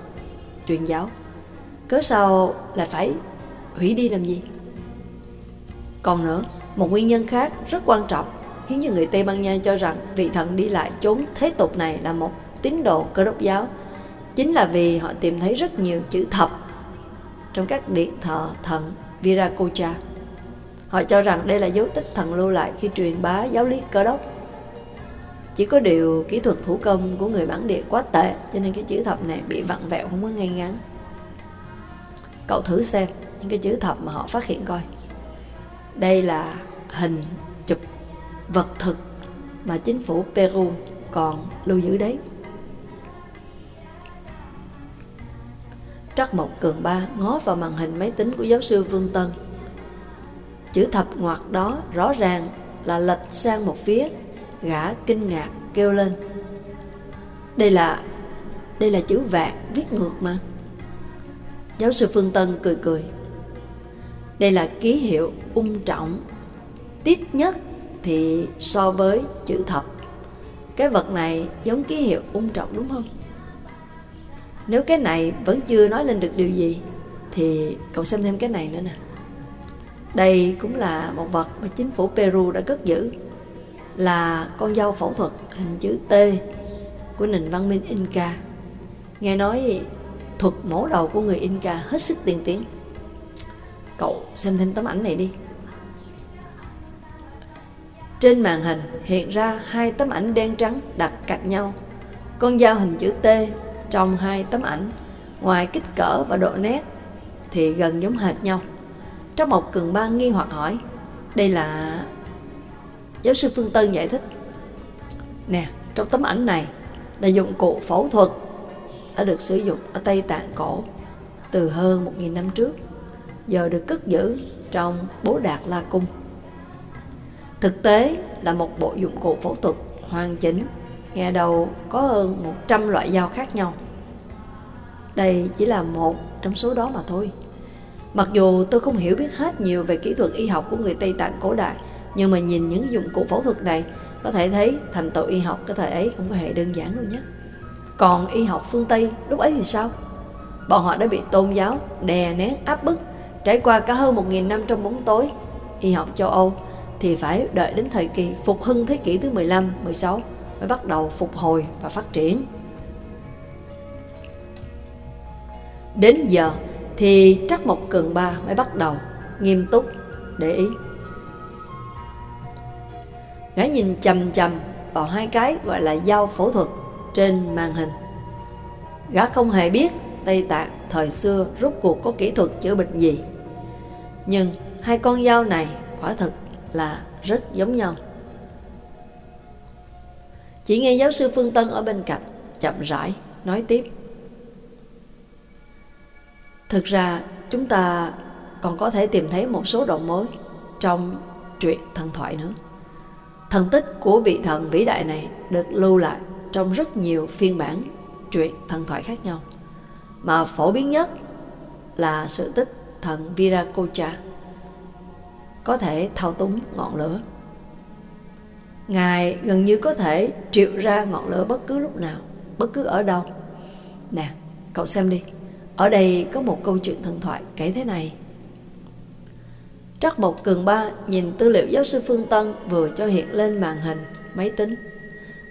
truyền giáo. Cớ sao lại phải hủy đi làm gì? Còn nữa, một nguyên nhân khác rất quan trọng khiến cho người Tây Ban Nha cho rằng vị thần đi lại chốn thế tục này là một tín đồ cơ đốc giáo chính là vì họ tìm thấy rất nhiều chữ thập trong các điện thờ thần Viracocha. Họ cho rằng đây là dấu tích thần lưu lại khi truyền bá giáo lý cơ đốc. Chỉ có điều kỹ thuật thủ công của người bản địa quá tệ, cho nên cái chữ thập này bị vặn vẹo không có ngay ngắn. Cậu thử xem những cái chữ thập mà họ phát hiện coi. Đây là hình chụp vật thực mà chính phủ Peru còn lưu giữ đấy. Trắc Mộc Cường Ba ngó vào màn hình máy tính của giáo sư Vương Tân. Chữ thập ngoặt đó rõ ràng là lệch sang một phía, gã kinh ngạc kêu lên. Đây là, đây là chữ vạn viết ngược mà. Giáo sư Phương Tân cười cười. Đây là ký hiệu ung trọng. Tiết nhất thì so với chữ thập, cái vật này giống ký hiệu ung trọng đúng không? Nếu cái này vẫn chưa nói lên được điều gì, Thì cậu xem thêm cái này nữa nè. Đây cũng là một vật mà chính phủ Peru đã cất giữ, Là con dao phẫu thuật hình chữ T của nền văn minh Inca. Nghe nói thuật mổ đầu của người Inca hết sức tiên tiến. Cậu xem thêm tấm ảnh này đi. Trên màn hình hiện ra hai tấm ảnh đen trắng đặt cạnh nhau. Con dao hình chữ T trong hai tấm ảnh, ngoài kích cỡ và độ nét thì gần giống hệt nhau. Trong một cường ba nghi hoặc hỏi, đây là... Giáo sư Phương Tân giải thích. Nè, trong tấm ảnh này là dụng cụ phẫu thuật đã được sử dụng ở Tây Tạng cổ từ hơn 1.000 năm trước, giờ được cất giữ trong Bố Đạt La Cung. Thực tế là một bộ dụng cụ phẫu thuật hoàn chỉnh nghe đầu có hơn 100 loại dao khác nhau. Đây chỉ là một trong số đó mà thôi. Mặc dù tôi không hiểu biết hết nhiều về kỹ thuật y học của người Tây Tạng cổ đại, nhưng mà nhìn những dụng cụ phẫu thuật này, có thể thấy thành tựu y học cái thời ấy cũng có hề đơn giản đâu nhé. Còn y học phương Tây lúc ấy thì sao? Bọn họ đã bị tôn giáo, đè nén, áp bức, trải qua cả hơn 1.000 năm trong bóng tối. Y học châu Âu thì phải đợi đến thời kỳ phục hưng thế kỷ thứ 15, 16 mới bắt đầu phục hồi và phát triển. Đến giờ thì Trắc Mộc Cường Ba mới bắt đầu nghiêm túc để ý. Gã nhìn chầm chầm vào hai cái gọi là dao phẫu thuật trên màn hình. Gã không hề biết Tây Tạng thời xưa rút cuộc có kỹ thuật chữa bệnh gì. Nhưng hai con dao này quả thực là rất giống nhau. Chỉ nghe giáo sư Phương Tân ở bên cạnh, chậm rãi, nói tiếp. Thực ra, chúng ta còn có thể tìm thấy một số đầu mối trong truyện thần thoại nữa. Thần tích của vị thần vĩ đại này được lưu lại trong rất nhiều phiên bản truyện thần thoại khác nhau. Mà phổ biến nhất là sự tích thần Viracocha có thể thao túng ngọn lửa Ngài gần như có thể triệu ra ngọn lửa bất cứ lúc nào, bất cứ ở đâu. Nè, cậu xem đi. Ở đây có một câu chuyện thần thoại kể thế này. Trắc Mộc Cường Ba nhìn tư liệu giáo sư Phương Tân vừa cho hiện lên màn hình máy tính.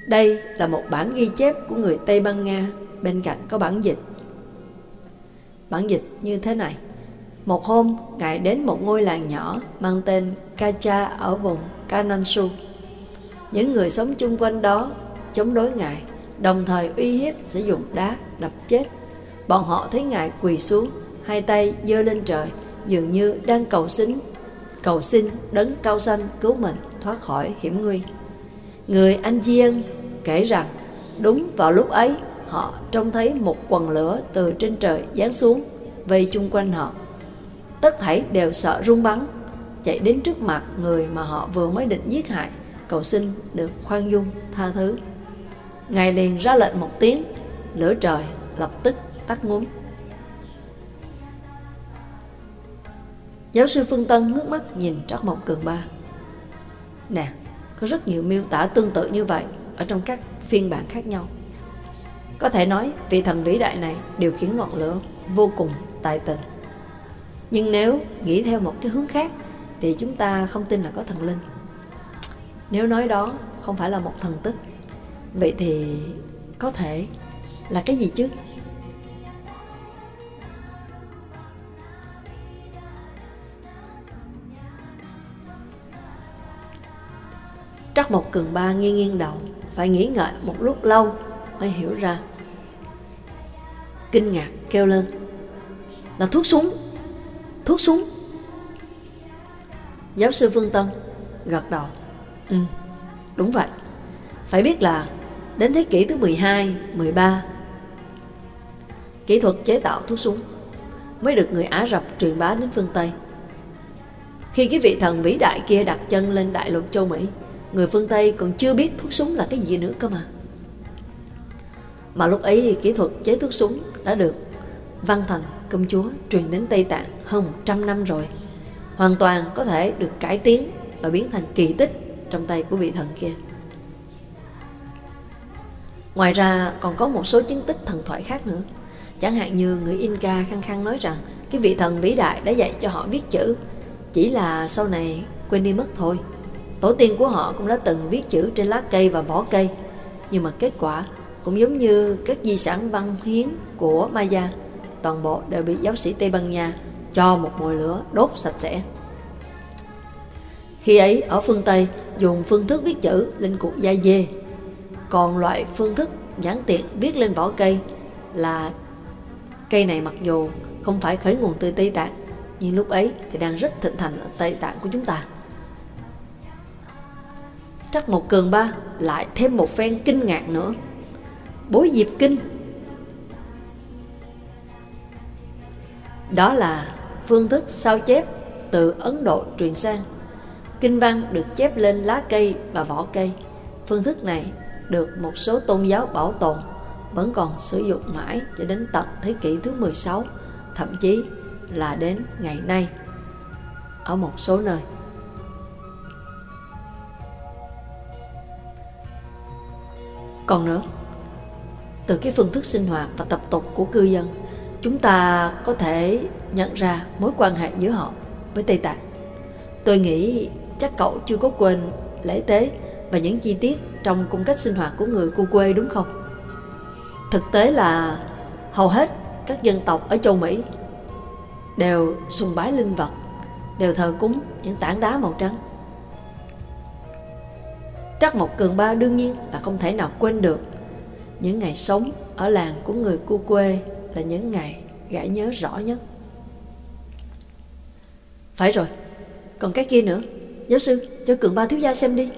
Đây là một bản ghi chép của người Tây Ban Nha, bên cạnh có bản dịch. Bản dịch như thế này. Một hôm, Ngài đến một ngôi làng nhỏ mang tên Kacha ở vùng Kanansu. Những người sống chung quanh đó chống đối Ngài, đồng thời uy hiếp sẽ dùng đá đập chết. Bọn họ thấy Ngài quỳ xuống, hai tay giơ lên trời, dường như đang cầu xin, cầu xin đấng cao xanh cứu mình thoát khỏi hiểm nguy. Người anh Diên kể rằng, đúng vào lúc ấy, họ trông thấy một quần lửa từ trên trời giáng xuống, vây chung quanh họ. Tất thảy đều sợ run bắn, chạy đến trước mặt người mà họ vừa mới định giết hại cầu xin được khoan dung, tha thứ. Ngài liền ra lệnh một tiếng, lửa trời lập tức tắt ngúm. Giáo sư Phương Tân ngước mắt nhìn Trắc Mộc Cường Ba. Nè, có rất nhiều miêu tả tương tự như vậy ở trong các phiên bản khác nhau. Có thể nói vị thần vĩ đại này điều khiển ngọn lửa vô cùng tài tình. Nhưng nếu nghĩ theo một cái hướng khác thì chúng ta không tin là có thần linh. Nếu nói đó không phải là một thần tích, vậy thì có thể là cái gì chứ? Trắc một cường ba nghiêng nghiêng đầu, phải nghĩ ngợi một lúc lâu mới hiểu ra. Kinh ngạc kêu lên, là thuốc súng, thuốc súng. Giáo sư Phương Tân gật đầu, ừ, đúng vậy. Phải biết là đến thế kỷ thứ 12, 13, kỹ thuật chế tạo thuốc súng mới được người Ả Rập truyền bá đến phương Tây. Khi cái vị thần vĩ đại kia đặt chân lên đại lục châu Mỹ, người phương Tây còn chưa biết thuốc súng là cái gì nữa cơ mà. Mà lúc ấy kỹ thuật chế thuốc súng đã được văn thành công chúa truyền đến Tây Tạng hơn 100 năm rồi. Hoàn toàn có thể được cải tiến và biến thành kỳ tích trong tay của vị thần kia. Ngoài ra còn có một số chứng tích thần thoại khác nữa. Chẳng hạn như người Inca khăng khăng nói rằng cái vị thần vĩ đại đã dạy cho họ viết chữ, chỉ là sau này quên đi mất thôi. Tổ tiên của họ cũng đã từng viết chữ trên lá cây và vỏ cây, nhưng mà kết quả cũng giống như các di sản văn hiến của Maya, toàn bộ đều bị giáo sĩ Tây Ban Nha cho một mồi lửa đốt sạch sẽ. Khi ấy ở phương Tây dùng phương thức viết chữ lên cục da dê, còn loại phương thức giản tiện viết lên vỏ cây là cây này mặc dù không phải khởi nguồn từ Tây Tạng, nhưng lúc ấy thì đang rất thịnh hành ở Tây Tạng của chúng ta. Trắc một cường ba lại thêm một phen kinh ngạc nữa. Bối diệp kinh. Đó là phương thức sao chép từ Ấn Độ truyền sang. Kinh văn được chép lên lá cây và vỏ cây. Phương thức này được một số tôn giáo bảo tồn vẫn còn sử dụng mãi cho đến tận thế kỷ thứ 16, thậm chí là đến ngày nay ở một số nơi. Còn nữa, từ cái phương thức sinh hoạt và tập tục của cư dân, chúng ta có thể nhận ra mối quan hệ giữa họ với Tây Tạng. Tôi nghĩ chắc cậu chưa có quên lễ tế và những chi tiết trong cung cách sinh hoạt của người cô quê đúng không? Thực tế là hầu hết các dân tộc ở châu Mỹ đều sùng bái linh vật, đều thờ cúng những tảng đá màu trắng. Trắc Mộc Cường Ba đương nhiên là không thể nào quên được những ngày sống ở làng của người cu quê là những ngày gã nhớ rõ nhất. Phải rồi, còn cái kia nữa, giáo sư cho Cường Ba thiếu gia xem đi.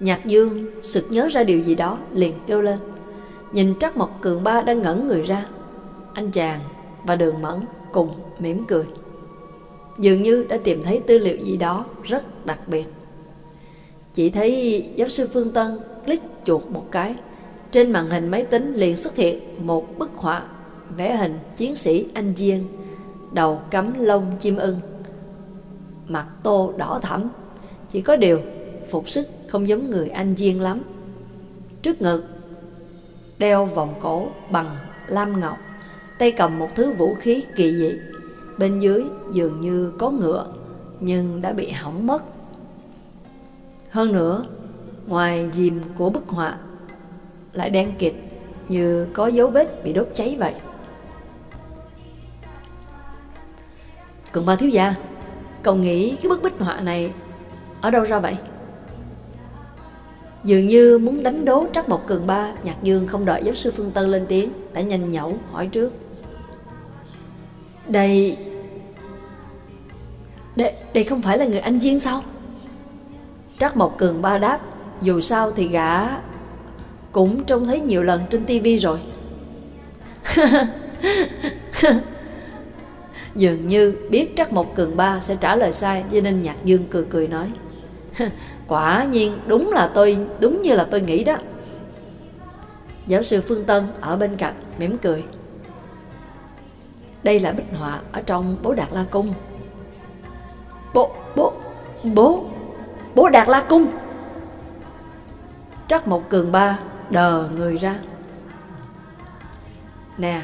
Nhạc Dương sực nhớ ra điều gì đó liền kêu lên. Nhìn Trắc Mộc Cường Ba đang ngẩn người ra. Anh chàng và Đường Mẫn cùng mỉm cười. Dường như đã tìm thấy tư liệu gì đó rất đặc biệt. Chỉ thấy giáo sư Phương Tân click chuột một cái. Trên màn hình máy tính liền xuất hiện một bức họa vẽ hình chiến sĩ Anh Diên, đầu cắm lông chim ưng, mặt tô đỏ thẫm. Chỉ có điều phục sức không giống người Anh Diên lắm. Trước ngực đeo vòng cổ bằng lam ngọc, tay cầm một thứ vũ khí kỳ dị. Bên dưới dường như có ngựa, nhưng đã bị hỏng mất. Hơn nữa, ngoài dìm của bức họa, lại đen kịt như có dấu vết bị đốt cháy vậy. Cần ba thiếu gia, cậu nghĩ cái bức bích họa này ở đâu ra vậy? Dường như muốn đánh đố Trắc một Cường Ba, Nhạc Dương không đợi giáo sư Phương Tân lên tiếng, đã nhanh nhẩu hỏi trước. Đây... Đây, đây không phải là người Anh Diên sao? Trắc Mộc Cường Ba đáp, dù sao thì gã cũng trông thấy nhiều lần trên tivi rồi. [LAUGHS] Dường như biết chắc một Cường Ba sẽ trả lời sai, cho nên Nhạc Dương cười cười nói. Quả nhiên đúng là tôi, Đúng như là tôi nghĩ đó. Giáo sư Phương Tân ở bên cạnh mỉm cười, Đây là bích họa Ở trong bố Đạt La Cung. Bố Bố Bố Bố Đạt La Cung? Trắc một cường ba đờ người ra. Nè,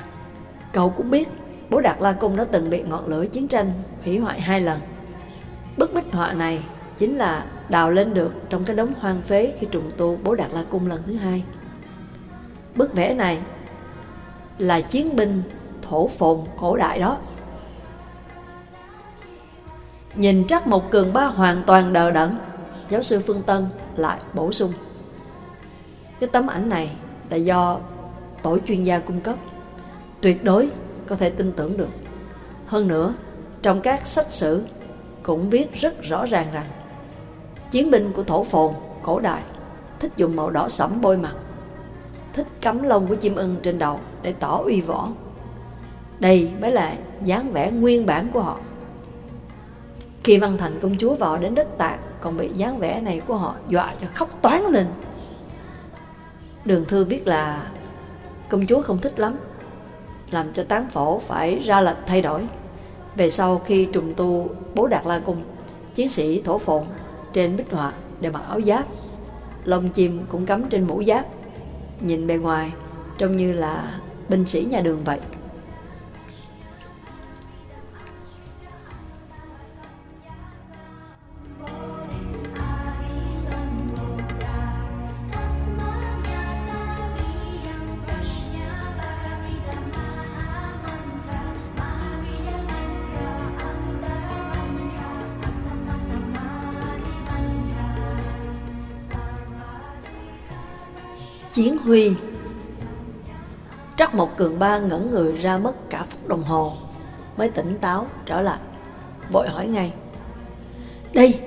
Cậu cũng biết Bố Đạt La Cung đã từng bị ngọn lửa chiến tranh hủy hoại hai lần. Bức bích họa này chính là đào lên được trong cái đống hoang phế khi trùng tu Bố Đạt La Cung lần thứ hai. Bức vẽ này là chiến binh thổ phồn cổ đại đó. Nhìn Trắc một cường ba hoàn toàn đờ đẫn, Giáo sư Phương Tân lại bổ sung. Cái tấm ảnh này là do tổ chuyên gia cung cấp, Tuyệt đối có thể tin tưởng được. Hơn nữa, trong các sách sử cũng viết rất rõ ràng rằng Chiến binh của thổ phồn, cổ đại thích dùng màu đỏ sẫm bôi mặt thích cắm lông của chim ưng trên đầu để tỏ uy võ. Đây mới là dáng vẻ nguyên bản của họ. Khi Văn Thành công chúa vào đến đất Tạng còn bị dáng vẻ này của họ dọa cho khóc toán lên. Đường thư viết là công chúa không thích lắm, làm cho tán phổ phải ra lệnh thay đổi. Về sau khi trùng tu bố Đạt La Cung, chiến sĩ thổ phồn trên bích họa đều mặc áo giáp, lông chim cũng cắm trên mũ giáp. Nhìn bề ngoài trông như là binh sĩ nhà đường vậy. Chiến Huy. Trắc một cường ba ngẩn người ra mất cả phút đồng hồ Mới tỉnh táo trở lại Vội hỏi ngay. Đây,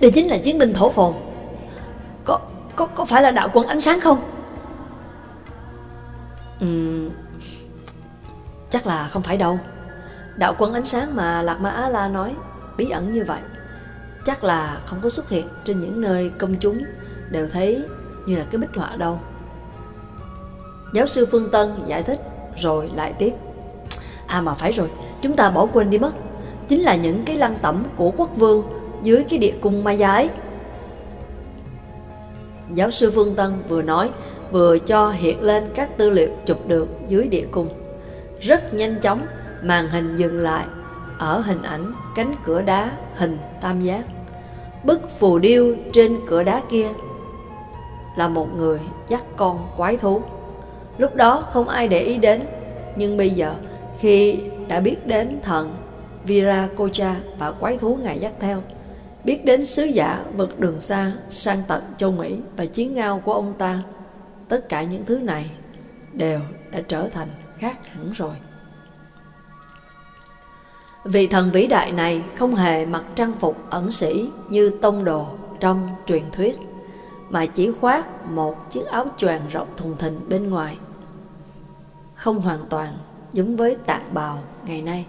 đây chính là chiến binh thổ phồn. Có, có, có phải là đạo quân ánh sáng không? Uhm, chắc là không phải đâu. Đạo quân ánh sáng mà Lạc Ma Á La nói Bí ẩn như vậy Chắc là không có xuất hiện trên những nơi công chúng Đều thấy như là cái bích họa đâu. Giáo sư Phương Tân giải thích rồi lại tiếp. À mà phải rồi, chúng ta bỏ quên đi mất. Chính là những cái lăng tẩm của quốc vương dưới cái địa cung Maya ấy. Giáo sư Phương Tân vừa nói vừa cho hiện lên các tư liệu chụp được dưới địa cung. Rất nhanh chóng, màn hình dừng lại ở hình ảnh cánh cửa đá hình tam giác. Bức phù điêu trên cửa đá kia là một người dắt con quái thú. Lúc đó không ai để ý đến, nhưng bây giờ khi đã biết đến thần Viracocha và quái thú ngài dắt theo, biết đến sứ giả vượt đường xa sang tận châu Mỹ và chiến ngao của ông ta, tất cả những thứ này đều đã trở thành khác hẳn rồi. Vị thần vĩ đại này không hề mặc trang phục ẩn sĩ như tông đồ trong truyền thuyết, mà chỉ khoác một chiếc áo choàng rộng thùng thình bên ngoài không hoàn toàn giống với tạng bào ngày nay.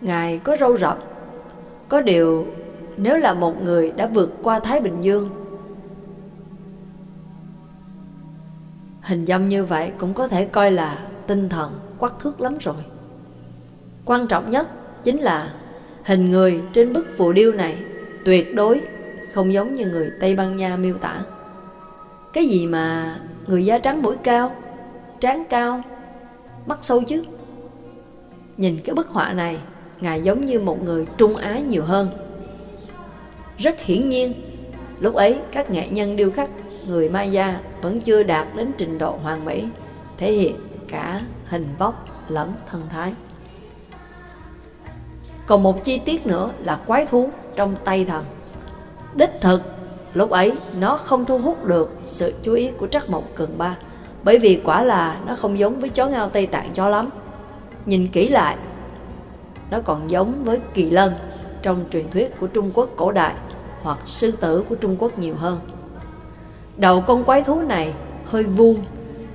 Ngài có râu rậm, có điều nếu là một người đã vượt qua Thái Bình Dương, hình dâm như vậy cũng có thể coi là tinh thần quắc thước lắm rồi. Quan trọng nhất chính là hình người trên bức phù điêu này tuyệt đối không giống như người Tây Ban Nha miêu tả. Cái gì mà người da trắng mũi cao, trán cao, mắt sâu chứ. Nhìn cái bức họa này, Ngài giống như một người Trung Á nhiều hơn. Rất hiển nhiên, lúc ấy các nghệ nhân điêu khắc người Maya vẫn chưa đạt đến trình độ hoàn mỹ, thể hiện cả hình vóc lẫn thân thái. Còn một chi tiết nữa là quái thú trong tay thần. Đích thực, lúc ấy nó không thu hút được sự chú ý của Trắc Mộc Cường Ba, bởi vì quả là nó không giống với chó ngao Tây Tạng cho lắm. Nhìn kỹ lại, nó còn giống với kỳ lân trong truyền thuyết của Trung Quốc cổ đại hoặc sư tử của Trung Quốc nhiều hơn. Đầu con quái thú này hơi vuông,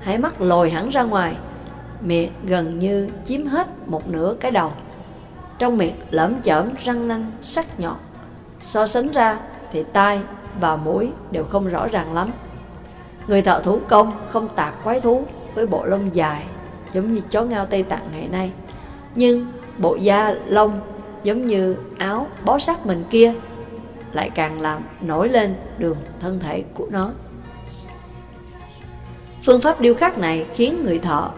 hai mắt lồi hẳn ra ngoài, miệng gần như chiếm hết một nửa cái đầu. Trong miệng lởm chởm răng nanh sắc nhọn, so sánh ra thì tai và mũi đều không rõ ràng lắm. Người thợ thủ công không tạc quái thú với bộ lông dài giống như chó ngao Tây Tạng ngày nay. Nhưng bộ da lông giống như áo bó sát mình kia lại càng làm nổi lên đường thân thể của nó. Phương pháp điêu khắc này khiến người thợ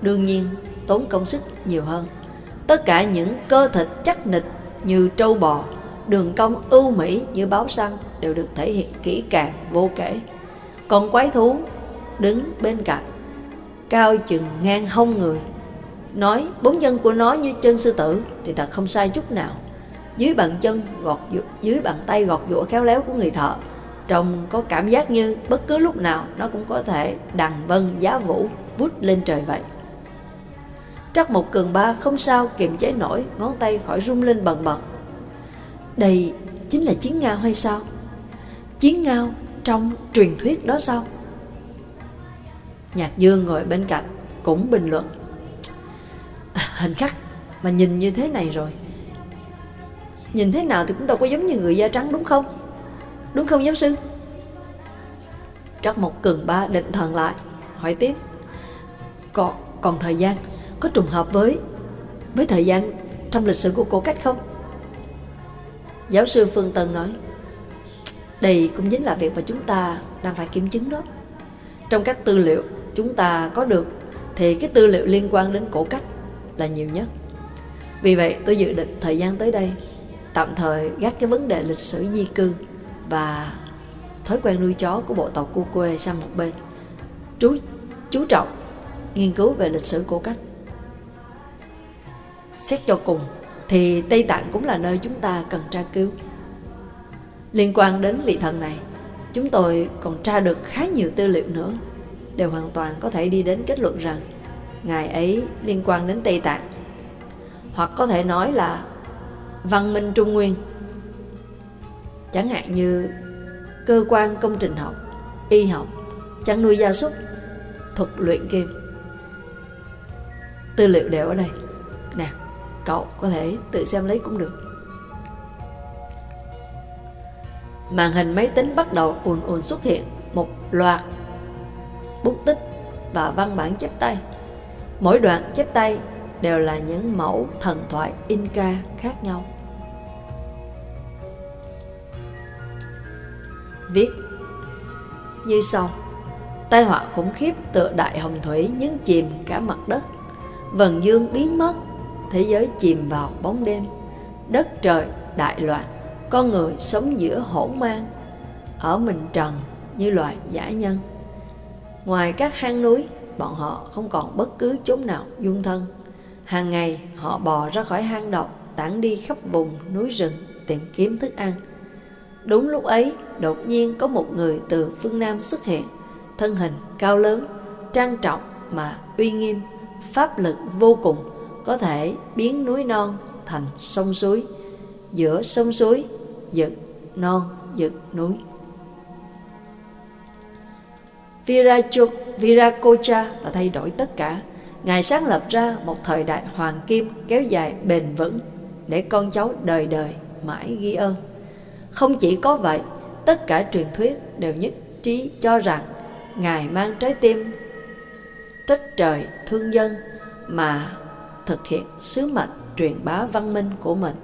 đương nhiên tốn công sức nhiều hơn. Tất cả những cơ thịt chắc nịch như trâu bò, đường cong ưu mỹ như báo săn đều được thể hiện kỹ càng vô kể. Còn quái thú đứng bên cạnh, cao chừng ngang hông người. Nói bốn chân của nó như chân sư tử thì thật không sai chút nào. Dưới bàn chân gọt dưới bàn tay gọt giũa khéo léo của người thợ, trông có cảm giác như bất cứ lúc nào nó cũng có thể đằng vân giá vũ vút lên trời vậy. Trắc một cường ba không sao kiềm chế nổi ngón tay khỏi rung lên bần bật. Đây chính là chiến ngao hay sao? Chiến ngao trong truyền thuyết đó sao? Nhạc Dương ngồi bên cạnh cũng bình luận. À, hình khắc mà nhìn như thế này rồi. Nhìn thế nào thì cũng đâu có giống như người da trắng đúng không? Đúng không giáo sư? Trắc một cường ba định thần lại, hỏi tiếp. Còn, còn thời gian có trùng hợp với với thời gian trong lịch sử của cổ cách không? Giáo sư Phương Tân nói Đây cũng chính là việc mà chúng ta đang phải kiểm chứng đó. Trong các tư liệu chúng ta có được Thì cái tư liệu liên quan đến cổ cách là nhiều nhất. Vì vậy tôi dự định thời gian tới đây Tạm thời gác cái vấn đề lịch sử di cư Và thói quen nuôi chó của bộ tộc cu quê sang một bên. Chú, chú trọng nghiên cứu về lịch sử cổ cách. Xét cho cùng thì Tây Tạng cũng là nơi chúng ta cần tra cứu. Liên quan đến vị thần này, chúng tôi còn tra được khá nhiều tư liệu nữa, đều hoàn toàn có thể đi đến kết luận rằng ngài ấy liên quan đến Tây Tạng, hoặc có thể nói là văn minh Trung Nguyên, chẳng hạn như cơ quan công trình học, y học, chăn nuôi gia súc, thuật luyện kim. Tư liệu đều ở đây. Nè, Cậu có thể tự xem lấy cũng được. Màn hình máy tính bắt đầu ùn ùn xuất hiện Một loạt bút tích và văn bản chép tay. Mỗi đoạn chép tay đều là những mẫu thần thoại Inca khác nhau. Viết Như sau. Tai họa khủng khiếp tựa đại hồng thủy nhấn chìm cả mặt đất. Vần dương biến mất thế giới chìm vào bóng đêm, đất trời đại loạn, con người sống giữa hỗn mang, ở mình trần như loài giả nhân. Ngoài các hang núi, bọn họ không còn bất cứ chốn nào dung thân. Hàng ngày họ bò ra khỏi hang động, tản đi khắp vùng núi rừng tìm kiếm thức ăn. Đúng lúc ấy, đột nhiên có một người từ phương Nam xuất hiện, thân hình cao lớn, trang trọng mà uy nghiêm, pháp lực vô cùng, có thể biến núi non thành sông suối, giữa sông suối dựng non dựng núi. Viracho, Viracocha đã thay đổi tất cả. Ngài sáng lập ra một thời đại hoàng kim kéo dài bền vững để con cháu đời đời mãi ghi ơn. Không chỉ có vậy, tất cả truyền thuyết đều nhất trí cho rằng Ngài mang trái tim trách trời thương dân mà thực hiện sứ mệnh truyền bá văn minh của mình,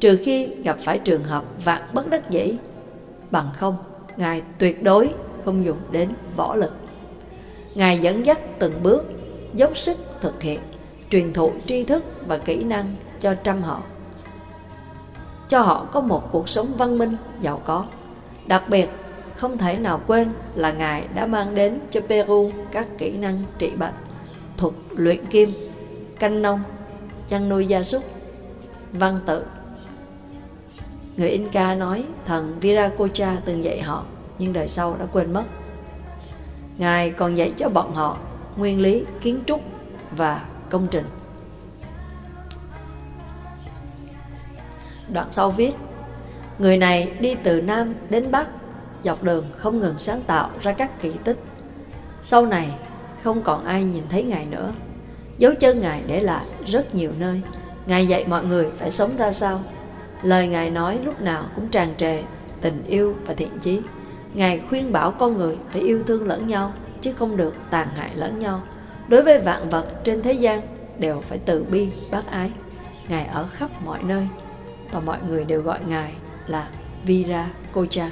trừ khi gặp phải trường hợp vạn bất đắc dĩ. Bằng không, Ngài tuyệt đối không dùng đến võ lực. Ngài dẫn dắt từng bước, dốc sức thực hiện, truyền thụ tri thức và kỹ năng cho trăm họ. Cho họ có một cuộc sống văn minh, giàu có. Đặc biệt, không thể nào quên là Ngài đã mang đến cho Peru các kỹ năng trị bệnh, thuật luyện kim canh nông, chăn nuôi gia súc, văn tự. Người Inca nói thần Viracocha từng dạy họ, nhưng đời sau đã quên mất. Ngài còn dạy cho bọn họ nguyên lý kiến trúc và công trình. Đoạn sau viết Người này đi từ Nam đến Bắc Dọc đường không ngừng sáng tạo ra các kỳ tích Sau này không còn ai nhìn thấy Ngài nữa Dấu chân Ngài để lại rất nhiều nơi. Ngài dạy mọi người phải sống ra sao. Lời Ngài nói lúc nào cũng tràn trề Tình yêu và thiện chí. Ngài khuyên bảo con người phải yêu thương lẫn nhau Chứ không được tàn hại lẫn nhau. Đối với vạn vật trên thế gian Đều phải từ bi, bác ái. Ngài ở khắp mọi nơi Và mọi người đều gọi Ngài là Vira Kocha.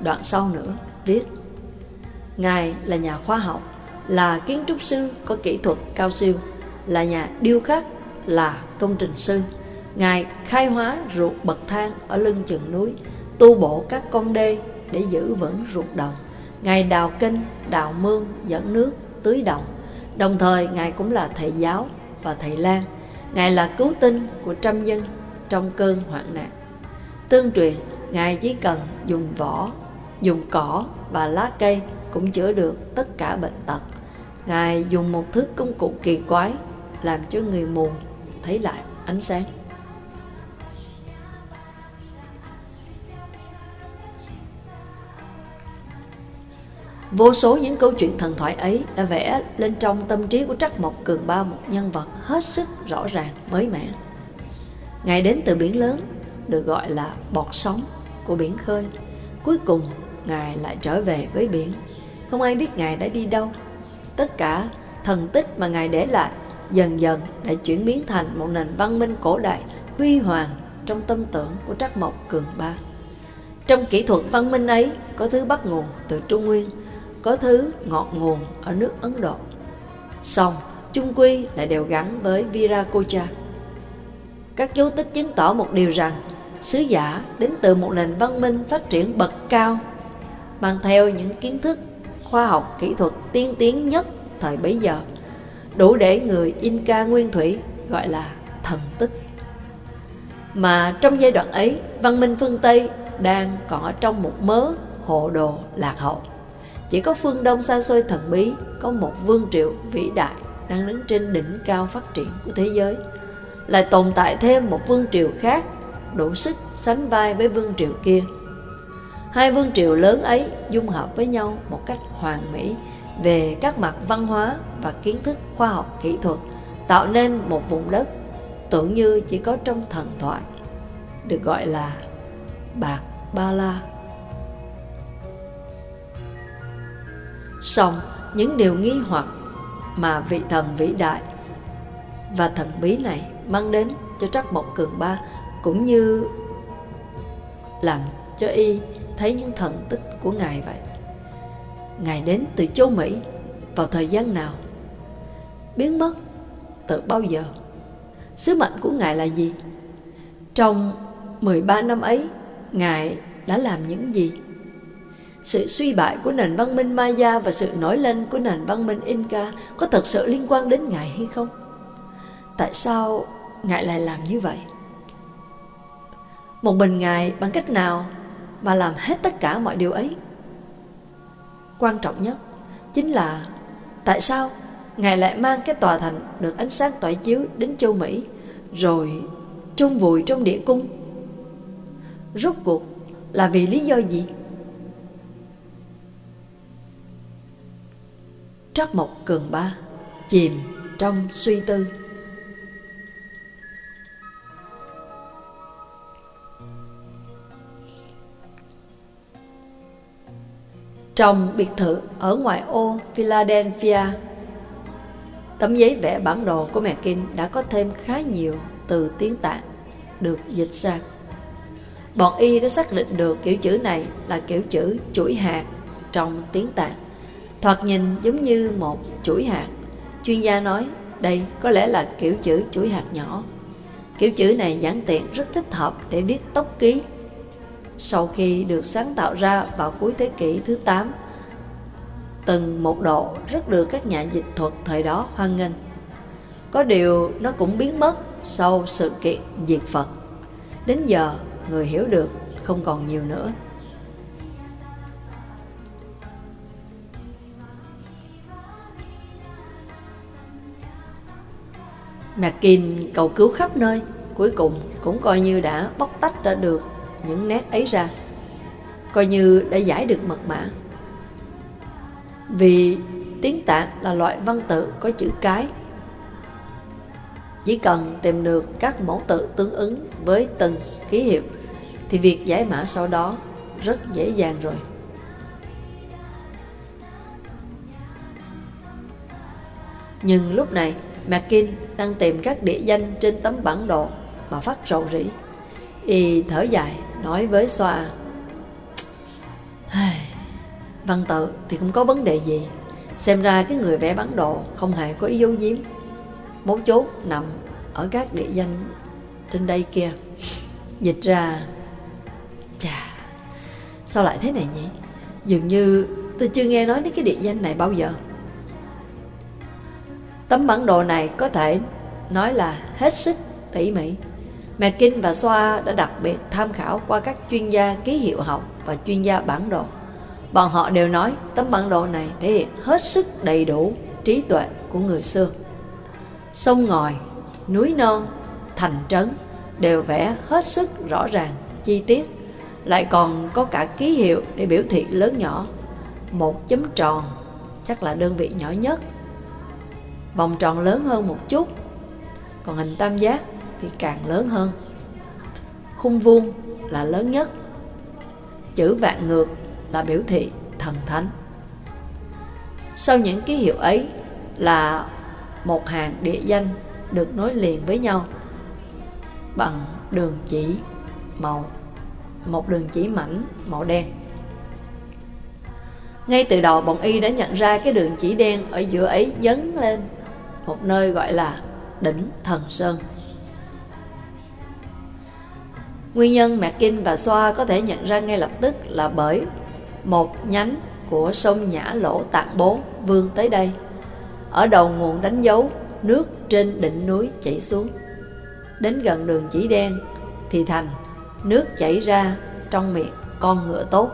Đoạn sau nữa viết Ngài là nhà khoa học, là kiến trúc sư có kỹ thuật cao siêu, là nhà điêu khắc, là công trình sư. Ngài khai hóa ruột bậc thang ở lưng chừng núi, tu bổ các con đê để giữ vững ruột đồng. Ngài đào kinh, đào mương, dẫn nước, tưới đồng. Đồng thời Ngài cũng là thầy giáo và thầy lang. Ngài là cứu tinh của trăm dân trong cơn hoạn nạn. Tương truyền, Ngài chỉ cần dùng vỏ, dùng cỏ và lá cây cũng chữa được tất cả bệnh tật. Ngài dùng một thứ công cụ kỳ quái làm cho người mù thấy lại ánh sáng. Vô số những câu chuyện thần thoại ấy đã vẽ lên trong tâm trí của Trắc Mộc Cường Ba một nhân vật hết sức rõ ràng, mới mẻ. Ngài đến từ biển lớn, được gọi là bọt sóng của biển khơi. Cuối cùng, Ngài lại trở về với biển. Không ai biết Ngài đã đi đâu. Tất cả thần tích mà Ngài để lại dần dần đã chuyển biến thành một nền văn minh cổ đại huy hoàng trong tâm tưởng của Trắc Mộc Cường Ba. Trong kỹ thuật văn minh ấy có thứ bắt nguồn từ Trung Nguyên, có thứ ngọt nguồn ở nước Ấn Độ. Xong, chung quy lại đều gắn với Viracocha. Các dấu tích chứng tỏ một điều rằng sứ giả đến từ một nền văn minh phát triển bậc cao, mang theo những kiến thức khoa học kỹ thuật tiên tiến nhất thời bấy giờ, đủ để người Inca nguyên thủy gọi là thần tích. Mà trong giai đoạn ấy, văn minh phương Tây đang còn ở trong một mớ hồ đồ lạc hậu. Chỉ có phương Đông xa xôi thần bí có một vương triệu vĩ đại đang đứng trên đỉnh cao phát triển của thế giới. Lại tồn tại thêm một vương triều khác đủ sức sánh vai với vương triều kia. Hai vương triều lớn ấy dung hợp với nhau một cách hoàn mỹ về các mặt văn hóa và kiến thức khoa học kỹ thuật, tạo nên một vùng đất tưởng như chỉ có trong thần thoại, được gọi là Bạc Ba La. song những điều nghi hoặc mà vị thần vĩ đại và thần bí này mang đến cho Trắc Mộc Cường Ba cũng như làm cho y thấy những thần tích của Ngài vậy. Ngài đến từ châu Mỹ vào thời gian nào? Biến mất từ bao giờ? Sứ mệnh của Ngài là gì? Trong 13 năm ấy, Ngài đã làm những gì? Sự suy bại của nền văn minh Maya và sự nổi lên của nền văn minh Inca có thật sự liên quan đến Ngài hay không? Tại sao Ngài lại làm như vậy? Một mình Ngài bằng cách nào mà làm hết tất cả mọi điều ấy? Quan trọng nhất chính là tại sao Ngài lại mang cái tòa thành được ánh sáng tỏa chiếu đến châu Mỹ, rồi chôn vùi trong địa cung? Rốt cuộc là vì lý do gì? trác Mộc Cường Ba chìm trong suy tư. Trong biệt thự ở ngoại ô Philadelphia, tấm giấy vẽ bản đồ của mẹ Kim đã có thêm khá nhiều từ tiếng Tạng được dịch sang. Bọn y đã xác định được kiểu chữ này là kiểu chữ chuỗi hạt trong tiếng Tạng. Thoạt nhìn giống như một chuỗi hạt. Chuyên gia nói đây có lẽ là kiểu chữ chuỗi hạt nhỏ. Kiểu chữ này giản tiện rất thích hợp để viết tốc ký sau khi được sáng tạo ra vào cuối thế kỷ thứ 8, từng một độ rất được các nhà dịch thuật thời đó hoan nghênh. Có điều nó cũng biến mất sau sự kiện diệt Phật. Đến giờ, người hiểu được không còn nhiều nữa. McKin cầu cứu khắp nơi, cuối cùng cũng coi như đã bóc tách ra được những nét ấy ra. Coi như đã giải được mật mã. Vì tiếng tạng là loại văn tự có chữ cái. Chỉ cần tìm được các mẫu tự tương ứng với từng ký hiệu thì việc giải mã sau đó rất dễ dàng rồi. Nhưng lúc này McKin đang tìm các địa danh trên tấm bản đồ mà phát rầu rĩ. Y thở dài, nói với xoa. Văn tự thì không có vấn đề gì. Xem ra cái người vẽ bản đồ không hề có ý dấu giếm. Mấu chốt nằm ở các địa danh trên đây kia. Dịch ra... Chà, sao lại thế này nhỉ? Dường như tôi chưa nghe nói đến cái địa danh này bao giờ. Tấm bản đồ này có thể nói là hết sức tỉ mỉ. Kinh và Xoa đã đặc biệt tham khảo qua các chuyên gia ký hiệu học và chuyên gia bản đồ. Bọn họ đều nói tấm bản đồ này thể hiện hết sức đầy đủ trí tuệ của người xưa. Sông ngòi, núi non, thành trấn đều vẽ hết sức rõ ràng, chi tiết, lại còn có cả ký hiệu để biểu thị lớn nhỏ. Một chấm tròn chắc là đơn vị nhỏ nhất. Vòng tròn lớn hơn một chút, còn hình tam giác thì càng lớn hơn. Khung vuông là lớn nhất. Chữ vạn ngược là biểu thị thần thánh. Sau những ký hiệu ấy là một hàng địa danh được nối liền với nhau bằng đường chỉ màu, một đường chỉ mảnh màu đen. Ngay từ đầu, bọn y đã nhận ra cái đường chỉ đen ở giữa ấy dấn lên một nơi gọi là đỉnh thần sơn. Nguyên nhân Mạc Kinh và Xoa có thể nhận ra ngay lập tức là bởi một nhánh của sông Nhã Lỗ Tạng Bố vươn tới đây. Ở đầu nguồn đánh dấu, nước trên đỉnh núi chảy xuống. Đến gần đường chỉ đen thì thành nước chảy ra trong miệng con ngựa tốt.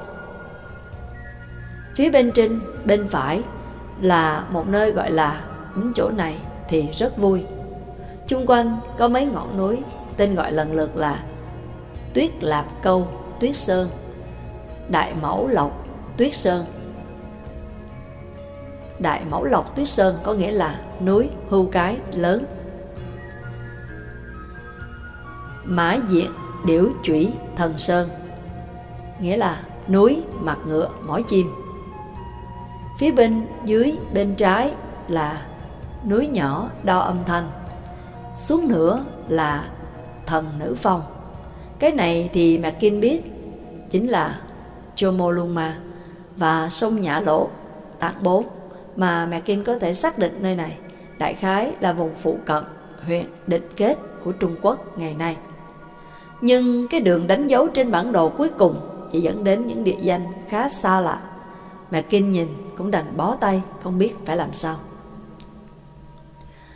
Phía bên trên, bên phải là một nơi gọi là đến chỗ này thì rất vui. Chung quanh có mấy ngọn núi tên gọi lần lượt là Tuyết Lạp Câu, Tuyết Sơn, Đại Mẫu Lộc, Tuyết Sơn. Đại Mẫu Lộc Tuyết Sơn có nghĩa là núi hưu cái lớn. Mã Diện Điểu Chủy Thần Sơn nghĩa là núi mặt ngựa mỏi chim. Phía bên dưới bên trái là núi nhỏ đo âm thanh. Xuống nữa là thần nữ phong. Cái này thì Mạc Kinh biết chính là Chomolungma và sông Nhã Lỗ, tạng 4 mà Mạc Kinh có thể xác định nơi này đại khái là vùng phụ cận huyện Định Kết của Trung Quốc ngày nay. Nhưng cái đường đánh dấu trên bản đồ cuối cùng chỉ dẫn đến những địa danh khá xa lạ. Mạc Kinh nhìn cũng đành bó tay, không biết phải làm sao.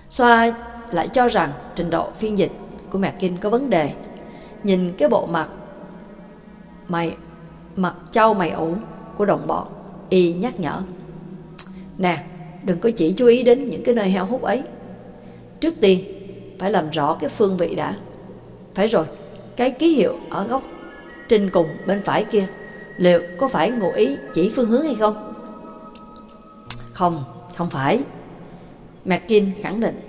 Xoa lại cho rằng trình độ phiên dịch của Mạc Kinh có vấn đề nhìn cái bộ mặt mày, mặt trâu mày ủ của đồng bọn, y nhắc nhở. Nè, đừng có chỉ chú ý đến những cái nơi heo hút ấy. Trước tiên, phải làm rõ cái phương vị đã. Phải rồi, cái ký hiệu ở góc trên cùng bên phải kia, liệu có phải ngụ ý chỉ phương hướng hay không? Không không phải. McKin khẳng định,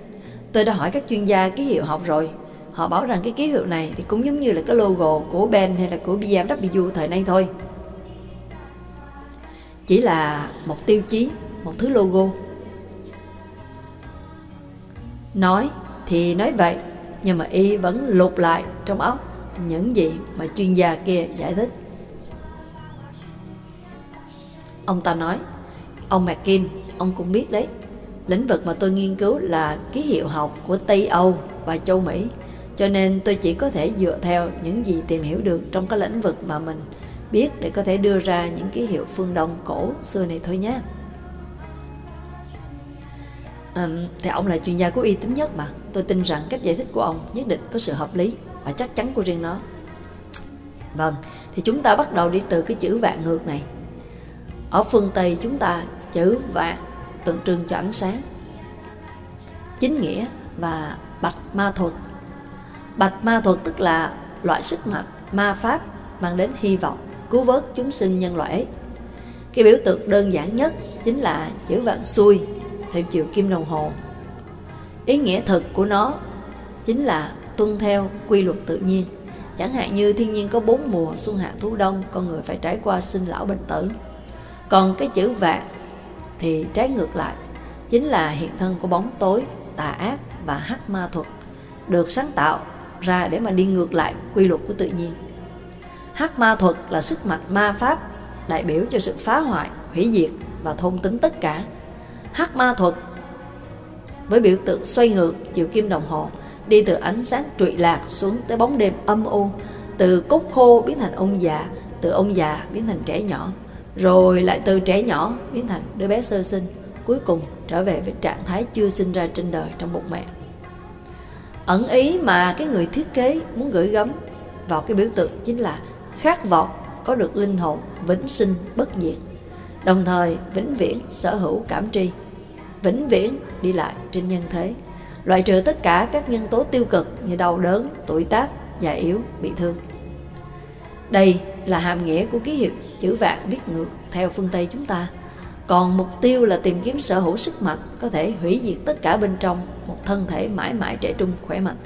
tôi đã hỏi các chuyên gia ký hiệu học rồi họ bảo rằng cái ký hiệu này thì cũng giống như là cái logo của Ben hay là của BMW thời nay thôi. Chỉ là một tiêu chí, một thứ logo. Nói thì nói vậy, nhưng mà y vẫn lục lại trong óc những gì mà chuyên gia kia giải thích. Ông ta nói, ông McKin ông cũng biết đấy. Lĩnh vực mà tôi nghiên cứu là ký hiệu học của Tây Âu và châu Mỹ cho nên tôi chỉ có thể dựa theo những gì tìm hiểu được trong cái lĩnh vực mà mình biết để có thể đưa ra những ký hiệu phương Đông cổ xưa này thôi nhé. À, thì ông là chuyên gia có uy tín nhất mà. Tôi tin rằng cách giải thích của ông nhất định có sự hợp lý và chắc chắn của riêng nó. Vâng, thì chúng ta bắt đầu đi từ cái chữ vạn ngược này. Ở phương Tây chúng ta chữ vạn tượng trưng cho ánh sáng, chính nghĩa và bạch ma thuật Bạch ma thuật tức là loại sức mạnh, ma pháp mang đến hy vọng, cứu vớt chúng sinh nhân loại. Cái biểu tượng đơn giản nhất chính là chữ vạn xuôi theo chiều kim đồng hồ. Ý nghĩa thực của nó chính là tuân theo quy luật tự nhiên. Chẳng hạn như thiên nhiên có bốn mùa xuân hạ thu đông, con người phải trải qua sinh lão bệnh tử. Còn cái chữ vạn thì trái ngược lại, chính là hiện thân của bóng tối, tà ác và hắc ma thuật, được sáng tạo ra để mà đi ngược lại quy luật của tự nhiên. Hắc ma thuật là sức mạnh ma pháp đại biểu cho sự phá hoại, hủy diệt và thôn tính tất cả. Hắc ma thuật với biểu tượng xoay ngược chiều kim đồng hồ đi từ ánh sáng trụy lạc xuống tới bóng đêm âm u từ cốt khô biến thành ông già từ ông già biến thành trẻ nhỏ rồi lại từ trẻ nhỏ biến thành đứa bé sơ sinh cuối cùng trở về với trạng thái chưa sinh ra trên đời trong bụng mẹ ẩn ý mà cái người thiết kế muốn gửi gắm vào cái biểu tượng chính là khát vọng có được linh hồn vĩnh sinh bất diệt. Đồng thời, vĩnh viễn sở hữu cảm tri, vĩnh viễn đi lại trên nhân thế. Loại trừ tất cả các nhân tố tiêu cực như đau đớn, tuổi tác, già yếu, bị thương. Đây là hàm nghĩa của ký hiệu chữ vạn viết ngược theo phương Tây chúng ta. Còn mục tiêu là tìm kiếm sở hữu sức mạnh có thể hủy diệt tất cả bên trong một thân thể mãi mãi trẻ trung khỏe mạnh.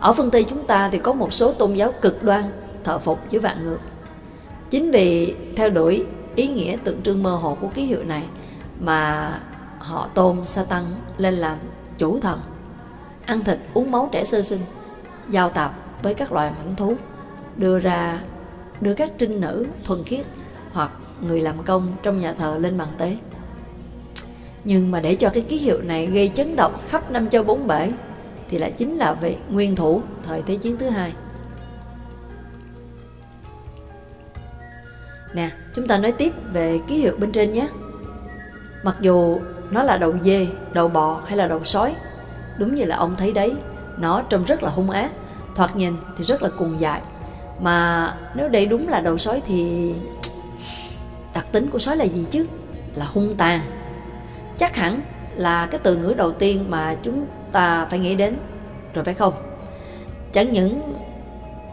Ở phương Tây chúng ta thì có một số tôn giáo cực đoan thờ phục dưới vạn ngược. Chính vì theo đuổi ý nghĩa tượng trưng mơ hồ của ký hiệu này mà họ tôn Satan lên làm chủ thần, ăn thịt uống máu trẻ sơ sinh, giao tạp với các loài mảnh thú đưa ra đưa các trinh nữ thuần khiết hoặc người làm công trong nhà thờ lên bàn tế. Nhưng mà để cho cái ký hiệu này gây chấn động khắp năm châu bốn bể thì lại chính là vị nguyên thủ thời Thế chiến thứ hai. Nè, chúng ta nói tiếp về ký hiệu bên trên nhé. Mặc dù nó là đầu dê, đầu bò hay là đầu sói, đúng như là ông thấy đấy, nó trông rất là hung ác, thoạt nhìn thì rất là cuồng dại, mà nếu đây đúng là đầu sói thì đặc tính của sói là gì chứ? Là hung tàn. Chắc hẳn là cái từ ngữ đầu tiên mà chúng ta phải nghĩ đến rồi phải không? Chẳng những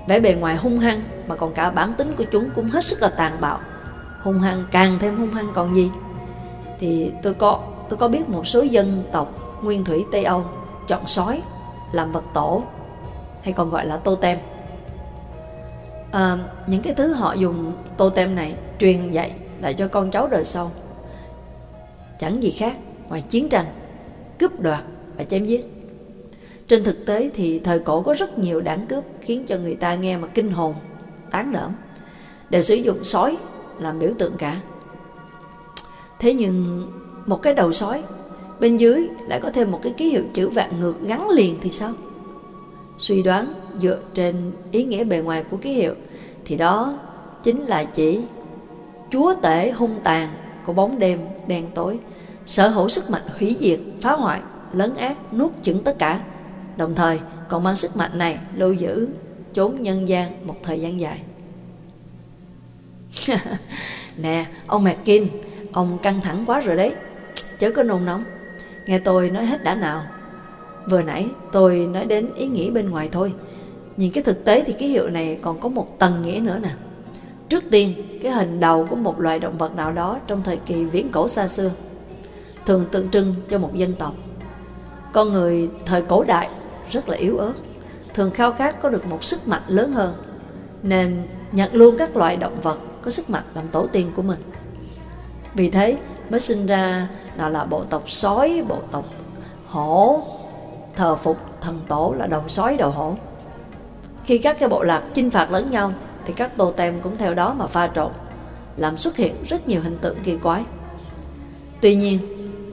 vẻ bề ngoài hung hăng mà còn cả bản tính của chúng cũng hết sức là tàn bạo. Hung hăng càng thêm hung hăng còn gì? Thì tôi có tôi có biết một số dân tộc nguyên thủy tây âu chọn sói làm vật tổ hay còn gọi là totem à, những cái thứ họ dùng tô tem này truyền dạy lại cho con cháu đời sau. Chẳng gì khác, ngoài chiến tranh, cướp đoạt và chém giết. Trên thực tế thì thời cổ có rất nhiều đảng cướp khiến cho người ta nghe mà kinh hồn, tán đỡm đều sử dụng sói làm biểu tượng cả. Thế nhưng một cái đầu sói, bên dưới lại có thêm một cái ký hiệu chữ vạn ngược gắn liền thì sao? Suy đoán dựa trên ý nghĩa bề ngoài của ký hiệu thì đó chính là chỉ chúa tể hung tàn của bóng đêm đen tối, sở hữu sức mạnh hủy diệt, phá hoại, lấn ác nuốt chửng tất cả. Đồng thời, còn mang sức mạnh này lưu giữ chốn nhân gian một thời gian dài. [LAUGHS] Nè, ông McKin ông căng thẳng quá rồi đấy. Chớ có nôn nóng. Nghe tôi nói hết đã nào. Vừa nãy tôi nói đến ý nghĩ bên ngoài thôi. Nhìn cái thực tế thì ký hiệu này còn có một tầng nghĩa nữa nè. Trước tiên, cái hình đầu của một loài động vật nào đó trong thời kỳ viễn cổ xa xưa thường tượng trưng cho một dân tộc. Con người thời cổ đại rất là yếu ớt, thường khao khát có được một sức mạnh lớn hơn, nên nhận luôn các loại động vật có sức mạnh làm tổ tiên của mình. Vì thế mới sinh ra nào là bộ tộc sói, bộ tộc hổ, thờ phục thần tổ là đầu sói đầu hổ. Khi các cái bộ lạc chinh phạt lẫn nhau thì các tô tem cũng theo đó mà pha trộn, làm xuất hiện rất nhiều hình tượng kỳ quái. Tuy nhiên,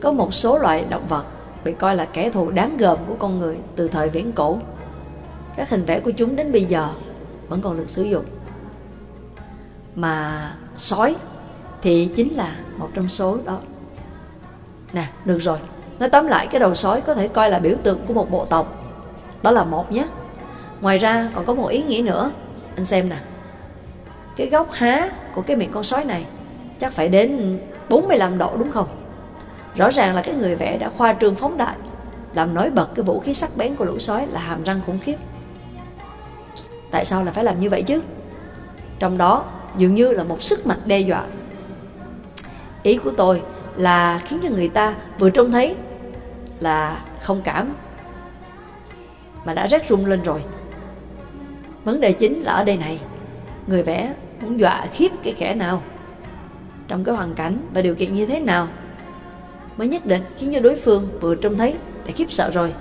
có một số loại động vật bị coi là kẻ thù đáng gờm của con người từ thời viễn cổ. Các hình vẽ của chúng đến bây giờ vẫn còn được sử dụng. Mà sói thì chính là một trong số đó. Nè, được rồi. Nói tóm lại cái đầu sói có thể coi là biểu tượng của một bộ tộc. Đó là một nhé. Ngoài ra còn có một ý nghĩa nữa Anh xem nè cái góc há của cái miệng con sói này Chắc phải đến 45 độ đúng không? Rõ ràng là cái người vẽ đã khoa trương phóng đại, Làm nổi bật cái vũ khí sắc bén của lũ sói là hàm răng khủng khiếp. Tại sao là phải làm như vậy chứ? Trong đó dường như là một sức mạnh đe dọa. Ý của tôi là khiến cho người ta vừa trông thấy là không cảm mà đã rét run lên rồi. Vấn đề chính là ở đây này. Người vẽ muốn dọa khiếp cái kẻ nào Trong cái hoàn cảnh và điều kiện như thế nào Mới nhất định khiến cho đối phương vừa trông thấy Để khiếp sợ rồi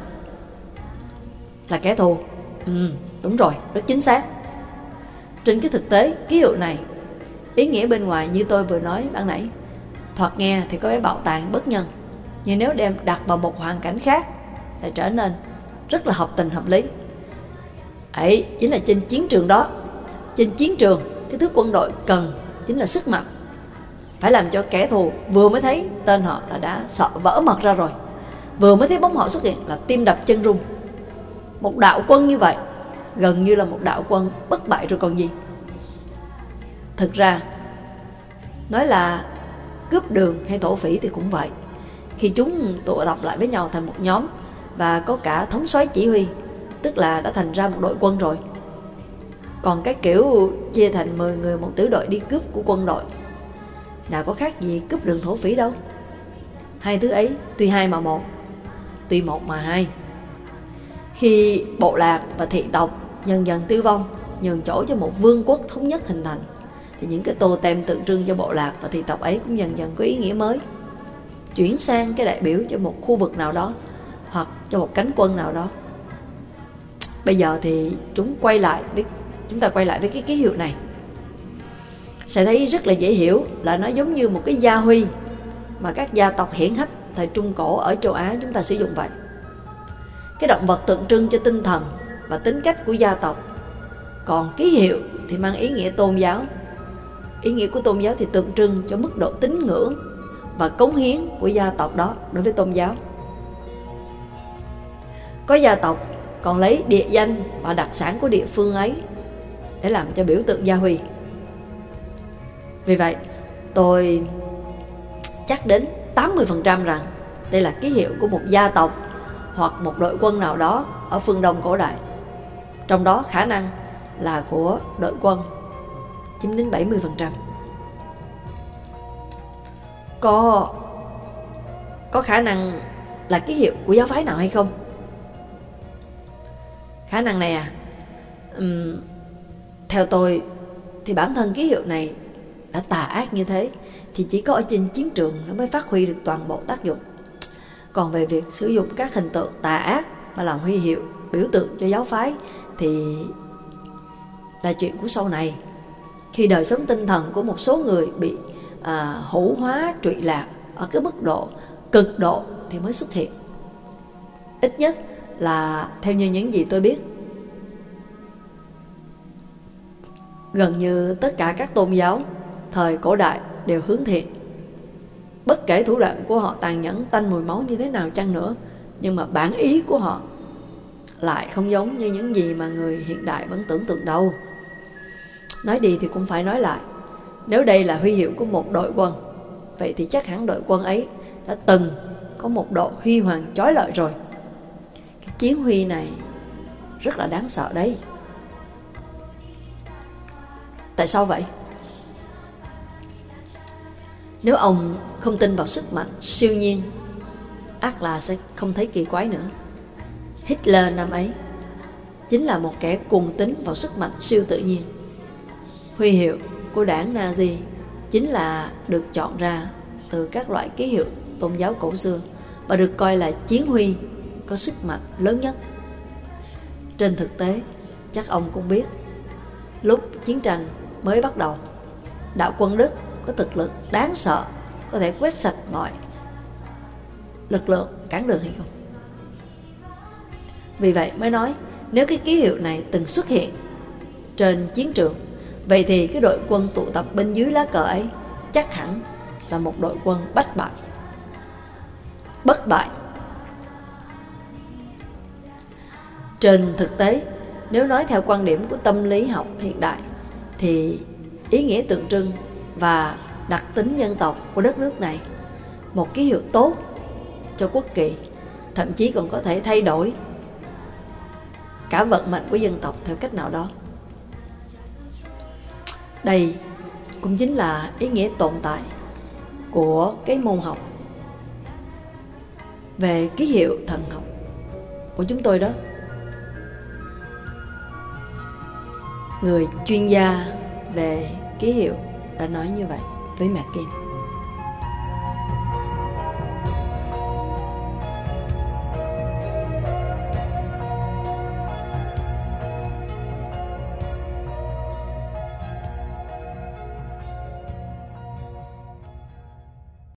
Là kẻ thù Ừ, đúng rồi, rất chính xác. Trên cái thực tế, ký hiệu này, ý nghĩa bên ngoài như tôi vừa nói ban nãy, thoạt nghe thì có vẻ bảo tàng bất nhân, nhưng nếu đem đặt vào một hoàn cảnh khác, lại trở nên rất là hợp tình hợp lý. Ấy chính là trên chiến trường đó. Trên chiến trường, cái thứ quân đội cần chính là sức mạnh. Phải làm cho kẻ thù vừa mới thấy tên họ là đã sợ vỡ mật ra rồi. Vừa mới thấy bóng họ xuất hiện là tim đập chân rung. Một đạo quân như vậy, gần như là một đạo quân bất bại rồi còn gì. Thực ra, nói là cướp đường hay thổ phỉ thì cũng vậy. Khi chúng tụ tập lại với nhau thành một nhóm và có cả thống soái chỉ huy, tức là đã thành ra một đội quân rồi. Còn cái kiểu chia thành 10 người một tiểu đội đi cướp của quân đội, nào có khác gì cướp đường thổ phỉ đâu. Hai thứ ấy tuy hai mà một, tuy một mà hai. Khi bộ lạc và thị tộc dần dần tiêu vong, nhường chỗ cho một vương quốc thống nhất hình thành, thì những cái tô tem tượng trưng cho bộ lạc và thị tộc ấy cũng dần dần có ý nghĩa mới. Chuyển sang cái đại biểu cho một khu vực nào đó, hoặc cho một cánh quân nào đó. Bây giờ thì chúng quay lại với chúng ta quay lại với cái ký hiệu này. Sẽ thấy rất là dễ hiểu là nó giống như một cái gia huy mà các gia tộc hiển hách thời Trung Cổ ở châu Á chúng ta sử dụng vậy. Cái động vật tượng trưng cho tinh thần và tính cách của gia tộc. Còn ký hiệu thì mang ý nghĩa tôn giáo. Ý nghĩa của tôn giáo thì tượng trưng cho mức độ tín ngưỡng và cống hiến của gia tộc đó đối với tôn giáo. Có gia tộc còn lấy địa danh và đặc sản của địa phương ấy để làm cho biểu tượng gia huy. Vì vậy, tôi chắc đến 80% rằng đây là ký hiệu của một gia tộc hoặc một đội quân nào đó ở phương Đông cổ đại. Trong đó khả năng là của đội quân chiếm đến 70%. Có có khả năng là ký hiệu của giáo phái nào hay không? Khả năng này à? Uhm, theo tôi thì bản thân ký hiệu này đã tà ác như thế thì chỉ có ở trên chiến trường nó mới phát huy được toàn bộ tác dụng. Còn về việc sử dụng các hình tượng tà ác mà làm huy hiệu, biểu tượng cho giáo phái thì là chuyện của sau này. Khi đời sống tinh thần của một số người bị à, hữu hóa, trụy lạc ở cái mức độ cực độ thì mới xuất hiện. Ít nhất là theo như những gì tôi biết gần như tất cả các tôn giáo, thời cổ đại đều hướng thiện. Bất kể thủ đoạn của họ tàn nhẫn, tanh mùi máu như thế nào chăng nữa, nhưng mà bản ý của họ lại không giống như những gì mà người hiện đại vẫn tưởng tượng đâu. Nói đi thì cũng phải nói lại, nếu đây là huy hiệu của một đội quân, vậy thì chắc hẳn đội quân ấy đã từng có một độ huy hoàng chói lợi rồi. Cái chiến huy này rất là đáng sợ đấy sao vậy? Nếu ông không tin vào sức mạnh siêu nhiên, ác là sẽ không thấy kỳ quái nữa. Hitler năm ấy chính là một kẻ cuồng tín vào sức mạnh siêu tự nhiên. Huy hiệu của đảng Nazi chính là được chọn ra từ các loại ký hiệu tôn giáo cổ xưa và được coi là chiến huy có sức mạnh lớn nhất. Trên thực tế, chắc ông cũng biết, lúc chiến tranh mới bắt đầu. Đạo quân Đức có thực lực đáng sợ, có thể quét sạch mọi lực lượng cản đường hay không? Vì vậy mới nói, nếu cái ký hiệu này từng xuất hiện trên chiến trường, vậy thì cái đội quân tụ tập bên dưới lá cờ ấy chắc hẳn là một đội quân bất bại. Bất bại. Trên thực tế, nếu nói theo quan điểm của tâm lý học hiện đại, thì ý nghĩa tượng trưng và đặc tính dân tộc của đất nước này, một ký hiệu tốt cho quốc kỳ, thậm chí còn có thể thay đổi cả vận mệnh của dân tộc theo cách nào đó. Đây cũng chính là ý nghĩa tồn tại của cái môn học về ký hiệu thần học của chúng tôi đó. Người chuyên gia về ký hiệu đã nói như vậy với McKinney.